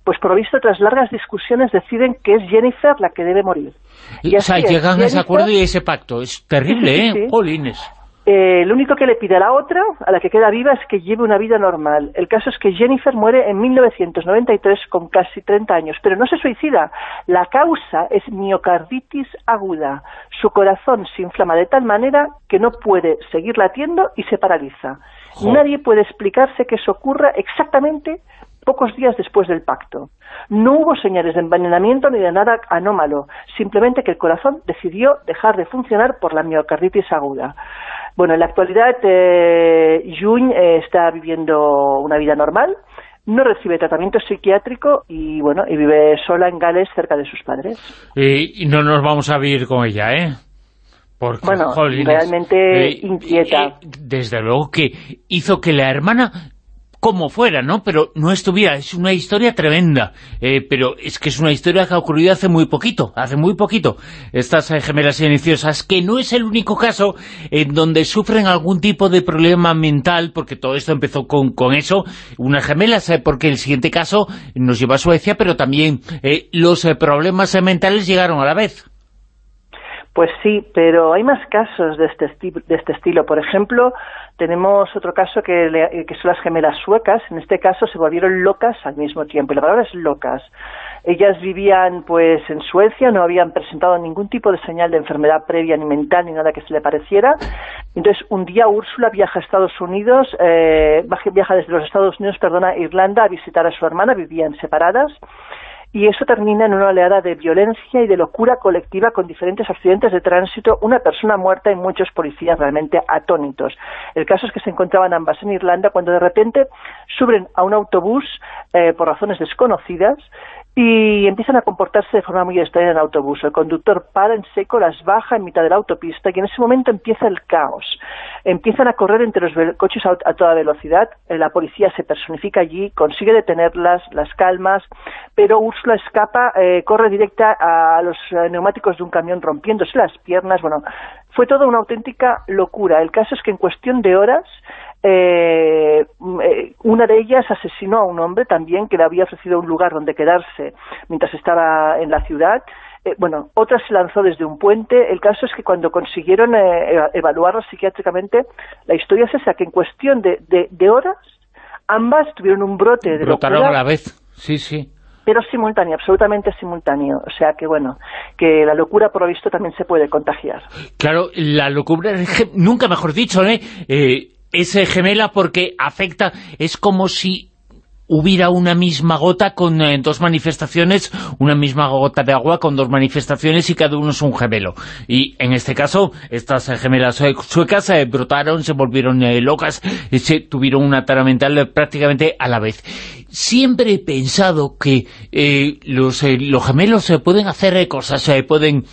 pues por visto, tras largas discusiones deciden que es Jennifer la que debe morir. Y, o sea, llegan a ese acuerdo y ese pacto. Es terrible, ¿eh? Polines. Eh, lo único que le pide a la otra, a la que queda viva, es que lleve una vida normal. El caso es que Jennifer muere en 1993 con casi 30 años, pero no se suicida. La causa es miocarditis aguda. Su corazón se inflama de tal manera que no puede seguir latiendo y se paraliza. Nadie puede explicarse que eso ocurra exactamente pocos días después del pacto. No hubo señales de envenenamiento ni de nada anómalo, simplemente que el corazón decidió dejar de funcionar por la miocarditis aguda. Bueno, en la actualidad eh, Jun eh, está viviendo una vida normal, no recibe tratamiento psiquiátrico y bueno y vive sola en Gales cerca de sus padres. Y, no nos vamos a vivir con ella, ¿eh? Porque, bueno, realmente eh, inquieta. desde luego que hizo que la hermana como fuera, ¿no? Pero no estuviera, es una historia tremenda, eh, pero es que es una historia que ha ocurrido hace muy poquito, hace muy poquito, estas eh, gemelas iniciosas, que no es el único caso en donde sufren algún tipo de problema mental, porque todo esto empezó con, con eso, unas gemelas, eh, porque el siguiente caso nos lleva a Suecia, pero también los problemas mentales llegaron a la vez. Pues sí, pero hay más casos de este, de este estilo. Por ejemplo, tenemos otro caso que, que, son las gemelas suecas. En este caso se volvieron locas al mismo tiempo. Y la palabra es locas. Ellas vivían pues en Suecia, no habían presentado ningún tipo de señal de enfermedad previa ni mental ni nada que se le pareciera. Entonces un día Úrsula viaja a Estados Unidos, eh, viaja desde los Estados Unidos, perdona, a Irlanda a visitar a su hermana, vivían separadas y eso termina en una oleada de violencia y de locura colectiva con diferentes accidentes de tránsito, una persona muerta y muchos policías realmente atónitos. El caso es que se encontraban ambas en Irlanda cuando de repente suben a un autobús eh, por razones desconocidas y empiezan a comportarse de forma muy extraña en el autobús. El conductor para en seco, las baja en mitad de la autopista y en ese momento empieza el caos. Empiezan a correr entre los coches a, toda velocidad, eh, la policía se personifica allí, consigue detenerlas, las calmas, pero Úrsula escapa, eh, corre directa a los eh, neumáticos de un camión rompiéndose las piernas, bueno, fue toda una auténtica locura. El caso es que en cuestión de horas eh, eh, una de ellas asesinó a un hombre también que le había ofrecido un lugar donde quedarse mientras estaba en la ciudad. Eh, bueno, otra se lanzó desde un puente. El caso es que cuando consiguieron eh, evaluarlo psiquiátricamente, la historia es esa, que en cuestión de, de, horas, ambas tuvieron un brote de Brotaron a la vez, sí, sí pero simultáneo, absolutamente simultáneo. O sea que, bueno, que la locura, por lo visto, también se puede contagiar. Claro, la locura, *laughs* nunca mejor dicho, ¿eh? eh es gemela porque afecta, es como si hubiera una misma gota con eh, dos manifestaciones, una misma gota de agua con dos manifestaciones y cada uno es un gemelo. Y en este caso, estas gemelas suecas se brotaron, se volvieron eh, locas, se tuvieron una tara mental prácticamente a la vez. Siempre he pensado que eh, los, los gemelos se pueden hacer cosas, pueden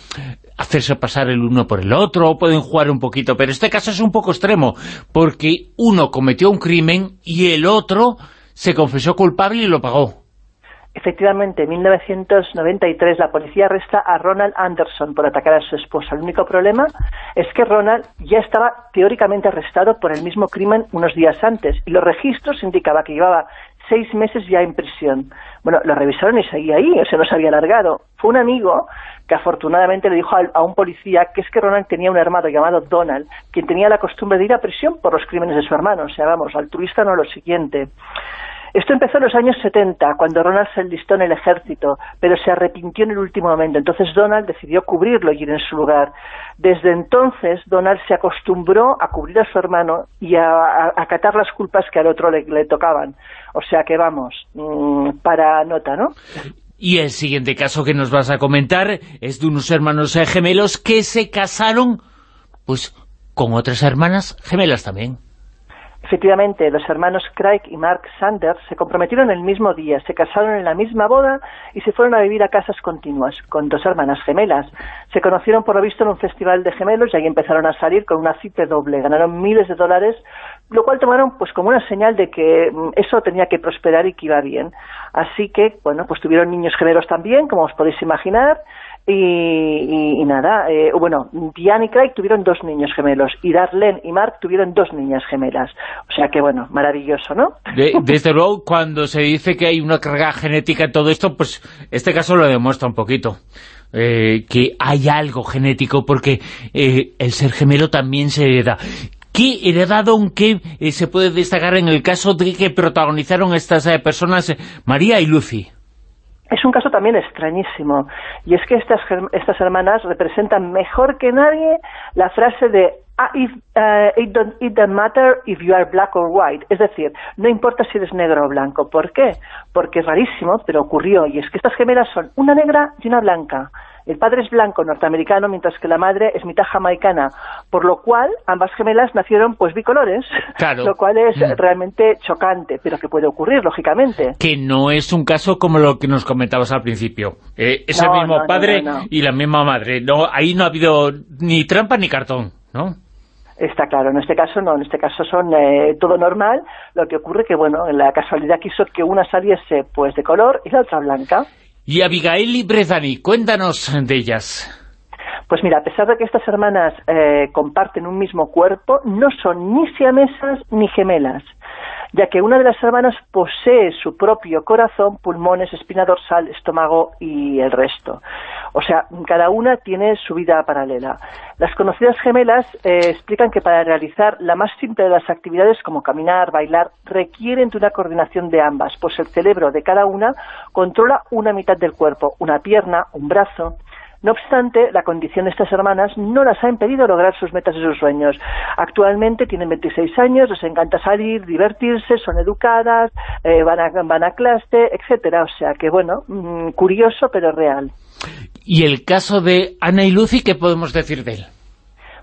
hacerse pasar el uno por el otro, pueden jugar un poquito, pero este caso es un poco extremo, porque uno cometió un crimen y el otro se confesó culpable y lo pagó. Efectivamente, en 1993 la policía arresta a Ronald Anderson por atacar a su esposa. El único problema es que Ronald ya estaba teóricamente arrestado por el mismo crimen unos días antes y los registros indicaban que llevaba seis meses ya en prisión. Bueno, lo revisaron y seguía ahí, o sea, no se había alargado. Fue un amigo que afortunadamente le dijo a, un policía que es que Ronald tenía un hermano llamado Donald, quien tenía la costumbre de ir a prisión por los crímenes de su hermano. O sea, vamos, altruista no lo siguiente. Esto empezó en los años 70, cuando Ronald se enlistó en el ejército, pero se arrepintió en el último momento. Entonces Donald decidió cubrirlo y ir en su lugar. Desde entonces Donald se acostumbró a cubrir a su hermano y a, acatar las culpas que al otro le, tocaban. O sea que vamos, mm, para nota, ¿no? Y el siguiente caso que nos vas a comentar es de unos hermanos gemelos que se casaron, pues, con otras hermanas gemelas también. Efectivamente, los hermanos Craig y Mark Sanders se comprometieron el mismo día, se casaron en la misma boda y se fueron a vivir a casas continuas, con dos hermanas gemelas. Se conocieron, por lo visto, en un festival de gemelos y ahí empezaron a salir con una cita doble. Ganaron miles de dólares, lo cual tomaron pues como una señal de que mm, eso tenía que prosperar y que iba bien. Así que, bueno, pues tuvieron niños gemelos también, como os podéis imaginar, y, nada, eh, bueno, Diane y Craig tuvieron dos niños gemelos y Darlene y Mark tuvieron dos niñas gemelas. O sea que, bueno, maravilloso, ¿no? desde *laughs* luego, cuando se dice que hay una carga genética en todo esto, pues este caso lo demuestra un poquito. Eh, que hay algo genético porque eh, el ser gemelo también se hereda. ¿Qué heredado, aunque se puede destacar en el caso de que protagonizaron estas personas, María y Lucy? Es un caso también extrañísimo, y es que estas, estas hermanas representan mejor que nadie la frase de ah, if, uh, it, don't, matter if you are black or white, es decir, no importa si eres negro o blanco. ¿Por qué? Porque es rarísimo, pero ocurrió, y es que estas gemelas son una negra y una blanca. El padre es blanco norteamericano, mientras que la madre es mitad jamaicana, por lo cual ambas gemelas nacieron pues bicolores, lo cual es mm. realmente chocante, pero que puede ocurrir, lógicamente. Que no es un caso como lo que nos comentabas al principio. Eh, es el mismo padre y la misma madre. No, ahí no ha habido ni trampa ni cartón, ¿no? Está claro, en este caso no, en este caso son eh, todo normal, lo que ocurre que, bueno, en la casualidad quiso que una saliese pues de color y la otra blanca. Y Abigail y Brezani, cuéntanos de ellas. Pues mira, a pesar de que estas hermanas eh, comparten un mismo cuerpo, no son ni siamesas ni gemelas ya que una de las hermanas posee su propio corazón, pulmones, espina dorsal, estómago y el resto. O sea, cada una tiene su vida paralela. Las conocidas gemelas eh, explican que para realizar la más simple de las actividades como caminar, bailar, requieren de una coordinación de ambas, pues el cerebro de cada una controla una mitad del cuerpo, una pierna, un brazo, no obstante, la condición de estas hermanas no las ha impedido lograr sus metas y sus sueños. Actualmente tienen 26 años, les encanta salir, divertirse, son educadas, eh, van, a, van a clase, etcétera. O sea que, bueno, mm, curioso pero real. ¿Y el caso de Ana y Lucy, qué podemos decir de él?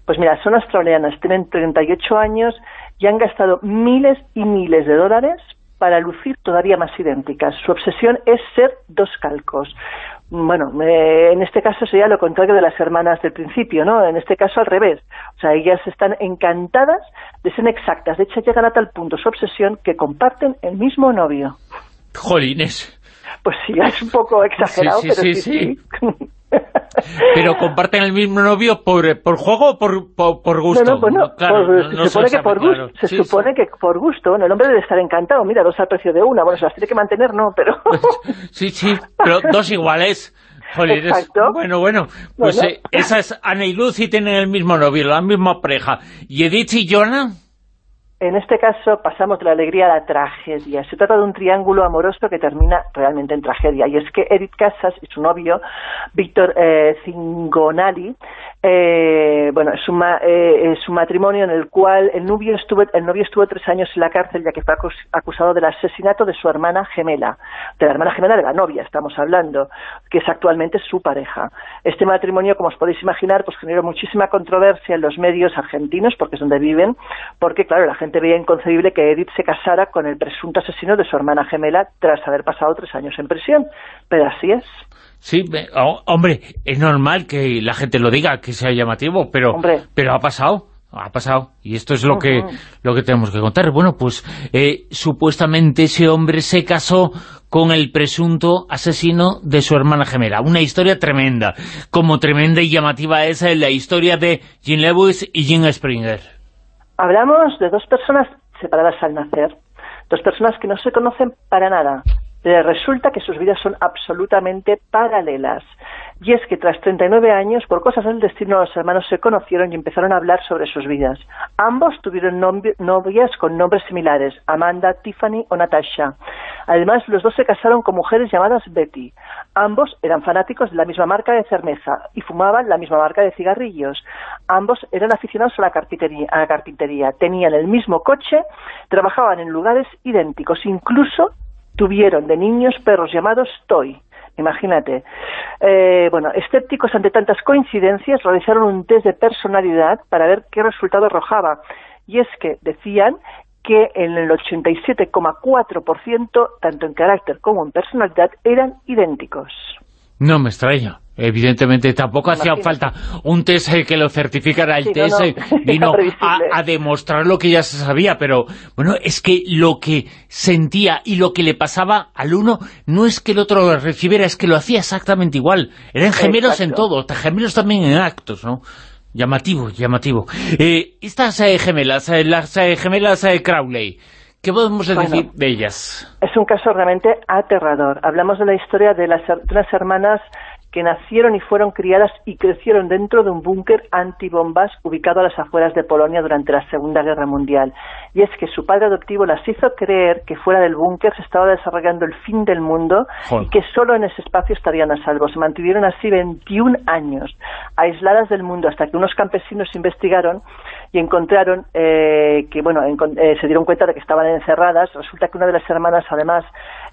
Pues mira, son australianas, tienen 38 años y han gastado miles y miles de dólares para lucir todavía más idénticas. Su obsesión es ser dos calcos. Bueno, en este caso sería lo contrario de las hermanas del principio, ¿no? En este caso al revés. O sea, ellas están encantadas de ser exactas. De hecho, llegan a tal punto su obsesión que comparten el mismo novio. Jolines. Pues sí, es un poco exagerado, pero sí, sí. Pero comparten el mismo novio por, por juego o por, por, gusto. No, no, bueno, se supone que por gusto, se supone que por gusto, el hombre debe estar encantado, mira, dos al precio de una, bueno, se las tiene que mantener, no, pero... *laughs* sí, sí, pero dos iguales. Exacto. Bueno, bueno, pues eh, esas Ana y Lucy tienen el mismo novio, la misma pareja. ¿Y Edith y Jonah? En este caso pasamos de la alegría a la tragedia. Se trata de un triángulo amoroso que termina realmente en tragedia. Y es que Edith Casas y su novio, Víctor eh, Zingonali, eh, bueno, es un, eh, es un matrimonio en el cual el novio, estuvo, el novio estuvo tres años en la cárcel ya que fue acusado del asesinato de su hermana gemela, de la hermana gemela de la novia, estamos hablando, que es actualmente su pareja. Este matrimonio, como os podéis imaginar, pues generó muchísima controversia en los medios argentinos, porque es donde viven, porque, claro, la gente veía inconcebible que Edith se casara con el presunto asesino de su hermana gemela tras haber pasado tres años en prisión. Pero así es. Sí, hombre, es normal que la gente lo diga, que sea llamativo, pero, pero ha pasado, ha pasado, y esto es lo que lo que tenemos que contar. Bueno, pues eh, supuestamente ese hombre se casó con el presunto asesino de su hermana gemela. Una historia tremenda, como tremenda y llamativa es la historia de Jim Lewis y Jim Springer. Hablamos de dos personas separadas al nacer, dos personas que no se conocen para nada, resulta que sus vidas son absolutamente paralelas. Y es que tras 39 años, por cosas del destino, los hermanos se conocieron y empezaron a hablar sobre sus vidas. Ambos tuvieron novias con nombres similares, Amanda, Tiffany o Natasha. Además, los dos se casaron con mujeres llamadas Betty. Ambos eran fanáticos de la misma marca de cerveza y fumaban la misma marca de cigarrillos. Ambos eran aficionados a la a la carpintería. tenían el mismo coche, trabajaban en lugares idénticos, incluso tuvieron de niños perros llamados Toy. Imagínate. Eh, bueno, escépticos ante tantas coincidencias realizaron un test de personalidad para ver qué resultado arrojaba. Y es que decían que en el 87,4%, tanto en carácter como en personalidad, eran idénticos. No me extraña. Evidentemente, tampoco hacía falta un test que lo certificara. El test *laughs* vino a, demostrar lo que ya se sabía, pero bueno, es que lo que sentía y lo que le pasaba al uno no es que el otro lo recibiera, es que lo hacía exactamente igual. Eran gemelos en todo, gemelos también en actos, ¿no? Llamativo, llamativo. Eh, estas eh, gemelas, eh, las gemelas Crowley, ¿qué podemos decir de ellas? Es un caso realmente aterrador. Hablamos de la historia de las, de hermanas que nacieron y fueron criadas y crecieron dentro de un búnker antibombas ubicado a las afueras de Polonia durante la Segunda Guerra Mundial. Y es que su padre adoptivo las hizo creer que fuera del búnker se estaba desarrollando el fin del mundo y que solo en ese espacio estarían a salvo. Se mantuvieron así 21 años, aisladas del mundo, hasta que unos campesinos investigaron y encontraron eh, que, bueno, eh, se dieron cuenta de que estaban encerradas. Resulta que una de las hermanas, además,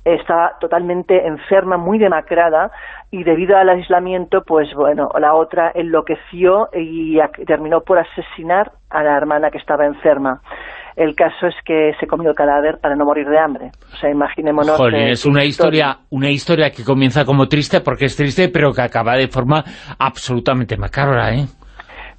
estaba totalmente enferma, muy demacrada, y debido al aislamiento, pues bueno, la otra enloqueció y terminó por asesinar a la hermana que estaba enferma. El caso es que se comió el cadáver para no morir de hambre. O sea, imaginémonos... Jolín, es una historia, una historia que comienza como triste porque es triste, pero que acaba de forma absolutamente macabra, ¿eh?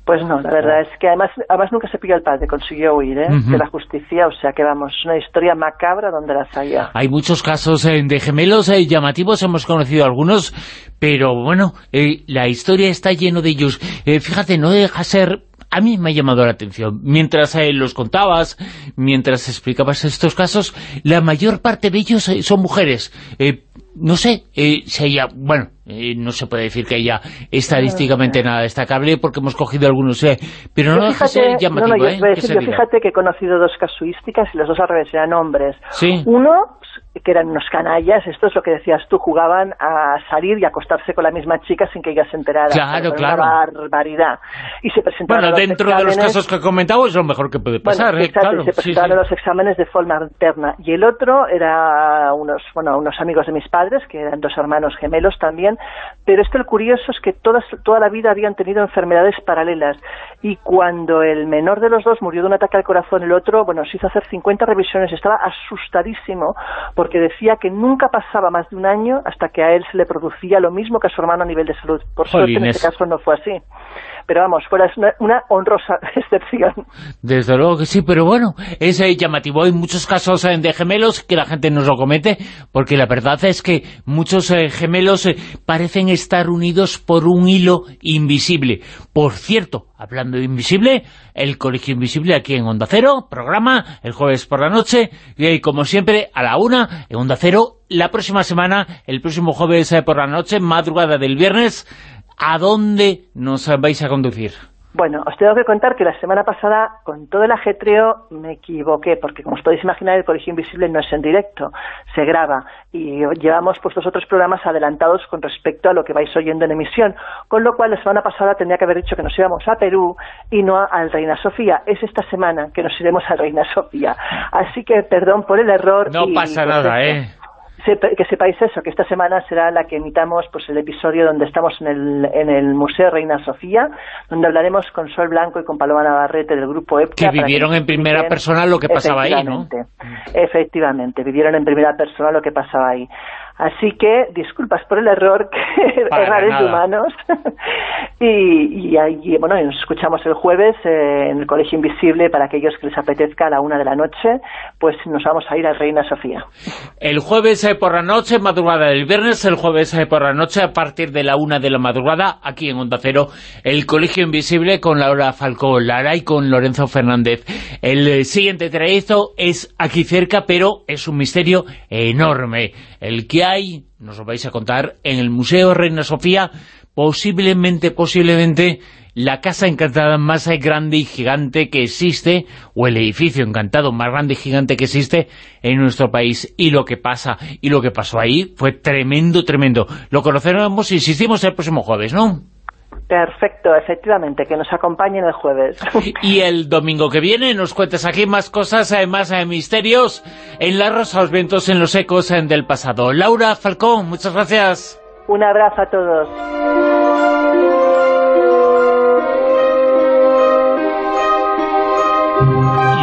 Pues no, la verdad es que además, además nunca se pilló el padre, consiguió huir ¿eh? de la justicia, o sea que vamos, es una historia macabra donde las haya. Hay muchos casos eh, de gemelos eh, llamativos, hemos conocido algunos, pero bueno, eh, la historia está lleno de ellos. fíjate, no deja ser a mí me ha llamado la atención. Mientras los contabas, mientras explicabas estos casos, la mayor parte de ellos son mujeres. no sé si ella, bueno, no se puede decir que haya estadísticamente nada destacable porque hemos cogido algunos, eh, pero no fíjate, ser llamativo, no, yo, ¿eh? fíjate que he conocido dos casuísticas y los dos al revés eran hombres. Uno que eran unos canallas, esto es lo que decías tú, jugaban a salir y acostarse con la misma chica sin que ella se enterara. Claro, claro. Una barbaridad. Y se presentaron Bueno, dentro de los casos que he comentado es lo mejor que puede pasar, bueno, ¿eh? claro. se presentaron los exámenes de forma alterna. Y el otro era unos, bueno, unos amigos de mis padres, que eran dos hermanos gemelos también, pero esto el curioso es que todas, toda la vida habían tenido enfermedades paralelas. Y cuando el menor de los dos murió de un ataque al corazón, el otro, bueno, se hizo hacer 50 revisiones, estaba asustadísimo porque decía que nunca pasaba más de un año hasta que a él se le producía lo mismo que a su hermano a nivel de salud. Por suerte en este caso no fue así pero vamos, fuera una, una honrosa *laughs* excepción. Desde luego que sí, pero bueno, es eh, llamativo. Hay muchos casos eh, de gemelos que la gente nos lo comete, porque la verdad es que muchos eh, gemelos parecen estar unidos por un hilo invisible. Por cierto, hablando de invisible, el Colegio Invisible aquí en Onda Cero, programa el jueves por la noche, y como siempre, a la una, en Onda Cero, la próxima semana, el próximo jueves por la noche, madrugada del viernes, ¿A dónde nos vais a conducir? Bueno, os tengo que contar que la semana pasada, con todo el ajetreo, me equivoqué, porque como os podéis imaginar, el Colegio Invisible no es en directo, se graba, y llevamos pues los otros programas adelantados con respecto a lo que vais oyendo en emisión, con lo cual la semana pasada tendría que haber dicho que nos íbamos a Perú y no al Reina Sofía. Es esta semana que nos iremos al Reina Sofía. Así que perdón por el error. No pasa pues, nada, ¿eh? Que sepáis eso, que esta semana será la que emitamos pues el episodio donde estamos en el, en el Museo Reina Sofía, donde hablaremos con Sol Blanco y con Paloma Navarrete del grupo EPCA. Que vivieron en primera persona lo que pasaba ahí, ¿no? Efectivamente, vivieron en primera persona lo que pasaba ahí. Así que, disculpas por el error, *laughs* que errores humanos. *laughs* y, y, bueno, nos escuchamos el jueves eh, en el Colegio Invisible para aquellos que les apetezca a la una de la noche, pues nos vamos a ir a Reina Sofía. El jueves eh, por la noche, madrugada del viernes, el jueves eh, por la noche, a partir de la una de la madrugada, aquí en Onda Cero, el Colegio Invisible con Laura Falcó Lara y con Lorenzo Fernández. El siguiente trayecto es aquí cerca, pero es un misterio enorme. El que hay, nos lo vais a contar, en el Museo Reina Sofía, posiblemente, posiblemente, la casa encantada más grande y gigante que existe, o el edificio encantado más grande y gigante que existe en nuestro país. Y lo que pasa, y lo que pasó ahí fue tremendo, tremendo. Lo conoceremos insistimos el próximo jueves, ¿no? Perfecto, efectivamente, que nos acompañen el jueves. Y el domingo que viene nos cuentes aquí más cosas, eh, más eh, misterios en La Rosa, los Vientos, en los Ecos eh, del pasado. Laura Falcón, muchas gracias. Un abrazo a todos.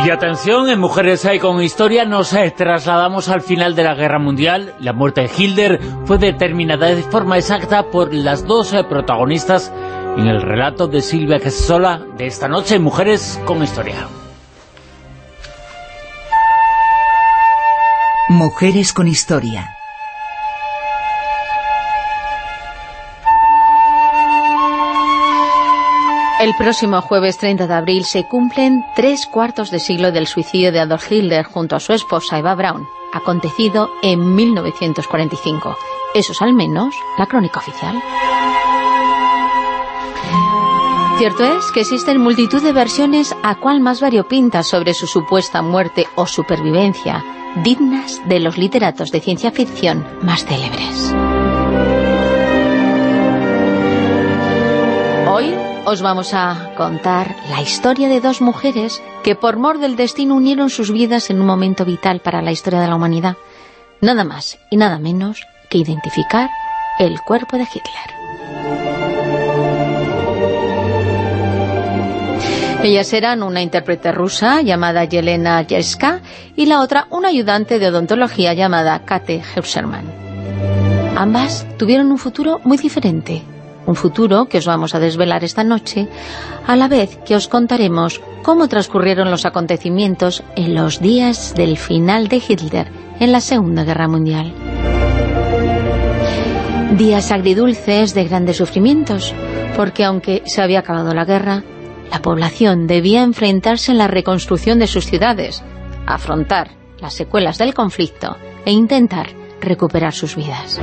Y atención, en Mujeres hay con Historia nos eh, trasladamos al final de la Guerra Mundial. La muerte de Hilder fue determinada de forma exacta por las dos protagonistas en el relato de Silvia Casasola de esta noche Mujeres con Historia. Mujeres con Historia El próximo jueves 30 de abril se cumplen tres cuartos de siglo del suicidio de Adolf Hitler junto a su esposa Eva Braun, acontecido en 1945. Eso es al menos la crónica oficial. Cierto es que existen multitud de versiones a cual más variopintas sobre su supuesta muerte o supervivencia, dignas de los literatos de ciencia ficción más célebres. Hoy os vamos a contar la historia de dos mujeres que por mor del destino unieron sus vidas en un momento vital para la historia de la humanidad. Nada más y nada menos que identificar el cuerpo de Hitler. Ellas eran una intérprete rusa llamada Yelena Yeska y la otra una ayudante de odontología llamada Kate Heusermann. Ambas tuvieron un futuro muy diferente, un futuro que os vamos a desvelar esta noche, a la vez que os contaremos cómo transcurrieron los acontecimientos en los días del final de Hitler en la Segunda Guerra Mundial. Días agridulces de grandes sufrimientos, porque aunque se había acabado la guerra, la población debía enfrentarse en la reconstrucción de sus ciudades, afrontar las secuelas del conflicto e intentar recuperar sus vidas.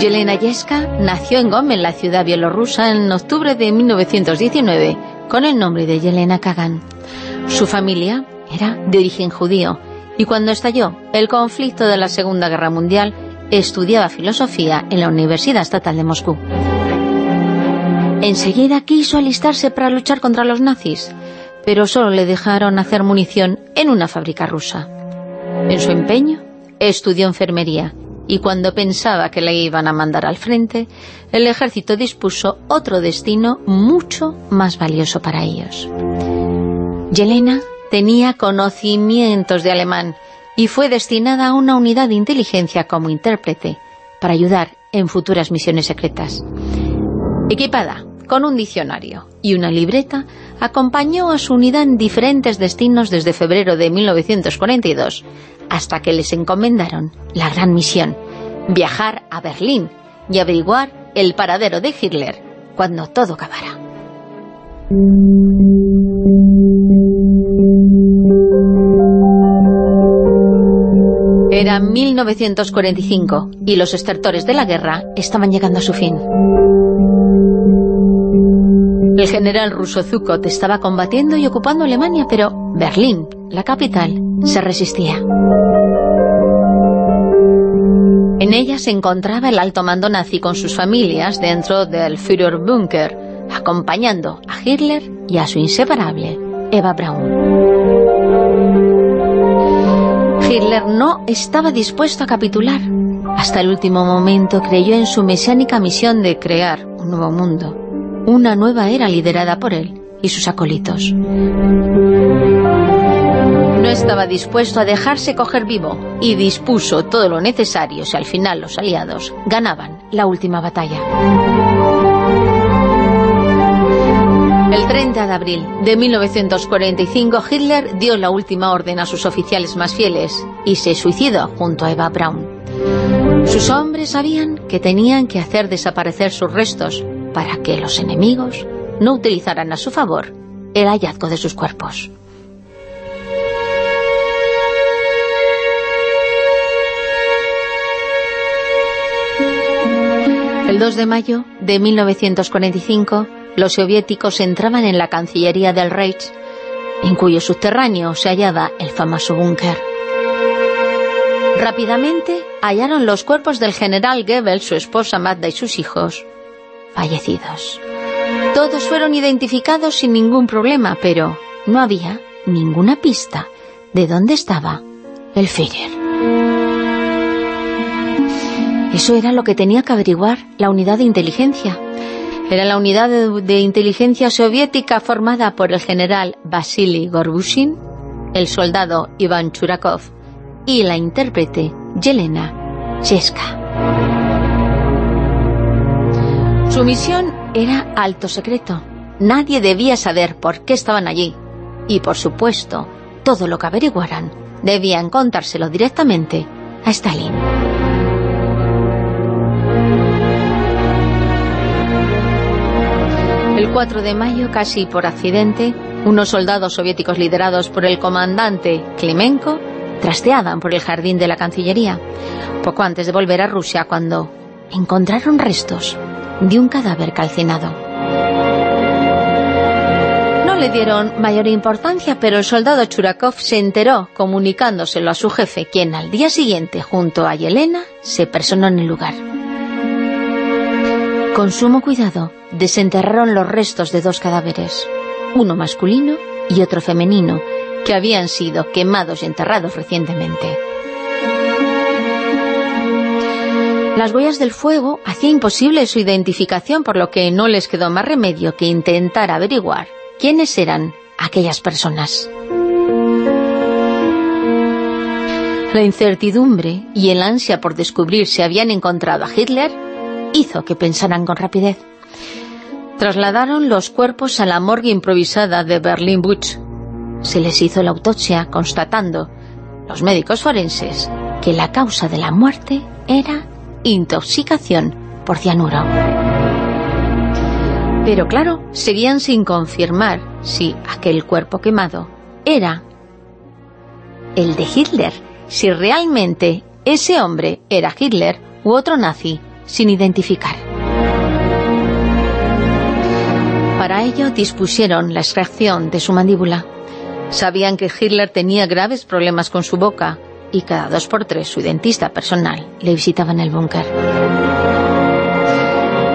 Yelena Yeska nació en Gómez, la ciudad bielorrusa, en octubre de 1919, con el nombre de Yelena Kagan. Su familia era de origen judío, y cuando estalló el conflicto de la Segunda Guerra Mundial, estudiaba filosofía en la Universidad Estatal de Moscú. Enseguida quiso alistarse para luchar contra los nazis, pero solo le dejaron hacer munición en una fábrica rusa. En su empeño, estudió enfermería y cuando pensaba que le iban a mandar al frente, el ejército dispuso otro destino mucho más valioso para ellos. Yelena tenía conocimientos de alemán y fue destinada a una unidad de inteligencia como intérprete para ayudar en futuras misiones secretas. Equipada con un diccionario y una libreta, acompañó a su unidad en diferentes destinos desde febrero de 1942 hasta que les encomendaron la gran misión, viajar a Berlín y averiguar el paradero de Hitler cuando todo acabara. Era 1945 y los estertores de la guerra estaban llegando a su fin. El general ruso Zukot estaba combatiendo y ocupando Alemania, pero Berlín, la capital, se resistía. En ella se encontraba el alto mando nazi con sus familias dentro del Führerbunker, acompañando a Hitler y a su inseparable Eva Braun. Hitler no estaba dispuesto a capitular. Hasta el último momento creyó en su mesiánica misión de crear un nuevo mundo, una nueva era liderada por él y sus acólitos. No estaba dispuesto a dejarse coger vivo y dispuso todo lo necesario si al final los aliados ganaban la última batalla. El 30 de abril de 1945 Hitler dio la última orden a sus oficiales más fieles y se suicidó junto a Eva Braun. Sus hombres sabían que tenían que hacer desaparecer sus restos para que los enemigos no utilizaran a su favor el hallazgo de sus cuerpos. El 2 de mayo de 1945, los soviéticos entraban en la Cancillería del Reich, en cuyo subterráneo se hallaba el famoso búnker. Rápidamente hallaron los cuerpos del general Goebbels, su esposa Magda y sus hijos, fallecidos. Todos fueron identificados sin ningún problema, pero no había ninguna pista de dónde estaba el Führer. Eso era lo que tenía que averiguar la unidad de inteligencia. Era la unidad de, inteligencia soviética formada por el general Vasily Gorbushin, el soldado Iván Churakov y la intérprete Yelena Cheska. Su misión era alto secreto. Nadie debía saber por qué estaban allí. Y, por supuesto, todo lo que averiguaran debían contárselo directamente a Stalin. 4 de mayo, casi por accidente, unos soldados soviéticos liderados por el comandante Klimenko trasteaban por el jardín de la Cancillería, poco antes de volver a Rusia cuando encontraron restos de un cadáver calcinado. No le dieron mayor importancia, pero el soldado Churakov se enteró comunicándoselo a su jefe, quien al día siguiente, junto a Yelena, se personó en el lugar. Con sumo cuidado, desenterraron los restos de dos cadáveres, uno masculino y otro femenino, que habían sido quemados y enterrados recientemente. Las huellas del fuego hacían imposible su identificación, por lo que no les quedó más remedio que intentar averiguar quiénes eran aquellas personas. La incertidumbre y el ansia por descubrir si habían encontrado a Hitler hizo que pensaran con rapidez. Trasladaron los cuerpos a la morgue improvisada de Berlin Butch. Se les hizo la autopsia constatando, los médicos forenses, que la causa de la muerte era intoxicación por cianuro. Pero claro, seguían sin confirmar si aquel cuerpo quemado era el de Hitler, si realmente ese hombre era Hitler u otro nazi sin identificar. Para ello dispusieron la extracción de su mandíbula. Sabían que Hitler tenía graves problemas con su boca y cada dos por tres su dentista personal le visitaba en el búnker.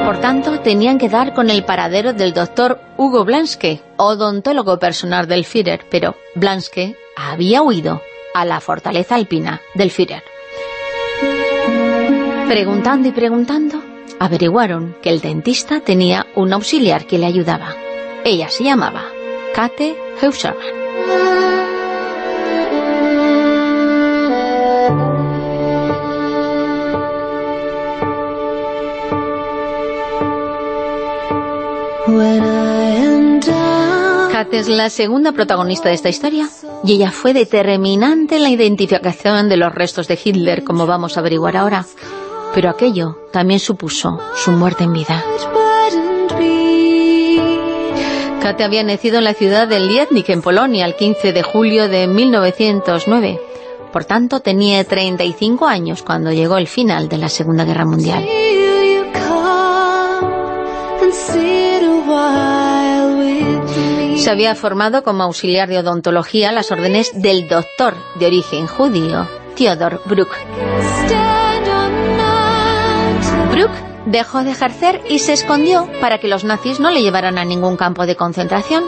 Por tanto, tenían que dar con el paradero del doctor Hugo Blanske, odontólogo personal del Führer, pero Blanske había huido a la fortaleza alpina del Führer. Preguntando y preguntando, averiguaron que el dentista tenía un auxiliar que le ayudaba. Ella se llamaba Kate Heusermann. Kate es la segunda protagonista de esta historia y ella fue determinante en la identificación de los restos de Hitler, como vamos a averiguar ahora pero aquello también supuso su muerte en vida. Kate había nacido en la ciudad de Lietnik, en Polonia, el 15 de julio de 1909. Por tanto, tenía 35 años cuando llegó el final de la Segunda Guerra Mundial. Se había formado como auxiliar de odontología a las órdenes del doctor de origen judío, Theodor Bruck. Dejó de ejercer y se escondió para que los nazis no le llevaran a ningún campo de concentración.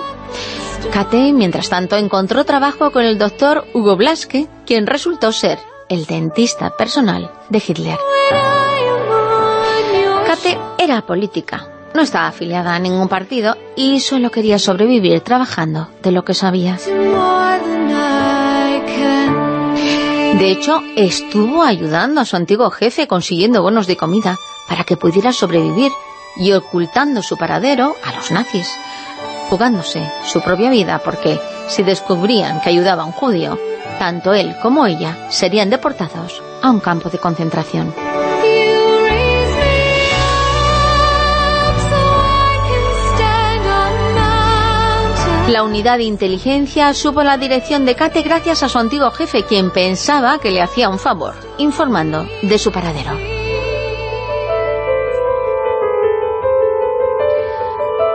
Kate, mientras tanto, encontró trabajo con el doctor Hugo Blaske, quien resultó ser el dentista personal de Hitler. Kate era política, no estaba afiliada a ningún partido y solo quería sobrevivir trabajando de lo que sabía. De hecho, estuvo ayudando a su antiguo jefe consiguiendo bonos de comida para que pudiera sobrevivir y ocultando su paradero a los nazis, jugándose su propia vida porque si descubrían que ayudaba a un judío, tanto él como ella serían deportados a un campo de concentración. La unidad de inteligencia supo la dirección de Kate gracias a su antiguo jefe, quien pensaba que le hacía un favor, informando de su paradero.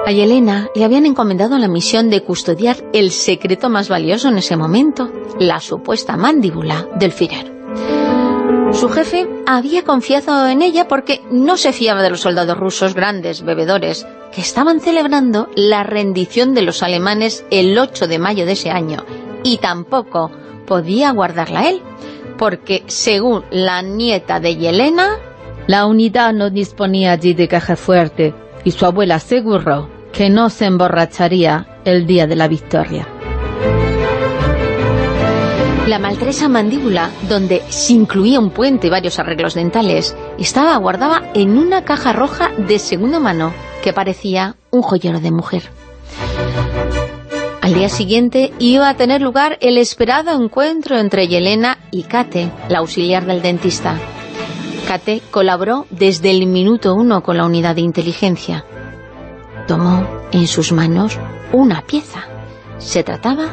A Yelena le habían encomendado la misión de custodiar el secreto más valioso en ese momento, la supuesta mandíbula del Führer. Su jefe había confiado en ella porque no se fiaba de los soldados rusos grandes, bebedores, que estaban celebrando la rendición de los alemanes el 8 de mayo de ese año, y tampoco podía guardarla él, porque según la nieta de Yelena, la unidad no disponía allí de caja fuerte y su abuela aseguró que no se emborracharía el día de la victoria. La maltresa mandíbula, donde se incluía un puente y varios arreglos dentales, estaba guardada en una caja roja de segunda mano que parecía un joyero de mujer. Al día siguiente iba a tener lugar el esperado encuentro entre Yelena y Kate, la auxiliar del dentista. Kate colaboró desde el minuto uno con la unidad de inteligencia. Tomó en sus manos una pieza. Se trataba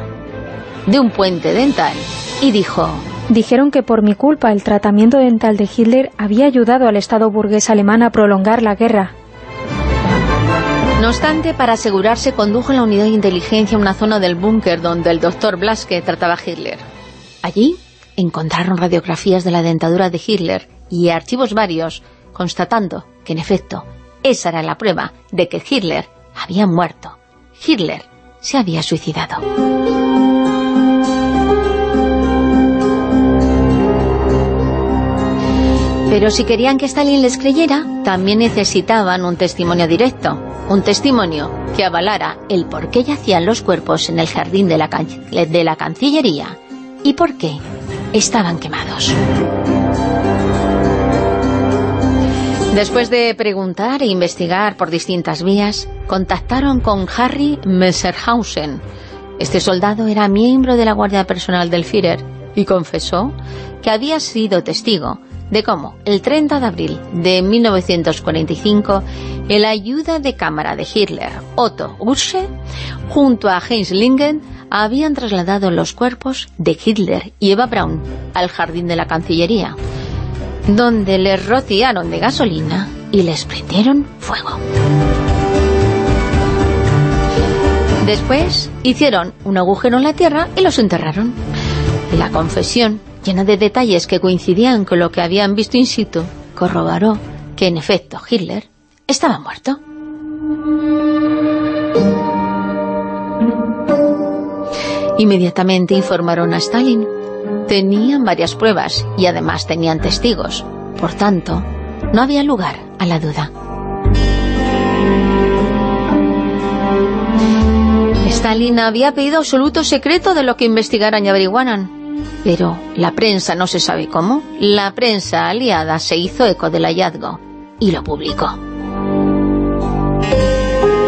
de un puente dental y dijo... Dijeron que por mi culpa el tratamiento dental de Hitler había ayudado al Estado burgués alemán a prolongar la guerra. No obstante, para asegurarse, condujo la unidad de inteligencia a una zona del búnker donde el doctor Blaske trataba a Hitler. Allí encontraron radiografías de la dentadura de Hitler y archivos varios, constatando que, en efecto, esa era la prueba de que Hitler había muerto. Hitler se había suicidado. Pero si querían que Stalin les creyera, también necesitaban un testimonio directo, un testimonio que avalara el por qué yacían los cuerpos en el jardín de la, de la Cancillería y por qué estaban quemados. Después de preguntar e investigar por distintas vías, contactaron con Harry Messerhausen. Este soldado era miembro de la Guardia Personal del Führer y confesó que había sido testigo de cómo el 30 de abril de 1945 el ayuda de cámara de Hitler, Otto Ursche, junto a Heinz Lingen, habían trasladado los cuerpos de Hitler y Eva Braun al jardín de la Cancillería, donde les rociaron de gasolina y les prendieron fuego. Después hicieron un agujero en la tierra y los enterraron. La confesión llena de detalles que coincidían con lo que habían visto in situ, corroboró que en efecto Hitler estaba muerto. Inmediatamente informaron a Stalin. Tenían varias pruebas y además tenían testigos. Por tanto, no había lugar a la duda. Stalin había pedido absoluto secreto de lo que investigaran y averiguaran. Pero la prensa, no se sabe cómo, la prensa aliada se hizo eco del hallazgo y lo publicó.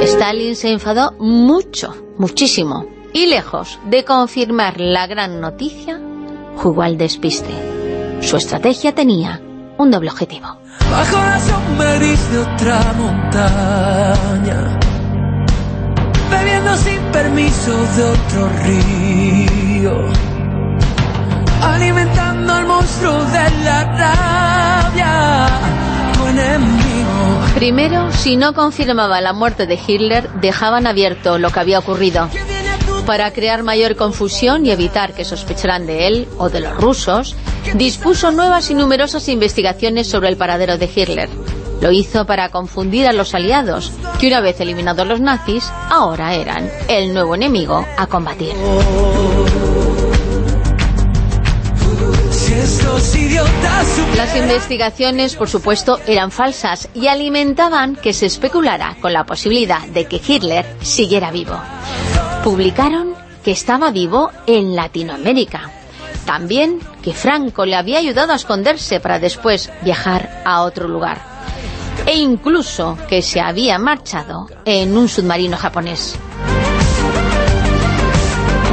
Stalin se enfadó mucho, muchísimo, y lejos de confirmar la gran noticia, jugó al despiste. Su estrategia tenía un doble objetivo. Bajo la de otra montaña, bebiendo sin permiso de otro río alimentando al monstruo de la rabia, Primero, si no confirmaba la muerte de Hitler, dejaban abierto lo que había ocurrido. Para crear mayor confusión y evitar que sospecharan de él o de los rusos, dispuso nuevas y numerosas investigaciones sobre el paradero de Hitler. Lo hizo para confundir a los aliados, que una vez eliminados los nazis, ahora eran el nuevo enemigo a combatir. Las investigaciones, por supuesto, eran falsas y alimentaban que se especulara con la posibilidad de que Hitler siguiera vivo. Publicaron que estaba vivo en Latinoamérica. También que Franco le había ayudado a esconderse para después viajar a otro lugar. E incluso que se había marchado en un submarino japonés.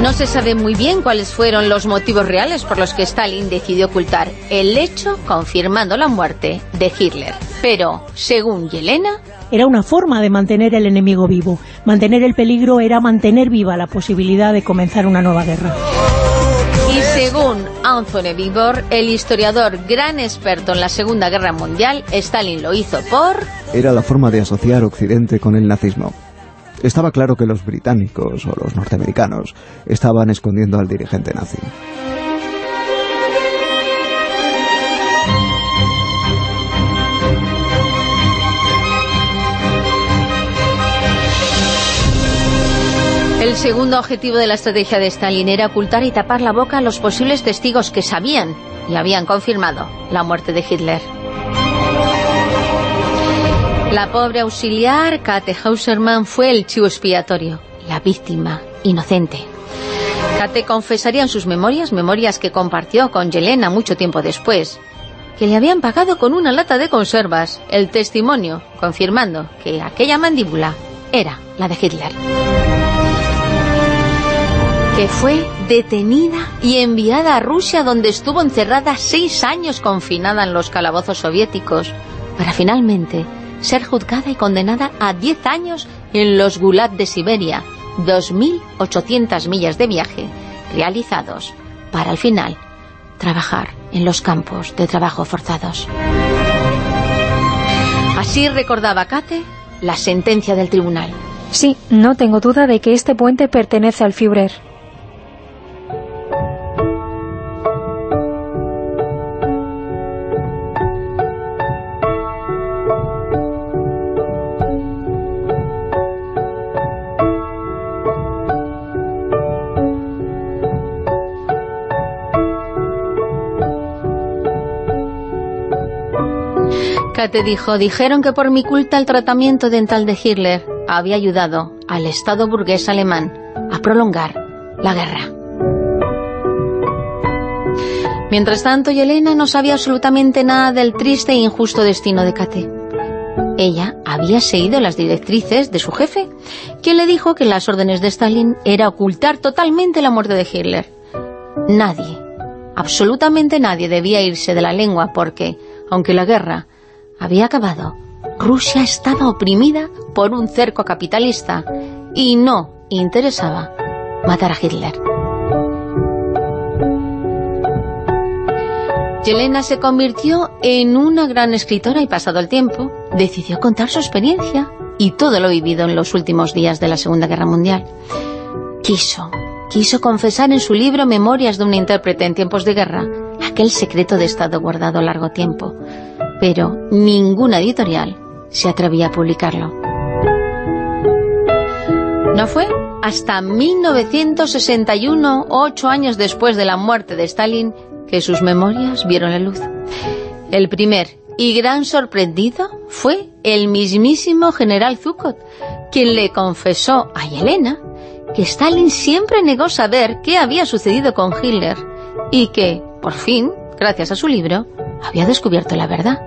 No se sabe muy bien cuáles fueron los motivos reales por los que Stalin decidió ocultar el hecho confirmando la muerte de Hitler. Pero, según Yelena... Era una forma de mantener el enemigo vivo. Mantener el peligro era mantener viva la posibilidad de comenzar una nueva guerra. Y según Anthony Vibor, el historiador gran experto en la Segunda Guerra Mundial, Stalin lo hizo por... Era la forma de asociar Occidente con el nazismo. Estaba claro que los británicos o los norteamericanos estaban escondiendo al dirigente nazi. El segundo objetivo de la estrategia de Stalin era ocultar y tapar la boca a los posibles testigos que sabían y habían confirmado la muerte de Hitler. La pobre auxiliar Kate Hausermann fue el chivo expiatorio, la víctima inocente. Kate confesaría en sus memorias, memorias que compartió con Yelena mucho tiempo después, que le habían pagado con una lata de conservas el testimonio, confirmando que aquella mandíbula era la de Hitler que fue detenida y enviada a Rusia donde estuvo encerrada seis años confinada en los calabozos soviéticos para finalmente ser juzgada y condenada a diez años en los Gulag de Siberia, 2.800 millas de viaje realizados para al final trabajar en los campos de trabajo forzados. Así recordaba Kate la sentencia del tribunal. Sí, no tengo duda de que este puente pertenece al Führer. Te dijo, dijeron que por mi culpa el tratamiento dental de Hitler había ayudado al Estado burgués alemán a prolongar la guerra. Mientras tanto, Yelena no sabía absolutamente nada del triste e injusto destino de Kate. Ella había seguido las directrices de su jefe, quien le dijo que las órdenes de Stalin era ocultar totalmente la muerte de Hitler. Nadie, absolutamente nadie debía irse de la lengua porque, aunque la guerra había acabado. Rusia estaba oprimida por un cerco capitalista y no interesaba matar a Hitler. Yelena se convirtió en una gran escritora y pasado el tiempo decidió contar su experiencia y todo lo vivido en los últimos días de la Segunda Guerra Mundial. Quiso, quiso confesar en su libro Memorias de una intérprete en tiempos de guerra aquel secreto de estado guardado largo tiempo, pero ninguna editorial se atrevía a publicarlo. No fue hasta 1961, ocho años después de la muerte de Stalin, que sus memorias vieron la luz. El primer y gran sorprendido fue el mismísimo general Zukot, quien le confesó a Yelena que Stalin siempre negó saber qué había sucedido con Hitler y que, por fin, gracias a su libro, había descubierto la verdad.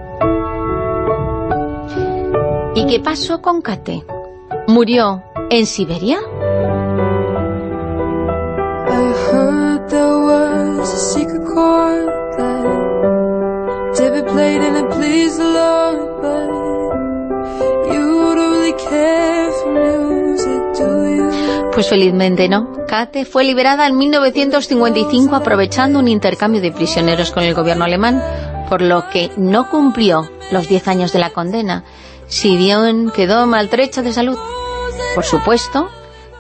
¿Y qué pasó con Kate? ¿Murió en Siberia? Pues felizmente no. Kate fue liberada en 1955 aprovechando un intercambio de prisioneros con el gobierno alemán, por lo que no cumplió los 10 años de la condena si bien quedó maltrecha de salud. Por supuesto,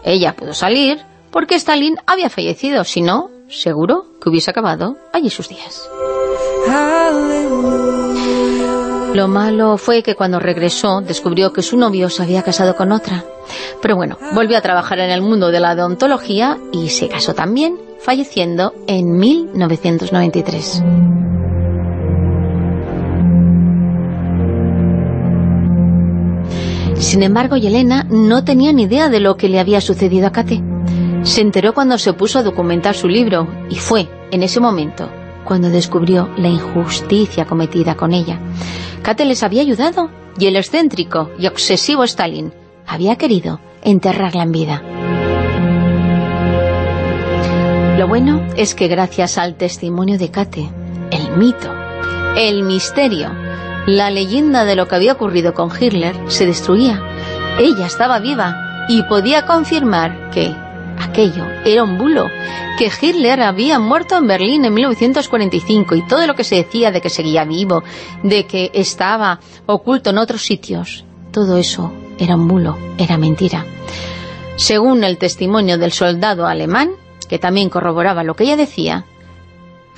ella pudo salir porque Stalin había fallecido, si no, seguro que hubiese acabado allí sus días. Lo malo fue que cuando regresó descubrió que su novio se había casado con otra. Pero bueno, volvió a trabajar en el mundo de la odontología y se casó también, falleciendo en 1993. Sin embargo, Yelena no tenía ni idea de lo que le había sucedido a Kate. Se enteró cuando se puso a documentar su libro y fue, en ese momento, cuando descubrió la injusticia cometida con ella. Kate les había ayudado y el excéntrico y obsesivo Stalin había querido enterrarla en vida. Lo bueno es que gracias al testimonio de Kate, el mito, el misterio la leyenda de lo que había ocurrido con Hitler se destruía. Ella estaba viva y podía confirmar que aquello era un bulo, que Hitler había muerto en Berlín en 1945 y todo lo que se decía de que seguía vivo, de que estaba oculto en otros sitios, todo eso era un bulo, era mentira. Según el testimonio del soldado alemán, que también corroboraba lo que ella decía,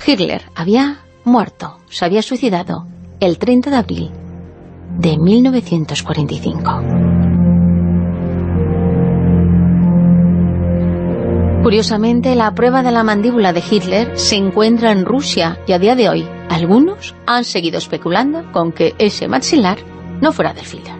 Hitler había muerto, se había suicidado el 30 de abril de 1945. Curiosamente, la prueba de la mandíbula de Hitler se encuentra en Rusia y a día de hoy algunos han seguido especulando con que ese maxilar no fuera del Führer.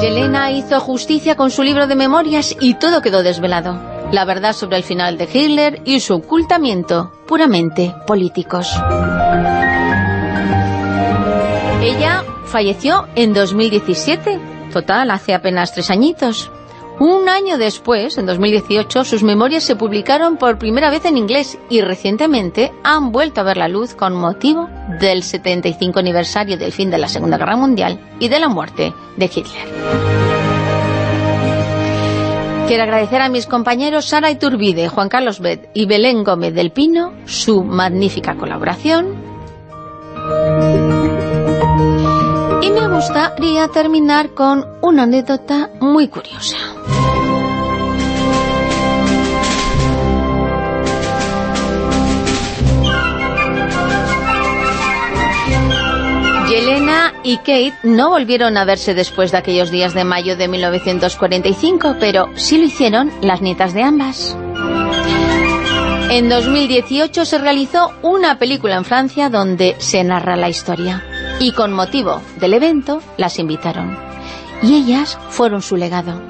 Yelena hizo justicia con su libro de memorias y todo quedó desvelado. La verdad sobre el final de Hitler y su ocultamiento puramente políticos. Ella falleció en 2017, total, hace apenas tres añitos. Un año después, en 2018, sus memorias se publicaron por primera vez en inglés y recientemente han vuelto a ver la luz con motivo del 75 aniversario del fin de la Segunda Guerra Mundial y de la muerte de Hitler. Quiero agradecer a mis compañeros Sara Iturbide, Juan Carlos Bet y Belén Gómez del Pino su magnífica colaboración. Y me gustaría terminar con una anécdota muy curiosa. Y Kate no volvieron a verse después de aquellos días de mayo de 1945, pero sí lo hicieron las nietas de ambas. En 2018 se realizó una película en Francia donde se narra la historia y con motivo del evento las invitaron. Y ellas fueron su legado.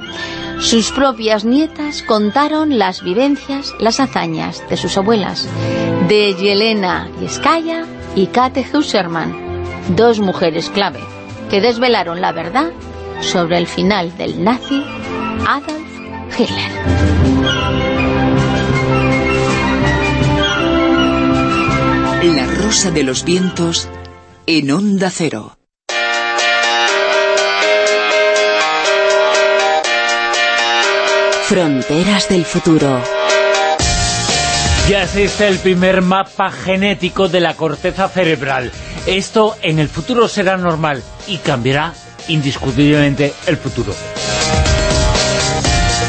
Sus propias nietas contaron las vivencias, las hazañas de sus abuelas, de Yelena Yeskaya y Kate Husserman, dos mujeres clave que desvelaron la verdad sobre el final del nazi Adolf Hitler. La rosa de los vientos en Onda Cero. Fronteras del futuro. Ya existe el primer mapa genético de la corteza cerebral. Esto en el futuro será normal y cambiará indiscutiblemente el futuro.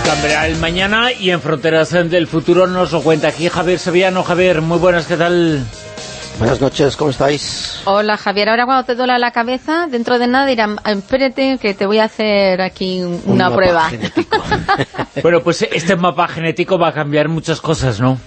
Cambiará el mañana y en Fronteras del Futuro nos lo cuenta aquí Javier Sevillano. Javier, muy buenas, ¿qué tal? Buenas noches, ¿cómo estáis? Hola Javier, ahora cuando te duela la cabeza, dentro de nada dirán, espérate que te voy a hacer aquí una Un prueba. mapa genético. *laughs* Bueno, pues este mapa genético va a cambiar muchas cosas, ¿no?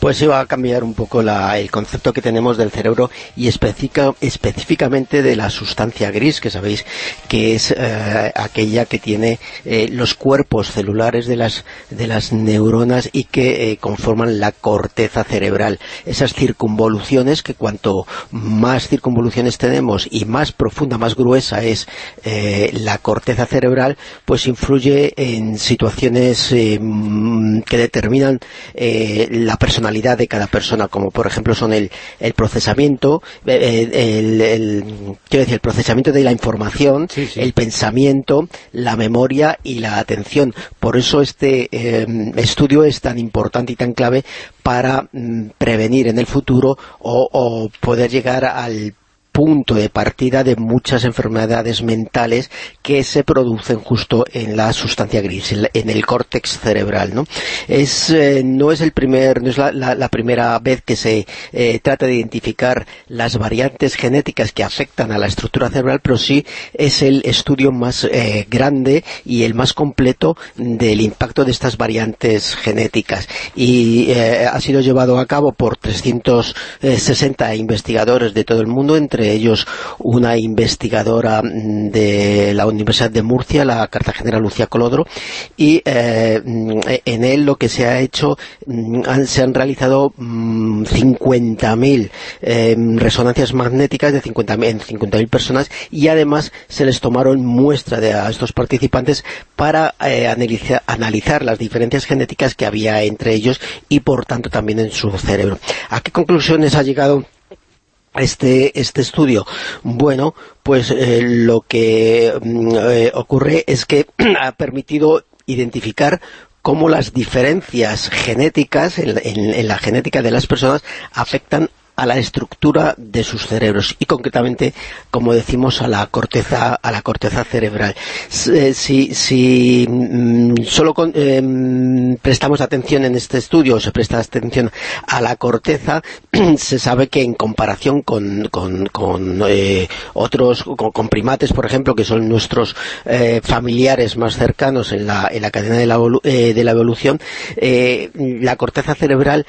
Pues va a cambiar un poco la- el concepto que tenemos del cerebro y especifica- específicamente de la sustancia gris, que sabéis que es eh, aquella que tiene eh, los cuerpos celulares de las, de las neuronas y que eh, conforman la corteza cerebral. Esas circunvoluciones, que cuanto más circunvoluciones tenemos y más profunda, más gruesa es eh, la corteza cerebral, pues influye en situaciones mm, que determinan la personalidad de cada persona, como por ejemplo son el, el procesamiento, eh, el, el- quiero decir, el procesamiento de la información, el pensamiento, la memoria y la atención. Por eso este eh, estudio es tan importante y tan clave para mm, prevenir en el futuro o, o poder llegar al punto de partida de muchas enfermedades mentales que se producen justo en la sustancia gris, en, el córtex cerebral, ¿no? Es, eh, no es el primer, no es la, primera vez que se eh, trata de identificar las variantes genéticas que afectan a la estructura cerebral, pero sí es el estudio más eh, grande y el más completo del impacto de estas variantes genéticas. Y ha sido llevado a cabo por 360 investigadores de todo el mundo, entre ellos una investigadora mm, de la Universidad de Murcia, la cartagenera Lucía Colodro, y eh, mm, en él lo que se ha hecho, mm, han- se han realizado mm, 50.000 eh, resonancias magnéticas de 50.000 en 50.000 personas y además se les tomaron muestra de a estos participantes para eh, analiza- analizar las diferencias genéticas que había entre ellos y por tanto también en su cerebro. ¿A qué conclusiones ha llegado este, este estudio? Bueno, pues eh, lo que mm, eh, ocurre es que *clears throat* ha permitido identificar cómo las diferencias genéticas en, en- en la genética de las personas afectan a la estructura de sus cerebros y concretamente, como decimos, a la corteza, a la corteza cerebral. Eh, si, si mm, solo em, prestamos atención en este estudio, se presta atención a la corteza, *clears throat* se sabe que en comparación con, con, eh, otros, con, primates, por ejemplo, que son nuestros eh, familiares más cercanos en la, en la cadena de la, de la evolución, la corteza cerebral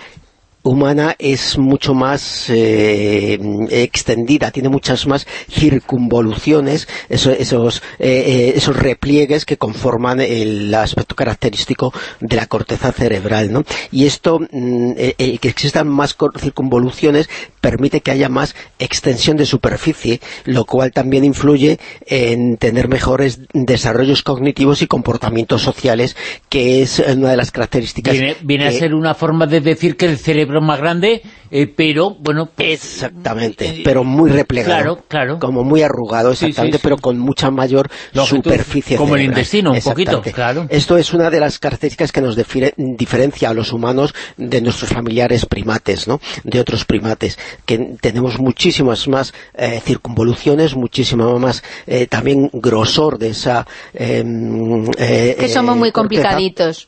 humana es mucho más eh, extendida, tiene muchas más circunvoluciones, esos, eh, eh, esos repliegues que conforman el aspecto característico de la corteza cerebral. ¿no? Y esto, mm, el que existan más circunvoluciones, permite que haya más extensión de superficie, lo cual también influye en tener mejores desarrollos cognitivos y comportamientos sociales, que es una de las características... Viene, a ser una forma de decir que el cerebro más grande, eh, pero, bueno... Pues, exactamente, eh, pero muy replegado. Claro, claro. Como muy arrugado, exactamente, pero con mucha mayor superficie Como el intestino, un poquito, claro. Esto es una de las características que nos diferencia a los humanos de nuestros familiares primates, ¿no? De otros primates que tenemos muchísimas más eh, circunvoluciones, muchísimo más eh, también grosor de esa... Em, eh, que somos muy complicaditos.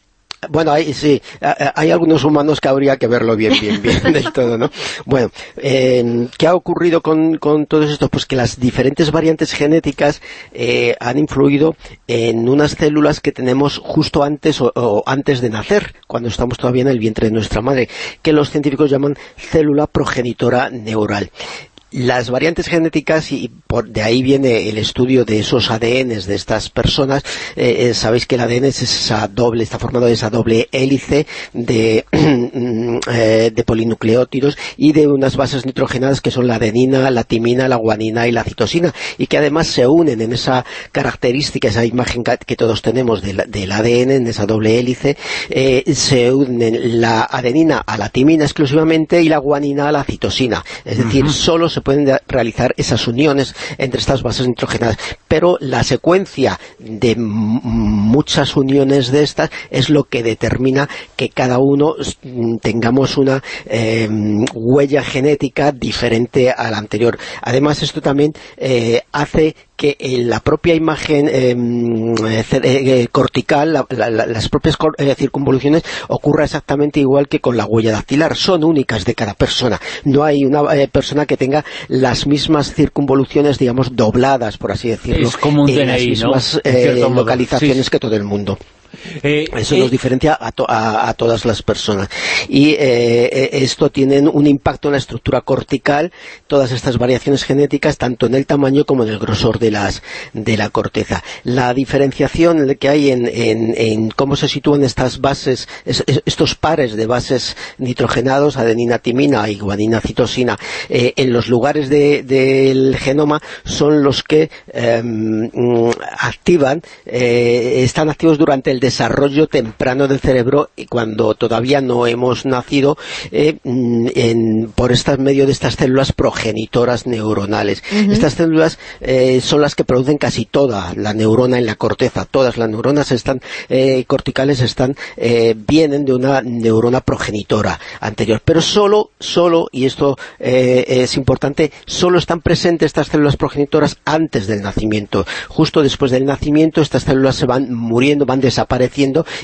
Bueno, hay, sí, hay algunos humanos que habría que verlo bien, bien, bien *laughs* del todo, ¿no? Bueno, ¿qué ha ocurrido con, con todo esto? Pues que las diferentes variantes genéticas han influido en unas células que tenemos justo antes o, antes de nacer, cuando estamos todavía en el vientre de nuestra madre, que los científicos llaman célula progenitora neural las variantes genéticas, y por de ahí viene el estudio de esos ADNs de estas personas, eh, eh, sabéis que el ADN es esa doble, está formado de esa doble hélice de, *clears throat* eh, de polinucleótidos y de unas bases nitrogenadas que son la adenina, la timina, la guanina y la citosina, y que además se unen en esa característica, esa imagen que todos tenemos del, ADN, en esa doble hélice, se unen la adenina a la timina exclusivamente y la guanina a la citosina, es decir, solo se pueden realizar esas uniones entre estas bases nitrogenadas, pero la secuencia de muchas uniones de estas es lo que determina que cada uno tengamos una em, huella genética diferente a la anterior. Además, esto también eh, hace que en la propia imagen em, eh, eh, cortical, las propias circunvoluciones, ocurra exactamente igual que con la huella dactilar. Son únicas de cada persona. No hay una persona que tenga las mismas circunvoluciones, digamos, dobladas, por así decirlo, en las mismas eh, localizaciones que todo el mundo. Eh, Eso nos diferencia a, todas las personas. Y eh, esto tiene un impacto en la estructura cortical, todas estas variaciones genéticas, tanto en el tamaño como en el grosor de, las, de la corteza. La diferenciación que hay en, cómo se sitúan estas bases, estos pares de bases nitrogenados, adenina, timina y guanina, citosina, eh, en los lugares del genoma son los que em, activan, están activos durante el desarrollo temprano del cerebro y cuando todavía no hemos nacido eh, mm, por estas medio de estas células progenitoras neuronales. Estas células eh, son las que producen casi toda la neurona en la corteza. Todas las neuronas están eh, corticales están vienen de una neurona progenitora anterior. Pero solo, solo, y esto es importante, solo están presentes estas células progenitoras antes del nacimiento. Justo después del nacimiento estas células se van muriendo, van desapareciendo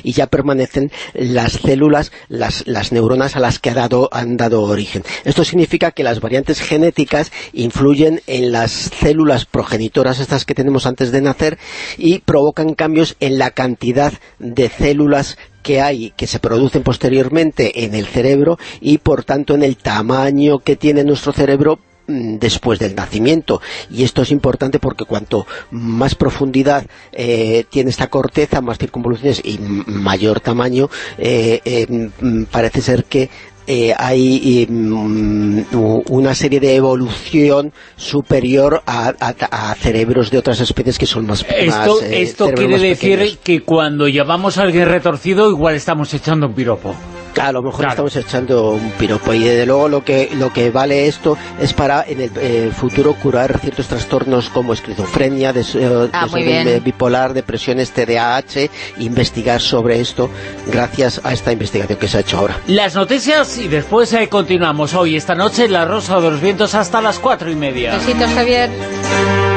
y ya permanecen las células, las, neuronas a las que ha dado, han dado origen. Esto significa que las variantes genéticas influyen en las células progenitoras, estas que tenemos antes de nacer, y provocan cambios en la cantidad de células que hay, que se producen posteriormente en el cerebro y por tanto en el tamaño que tiene nuestro cerebro después del nacimiento y esto es importante porque cuanto más profundidad eh, tiene esta corteza, más circunvoluciones y mayor tamaño eh, eh, mm, parece ser que hay mm, una serie de evolución superior a, cerebros de otras especies que son más Esto, esto quiere decir que cuando llamamos a alguien retorcido igual estamos echando un piropo. A lo mejor estamos echando un piropo y desde luego lo que lo que vale esto es para en el eh, futuro curar ciertos trastornos como esquizofrenia, des, eh, Ah, desorden bipolar, depresiones, TDAH, investigar sobre esto gracias a esta investigación que se ha hecho ahora. Las noticias y después eh, continuamos hoy, esta noche, en La Rosa de los Vientos hasta las cuatro y media. Besitos, Javier.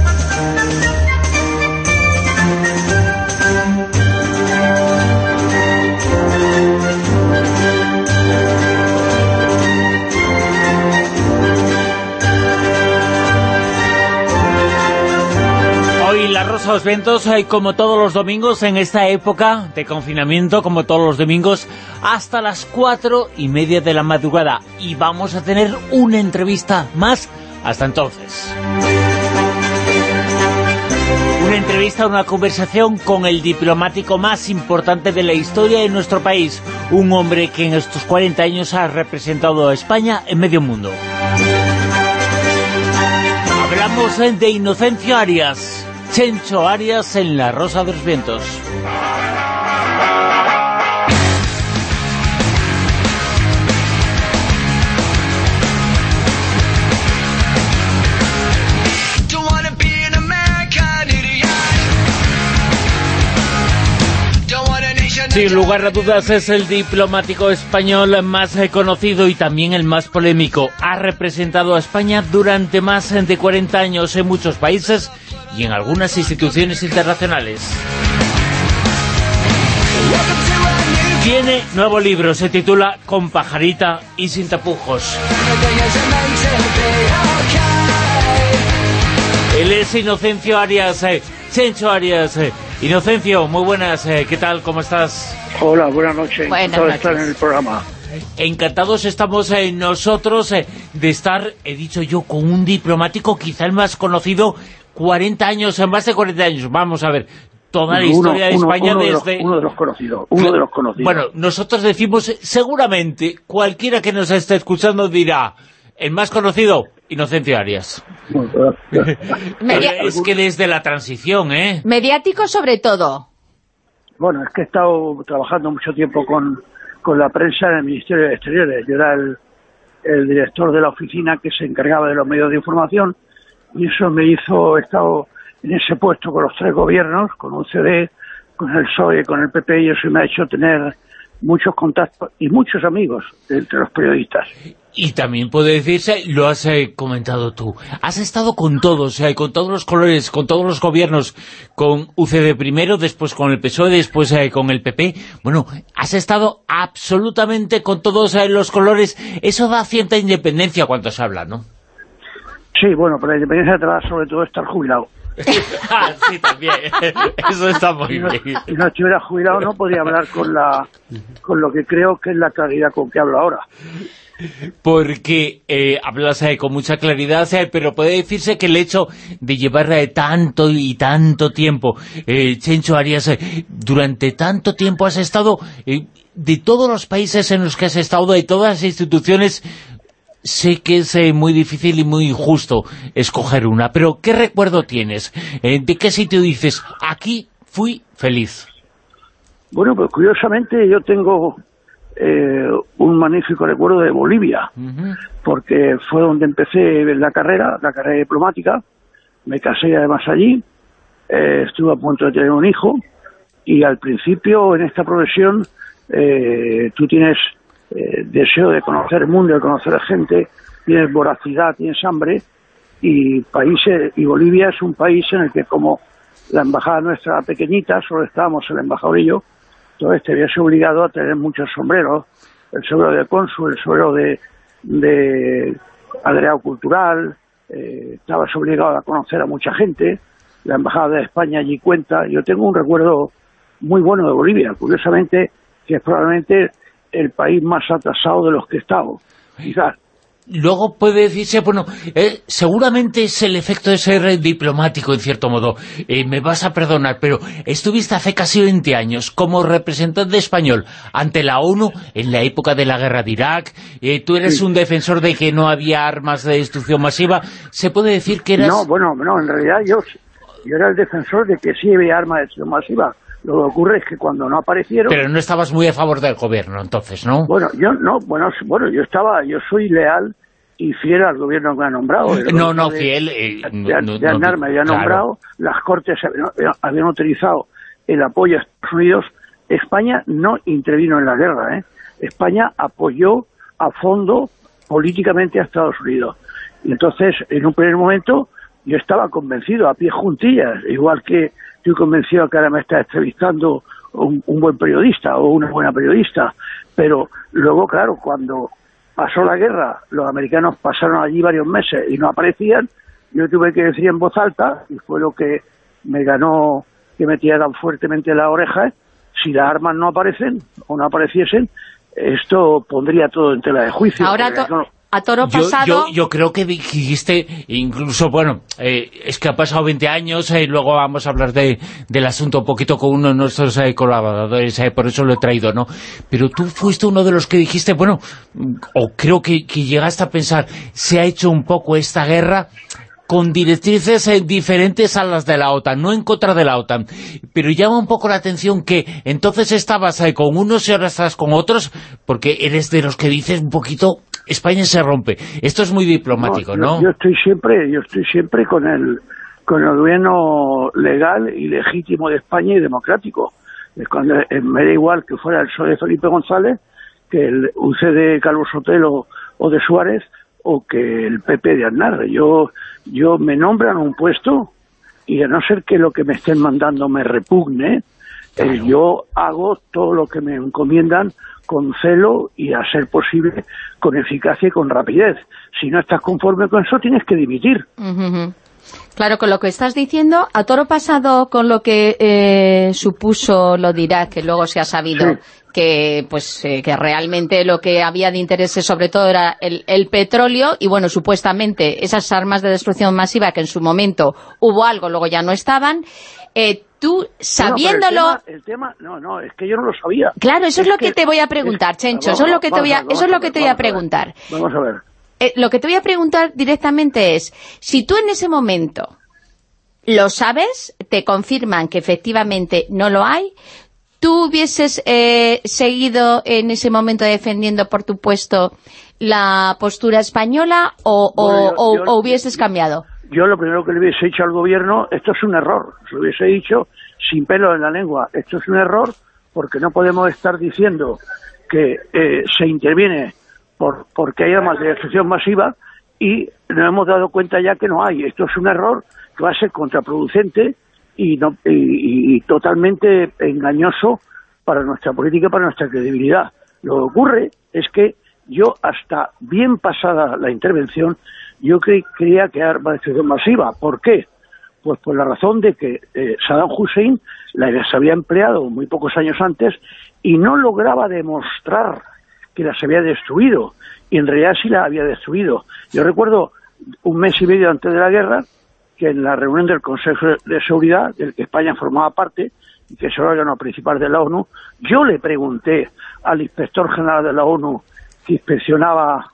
De los Vientos, eh, como todos los domingos en esta época de confinamiento, como todos los domingos, hasta las cuatro y media de la madrugada. Y vamos a tener una entrevista más hasta entonces. Una entrevista, una conversación con el diplomático más importante de la historia de nuestro país. Un hombre que en estos 40 años ha representado a España en medio mundo. Hablamos eh, de Inocencio Arias. Chencho Arias en La Rosa de los Vientos. Sin lugar a dudas es el diplomático español más eh, conocido y también el más polémico. Ha representado a España durante más de 40 años en muchos países y en algunas instituciones internacionales. Tiene nuevo libro, se titula Con pajarita y sin tapujos. Él es Inocencio Arias, eh, Chencho Arias. eh. Inocencio, muy buenas, eh, ¿qué tal? ¿Cómo estás? Hola, buenas noches. Buenas Encantado de noches. estar en el programa. Encantados estamos eh, nosotros eh, de estar, he dicho yo, con un diplomático quizá el más conocido, 40 años, en más de 40 años. Vamos a ver, toda la Uno- historia de uno- España uno de los- desde... uno de los conocidos, uno de los conocidos. Bueno, nosotros decimos, seguramente, cualquiera que nos esté escuchando dirá, el más conocido, Inocencio Arias. *laughs* Es que desde la transición, ¿eh? Mediático sobre todo. Bueno, es que he estado trabajando mucho tiempo con, con la prensa en el Ministerio de Exteriores. Yo era el, el director de la oficina que se encargaba de los medios de información y eso me hizo, he estado en ese puesto con los tres gobiernos, con UCD, con el PSOE, con el PP y eso me ha hecho tener muchos contactos y muchos amigos entre los periodistas. Y también puede decirse, lo has eh, comentado tú, has estado con todos, eh, con todos los colores, con todos los gobiernos, con UCD primero, después con el PSOE, después eh, con el PP. Bueno, has estado absolutamente con todos eh, los colores. Eso da cierta independencia cuando se habla, ¿no? Sí, bueno, pero la independencia te da sobre todo estar jubilado. *laughs* Ah, sí, también. *laughs* Eso está muy Si no, bien. si no estuviera jubilado no podría hablar con la con lo que creo que es la claridad con que hablo ahora. porque eh, hablas eh, con mucha claridad, eh, pero puede decirse que el hecho de llevar eh, tanto y tanto tiempo, eh, Chencho Arias, eh, durante tanto tiempo has estado, de todos los países en los que has estado, de todas las instituciones, sé que es eh, muy difícil y muy injusto escoger una, pero ¿qué recuerdo tienes? Eh, ¿De qué sitio dices, aquí fui feliz? Bueno, pues curiosamente yo tengo eh, un magnífico recuerdo de Bolivia, porque fue donde empecé la carrera, la carrera diplomática, me casé además allí, estuve a punto de tener un hijo, y al principio en esta profesión eh, tú tienes eh, deseo de conocer el mundo, de conocer a gente, tienes voracidad, tienes hambre, y países y Bolivia es un país en el que como la embajada nuestra pequeñita, solo estábamos el embajador y yo, entonces te habías obligado a tener muchos sombreros, el sombrero de cónsul, el sombrero de, de agregado cultural, eh, estabas obligado a conocer a mucha gente, la embajada de España allí cuenta, yo tengo un recuerdo muy bueno de Bolivia, curiosamente, que es probablemente el país más atrasado de los que he estado, quizás. luego puede decirse, bueno, eh, seguramente es el efecto de ser diplomático, en cierto modo. Eh, me vas a perdonar, pero estuviste hace casi 20 años como representante español ante la ONU en la época de la guerra de Irak. Eh, tú eres un defensor de que no había armas de destrucción masiva. ¿Se puede decir que eras...? No, bueno, no, en realidad yo, yo era el defensor de que sí había armas de destrucción masiva lo que ocurre es que cuando no aparecieron... Pero no estabas muy a favor del gobierno, entonces, ¿no? Bueno, yo no, bueno, bueno yo estaba, yo soy leal y fiel al gobierno que ha nombrado. *laughs* No, no, fiel... Eh, de, me había nombrado, las Cortes habían, utilizado el apoyo a Estados Unidos. España no intervino en la guerra, ¿eh? España apoyó a fondo políticamente a Estados Unidos. Y entonces, en un primer momento, yo estaba convencido, a pie juntillas, igual que estoy convencido que ahora me está entrevistando un, buen periodista o una buena periodista, pero luego, claro, cuando pasó la guerra, los americanos pasaron allí varios meses y no aparecían, yo tuve que decir en voz alta, y fue lo que me ganó que me tiraran fuertemente la oreja, si las armas no aparecen o no apareciesen, esto pondría todo en tela de juicio. Ahora, a toro pasado... Yo, creo que dijiste, incluso, bueno, eh, es que ha pasado 20 años, y eh, luego vamos a hablar de, del asunto un poquito con uno de nuestros eh, colaboradores, por eso lo he traído, ¿no? Pero tú fuiste uno de los que dijiste, bueno, o creo que, que llegaste a pensar, se ha hecho un poco esta guerra con directrices diferentes a las de la OTAN, no en contra de la OTAN. Pero llama un poco la atención que entonces estabas con unos y ahora estás con otros, porque eres de los que dices un poquito España se rompe. Esto es muy diplomático, ¿no? Yo, estoy siempre yo estoy siempre con el con el gobierno legal y legítimo de España y democrático. Cuando, eh, me da igual que fuera el PSOE de Felipe González, que el UC de Carlos Sotelo o de Suárez, o que el PP de Aznar. Yo, yo me nombran un puesto y a no ser que lo que me estén mandando me repugne, eh, yo hago todo lo que me encomiendan con celo y a ser posible con eficacia y con rapidez. Si no estás conforme con eso, tienes que dimitir. Claro, con lo que estás diciendo, a toro pasado con lo que eh, supuso lo dirá, que luego se ha sabido que pues eh, que realmente lo que había de interés sobre todo era el, el, petróleo y bueno, supuestamente esas armas de destrucción masiva que en su momento hubo algo, luego ya no estaban, eh, tú sabiéndolo... el, tema, no, no, es que yo no lo sabía. Claro, eso es, lo que, te voy a preguntar, Chencho, eso es lo que te voy a, eso es lo que te voy a preguntar. Vamos a ver. Eh, lo que te voy a preguntar directamente es, si tú en ese momento lo sabes, te confirman que efectivamente no lo hay, ¿tú hubieses eh, seguido en ese momento defendiendo por tu puesto la postura española o, o hubieses cambiado? Yo lo primero que le hubiese dicho al gobierno, esto es un error, se lo hubiese dicho sin pelo en la lengua, esto es un error porque no podemos estar diciendo que eh, se interviene por porque hay armas de destrucción masiva y nos hemos dado cuenta ya que no hay. Esto es un error que va a ser contraproducente y, no, y, totalmente engañoso para nuestra política para nuestra credibilidad. Lo que ocurre es que yo, hasta bien pasada la intervención, yo creía que era destrucción masiva. ¿Por qué? Pues por la razón de que eh, Saddam Hussein la había empleado muy pocos años antes y no lograba demostrar que las había destruido. Y en realidad sí la había destruido. Yo recuerdo un mes y medio antes de la guerra que en la reunión del Consejo de Seguridad, del que España formaba parte, y que es el órgano principal de la ONU, yo le pregunté al inspector general de la ONU que inspeccionaba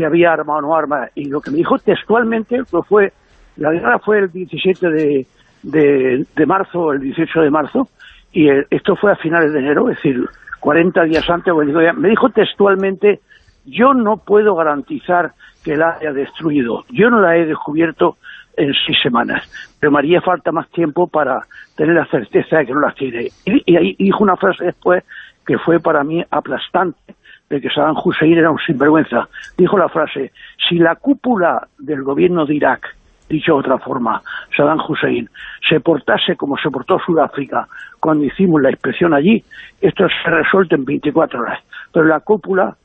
si había arma o no arma, y lo que me dijo textualmente fue, la guerra fue el 17 de, de, marzo, el 18 de marzo, y esto fue a finales de enero, es decir, 40 días antes, me dijo textualmente, yo no puedo garantizar que la haya destruido, yo no la he descubierto en seis semanas, pero me haría falta más tiempo para tener la certeza de que no las tiene. Y, y ahí dijo una frase después que fue para mí aplastante, de que Saddam Hussein era un sinvergüenza. Dijo la frase, si la cúpula del gobierno de Irak, dicho de otra forma, Saddam Hussein, se portase como se portó Sudáfrica cuando hicimos la inspección allí, esto se resuelto en 24 horas. Pero la cúpula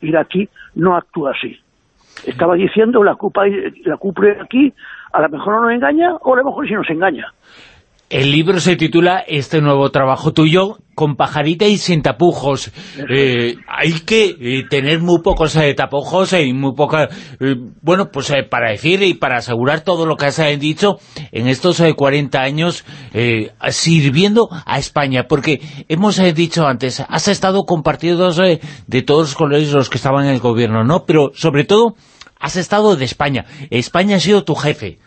iraquí no actúa así. Estaba diciendo la cúpula, la cúpula aquí a lo mejor no nos engaña o a lo mejor sí nos engaña. El libro se titula Este nuevo trabajo tuyo, con pajarita y sin tapujos. Eh, hay que eh, tener muy pocos eh, tapujos y muy poca... bueno, pues para decir y para asegurar todo lo que has dicho en estos 40 años sirviendo a España. Porque hemos dicho antes, has estado compartidos de todos los colores los que estaban en el gobierno, ¿no? Pero sobre todo, has estado de España. España ha sido tu jefe.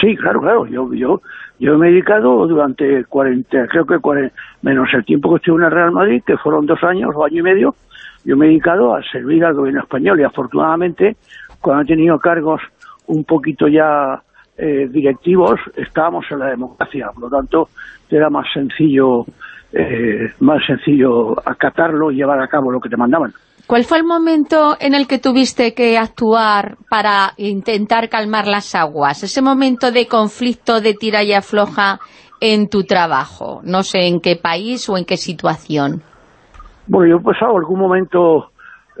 Sí, claro, claro. Yo, yo yo me he dedicado durante 40, creo que 40, menos el tiempo que estuve en el Real Madrid, que fueron dos años o año y medio, yo me he dedicado a servir al gobierno español y afortunadamente cuando he tenido cargos un poquito ya eh, directivos, estábamos en la democracia, por lo tanto era más sencillo, eh, más sencillo acatarlo y llevar a cabo lo que te mandaban. ¿Cuál fue el momento en el que tuviste que actuar para intentar calmar las aguas? Ese momento de conflicto, de tira y afloja en tu trabajo. No sé en qué país o en qué situación. Bueno, yo he pasado algún momento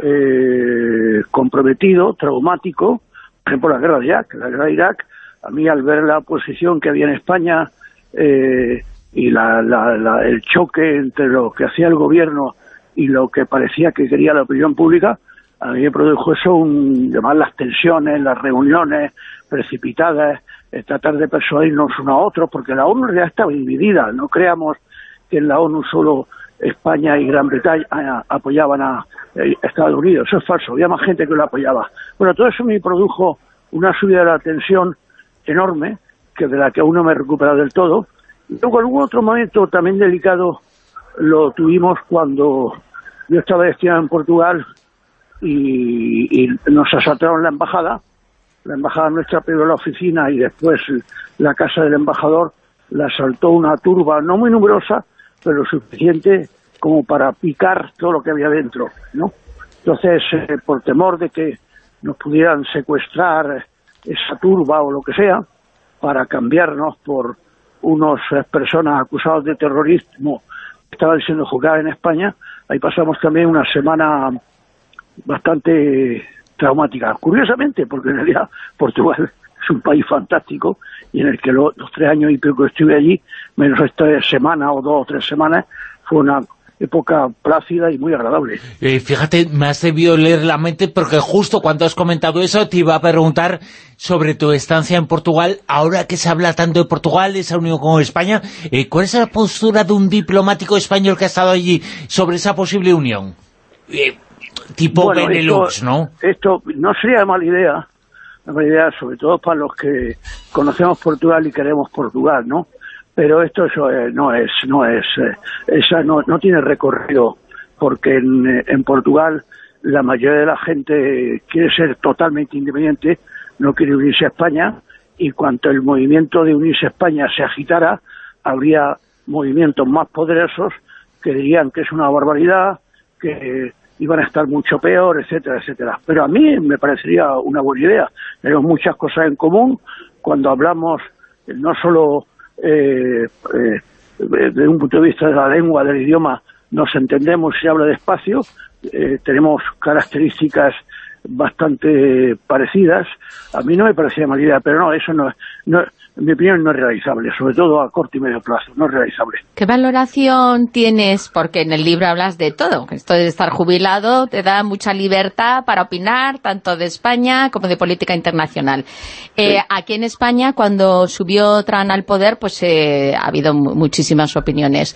eh, comprometido, traumático, por ejemplo la guerra de Irak. La guerra de Irak, a mí al ver la posición que había en España eh, y el choque entre lo que hacía el gobierno y lo que parecía que quería la opinión pública, a mí me produjo eso, un, además las tensiones, las reuniones precipitadas, tratar de persuadirnos uno a otro, porque la ONU ya estaba dividida, no creamos que en la ONU solo España y Gran Bretaña eh, apoyaban a eh, Estados Unidos, eso es falso, había más gente que lo apoyaba. Bueno, todo eso me produjo una subida de la tensión enorme, que de la que aún no me he recuperado del todo. Luego algún otro momento también delicado lo tuvimos cuando yo estaba destinado en Portugal y, nos asaltaron la embajada. La embajada nuestra pegó la oficina y después la casa del embajador la asaltó una turba no muy numerosa, pero suficiente como para picar todo lo que había dentro, ¿no? Entonces, eh, por temor de que nos pudieran secuestrar esa turba o lo que sea, para cambiarnos por unos eh, personas acusados de terrorismo estaban siendo juzgadas en España, ahí pasamos también una semana bastante traumática. Curiosamente, porque en realidad Portugal es un país fantástico y en el que los tres años y pico que estuve allí, menos esta semana o dos o tres semanas, fue una época plácida y muy agradable. Eh, fíjate, me has debido leer la mente porque justo cuando has comentado eso te iba a preguntar sobre tu estancia en Portugal. Ahora que se habla tanto de Portugal, esa unión con España, eh, ¿cuál es la postura de un diplomático español que ha estado allí sobre esa posible unión? Eh, tipo Benelux, ¿no? Esto no sería mala idea, mala idea sobre todo para los que conocemos Portugal y queremos Portugal, ¿no? Pero esto eh, no es no es eh, esa no, no tiene recorrido porque en, eh, en, Portugal la mayoría de la gente quiere ser totalmente independiente no quiere unirse a España y cuanto el movimiento de unirse a España se agitara habría movimientos más poderosos que dirían que es una barbaridad que iban a estar mucho peor, etcétera, etcétera. Pero a mí me parecería una buena idea. Tenemos muchas cosas en común cuando hablamos no solo eh, eh, desde un punto de vista de la lengua, del idioma, nos entendemos y habla despacio, eh, tenemos características bastante parecidas. A mí no me parecía mala idea, pero no, eso no, no, en mi opinión no es realizable, sobre todo a corto y medio plazo, no es realizable. ¿Qué valoración tienes? Porque en el libro hablas de todo, esto de estar jubilado te da mucha libertad para opinar, tanto de España como de política internacional. Eh, aquí en España, cuando subió Tran al poder, pues eh, ha habido muchísimas opiniones.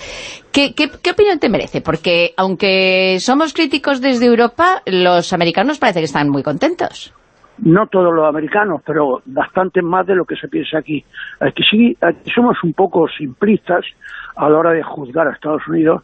¿Qué, qué opinión te merece? Porque aunque somos críticos desde Europa, los americanos parece que están muy contentos no todos los americanos, pero bastante más de lo que se piensa aquí. Aquí sí, somos un poco simplistas a la hora de juzgar a Estados Unidos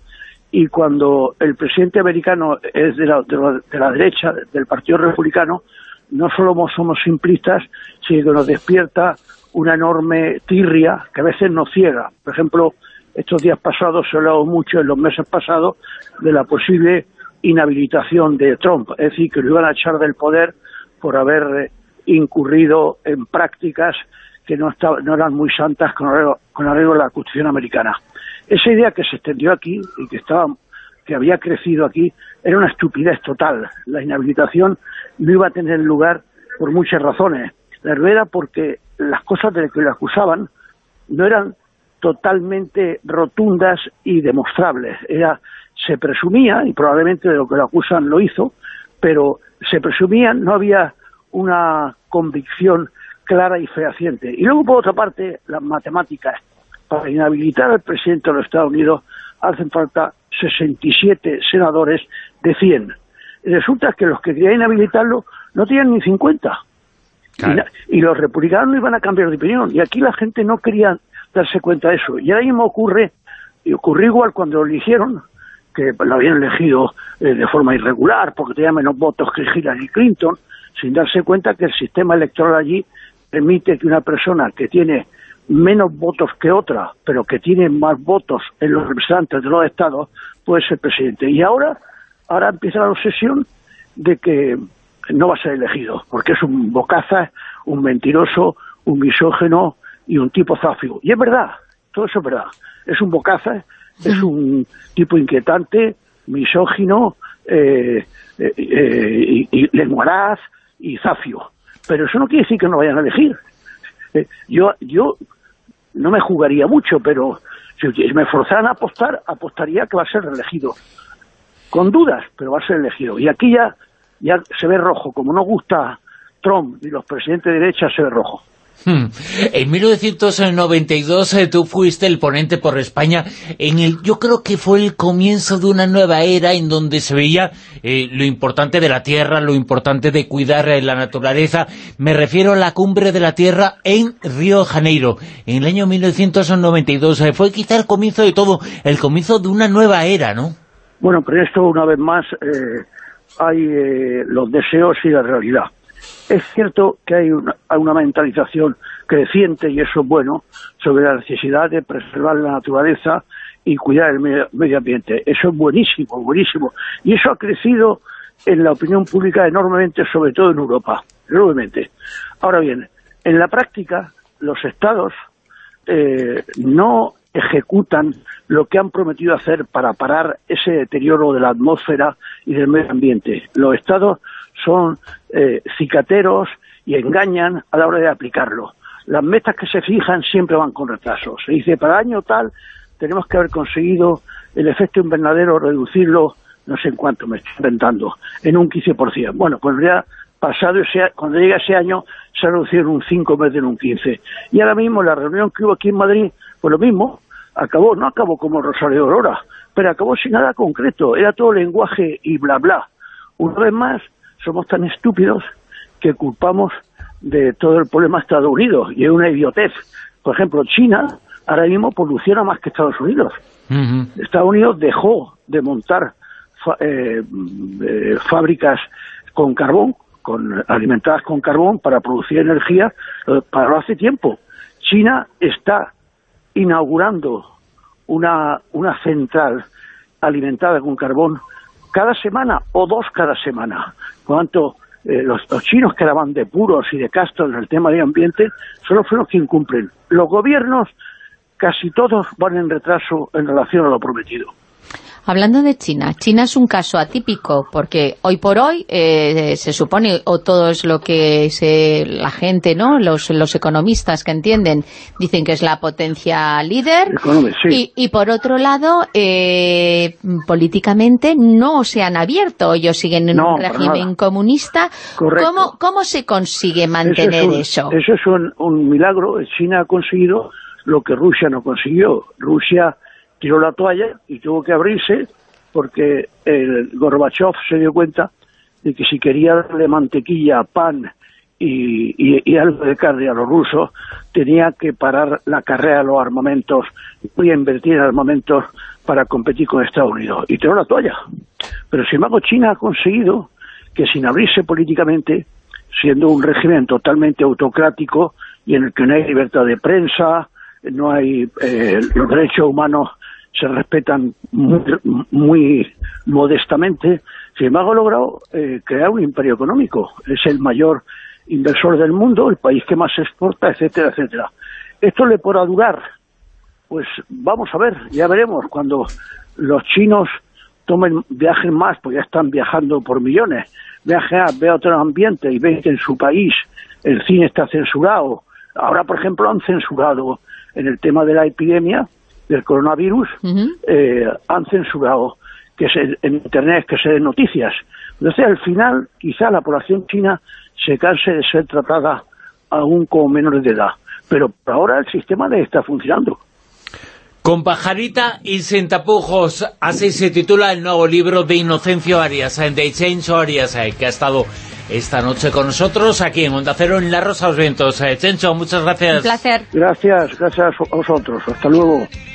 y cuando el presidente americano es de la, de la, derecha, del Partido Republicano, no solo somos simplistas, sino que nos despierta una enorme tirria que a veces nos ciega. Por ejemplo, estos días pasados se ha hablado mucho, en los meses pasados, de la posible inhabilitación de Trump, es decir, que lo iban a echar del poder por haber eh, incurrido en prácticas que no, no eran muy santas con arreglo, con arreglo a la Constitución americana. Esa idea que se extendió aquí y que estaba que había crecido aquí era una estupidez total. La inhabilitación no iba a tener lugar por muchas razones. La era porque las cosas de las que lo acusaban no eran totalmente rotundas y demostrables. Era, se presumía, y probablemente de lo que lo acusan lo hizo, pero se presumía, no había una convicción clara y fehaciente. Y luego, por otra parte, las matemáticas. Para inhabilitar al presidente de los Estados Unidos hacen falta 67 senadores de 100. Y resulta que los que querían inhabilitarlo no tenían ni 50. Y, y, los republicanos no iban a cambiar de opinión. Y aquí la gente no quería darse cuenta de eso. Y ahora mismo ocurre, y ocurrió igual cuando lo eligieron, que lo habían elegido eh, de forma irregular, porque tenía menos votos que Hillary Clinton, sin darse cuenta que el sistema electoral allí permite que una persona que tiene menos votos que otra, pero que tiene más votos en los representantes de los estados, puede ser presidente. Y ahora, ahora empieza la obsesión de que no va a ser elegido, porque es un bocaza, un mentiroso, un misógeno y un tipo zafio. Y es verdad, todo eso es verdad. Es un bocaza, es un tipo inquietante, misógino, eh, eh, y, lenguaraz y zafio. Pero eso no quiere decir que no vayan a elegir. Eh, yo, yo no me jugaría mucho, pero si me forzaran a apostar, apostaría que va a ser elegido. Con dudas, pero va a ser elegido. Y aquí ya, ya se ve rojo. Como no gusta Trump y los presidentes de derecha, se ve rojo. Hmm. En 1992 eh, tú fuiste el ponente por España en el, yo creo que fue el comienzo de una nueva era en donde se veía eh, lo importante de la tierra, lo importante de cuidar eh, la naturaleza. Me refiero a la cumbre de la tierra en Río Janeiro, en el año 1992. fue quizá el comienzo de todo, el comienzo de una nueva era, ¿no? Bueno, pero esto una vez más hay los deseos y la realidad. Es cierto que hay una, una, mentalización creciente, y eso es bueno, sobre la necesidad de preservar la naturaleza y cuidar el medio, ambiente. Eso es buenísimo, buenísimo. Y eso ha crecido en la opinión pública enormemente, sobre todo en Europa, enormemente. Ahora bien, en la práctica, los estados eh, no ejecutan lo que han prometido hacer para parar ese deterioro de la atmósfera y del medio ambiente. Los estados son eh, cicateros y engañan a la hora de aplicarlo. Las metas que se fijan siempre van con retraso. Se dice, para año tal tenemos que haber conseguido el efecto invernadero, reducirlo, no sé en cuánto me estoy inventando, en un 15%. Bueno, pues ya pasado ese, cuando llega ese año se ha reducido en un 5 en vez de en un 15. Y ahora mismo la reunión que hubo aquí en Madrid, pues lo mismo, acabó, no acabó como Rosario Aurora, pero acabó sin nada concreto, era todo lenguaje y bla bla. Una vez más, somos tan estúpidos que culpamos de todo el problema a Estados Unidos y es una idiotez. Por ejemplo, China ahora mismo poluciona más que Estados Unidos. Estados Unidos dejó de montar eh, eh, fábricas con carbón, con alimentadas con carbón para producir energía, eh, para hace tiempo. China está inaugurando una, una central alimentada con carbón cada semana o dos cada semana. Cuanto eh, los, chinos que eran de puros y de castos en el tema de ambiente solo fueron los que incumplen. Los gobiernos casi todos van en retraso en relación a lo prometido. Hablando de China, China es un caso atípico porque hoy por hoy eh, se supone, o todo es lo que la gente, no los, los economistas que entienden, dicen que es la potencia líder y, por otro lado, eh, políticamente no se han abierto, ellos siguen en un régimen comunista. ¿Cómo, ¿Cómo se consigue mantener eso? eso? es un, un milagro. China ha conseguido lo que Rusia no consiguió. Rusia tiró la toalla y tuvo que abrirse porque el Gorbachev se dio cuenta de que si quería darle mantequilla, pan y, algo de carne a los rusos, tenía que parar la carrera de los armamentos y invertir en armamentos para competir con Estados Unidos. Y tiró la toalla. Pero sin embargo China ha conseguido que sin abrirse políticamente, siendo un régimen totalmente autocrático y en el que no hay libertad de prensa, no hay eh, los derechos humanos se respetan muy, modestamente, sin embargo ha logrado eh, crear un imperio económico. Es el mayor inversor del mundo, el país que más exporta, etcétera, etcétera. ¿Esto le podrá durar? Pues vamos a ver, ya veremos cuando los chinos tomen, viajen más, porque ya están viajando por millones, viajen, vean otro ambiente y ven que en su país el cine está censurado. Ahora, por ejemplo, han censurado en el tema de la epidemia del coronavirus, eh, han censurado que se, en Internet que se den noticias. Entonces, al final, quizá la población china se canse de ser tratada aún como menores de edad. Pero ahora el sistema debe estar funcionando. Con pajarita y sin tapujos, así se titula el nuevo libro de Inocencio Arias, de Chencho Arias, eh, que ha estado esta noche con nosotros aquí en Onda Cero, en La Rosa de los Vientos. Eh, Chencho, muchas gracias. Un placer. Gracias, gracias a vosotros. Hasta luego.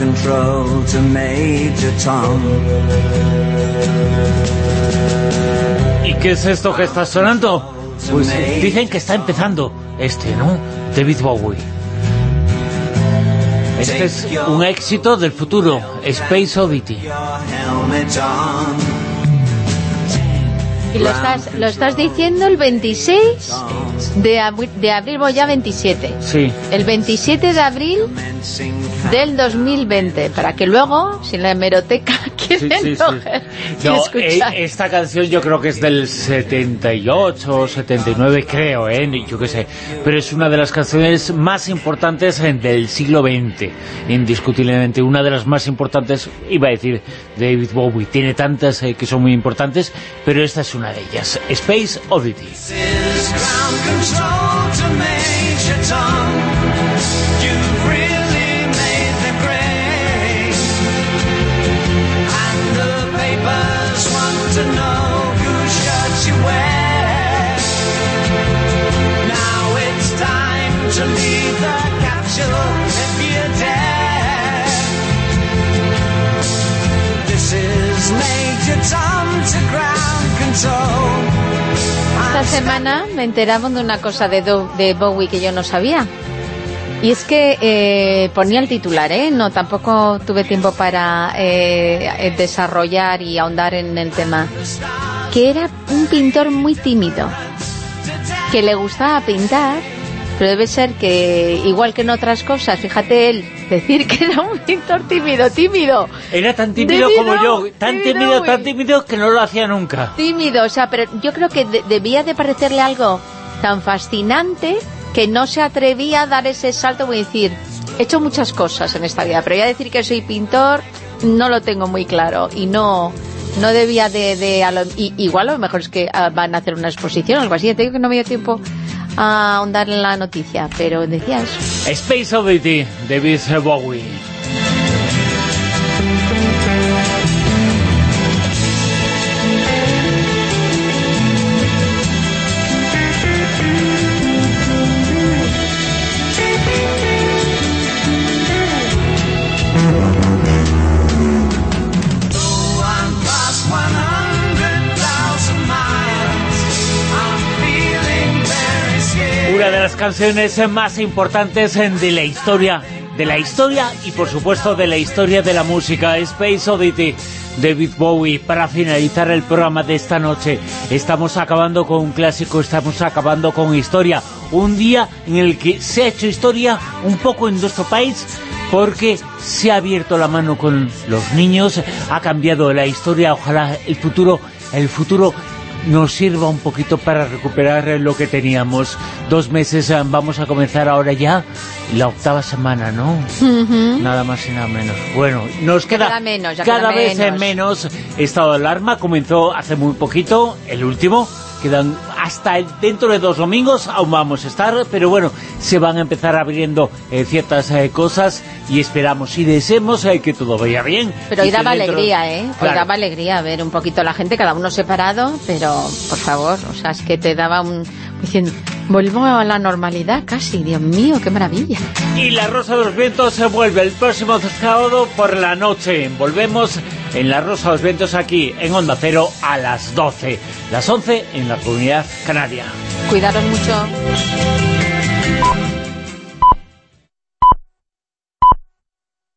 Control to Major Tom. ¿Y qué es esto que está sonando? Pues dicen que está empezando este, ¿no? David Bowie. Este es un éxito del futuro, Space Oddity. Y lo estás, lo estás diciendo el 26 de, abri- de abril, o ya 27. Sí. El 27 de abril del 2020, para que luego, si en la hemeroteca *laughs* quieren sí, sí. y *laughs* No, escuchar. eh, esta canción yo creo que es del 78, 79, creo, ¿eh? Yo qué sé. Pero es una de las canciones más importantes del siglo XX, indiscutiblemente. Una de las más importantes, iba a decir David Bowie. Tiene tantas eh, que son muy importantes, pero esta es una de ellas. Space Oddity. Esta semana me enteramos de una cosa de, Bowie que yo no sabía. Y es que eh, ponía el titular, ¿eh? No, tampoco tuve tiempo para eh, desarrollar y ahondar en el tema. Que era un pintor muy tímido. Que le gustaba pintar, pero debe ser que, igual que en otras cosas, fíjate él, decir que era un pintor tímido, tímido. Era tan tímido como yo, tan tímido, tan tímido que no lo hacía nunca. tímido, o sea, pero yo creo que de- debía de parecerle algo tan fascinante que no se atrevía a dar ese salto y decir, he hecho muchas cosas en esta vida, pero ya decir que soy pintor no lo tengo muy claro y no no debía de... de a lo- y- igual a lo mejor es que ah, van a hacer una exposición o algo así, Ya te digo que no me dio tiempo a ahondar en la noticia, pero decía eso. Space Oddity, David Bowie. Las canciones más importantes de la historia, de la historia y por supuesto de la historia de la música, Space Oddity, David Bowie. Para finalizar el programa de esta noche, estamos acabando con un clásico, estamos acabando con historia. Un día en el que se ha hecho historia un poco en nuestro país porque se ha abierto la mano con los niños, ha cambiado la historia, ojalá el futuro, el futuro nos sirva un poquito para recuperar lo que teníamos. Dos meses, eh, vamos a comenzar ahora ya la octava semana, ¿no? Nada más y nada menos. Bueno, nos queda, queda menos, cada queda vez menos. menos. Estado de alarma comenzó hace muy poquito, el último. Quedan hasta el- dentro de dos domingos, aún vamos a estar, pero bueno, se van a empezar abriendo eh, ciertas eh, cosas y esperamos y deseemos eh, que todo vaya bien. Pero hoy daba dentro- alegría, ¿eh? Hoy daba alegría ver un poquito la gente, cada uno separado, pero por favor, o sea, es que te daba un... diciendo, vuelvo a la normalidad casi, Dios mío, qué maravilla. Y la Rosa de los Vientos se vuelve el próximo sábado por la noche. Volvemos en la Rosa los Vientos aquí en Onda Cero a las 12. Las 11 en la Comunidad Canaria. Cuidaros mucho.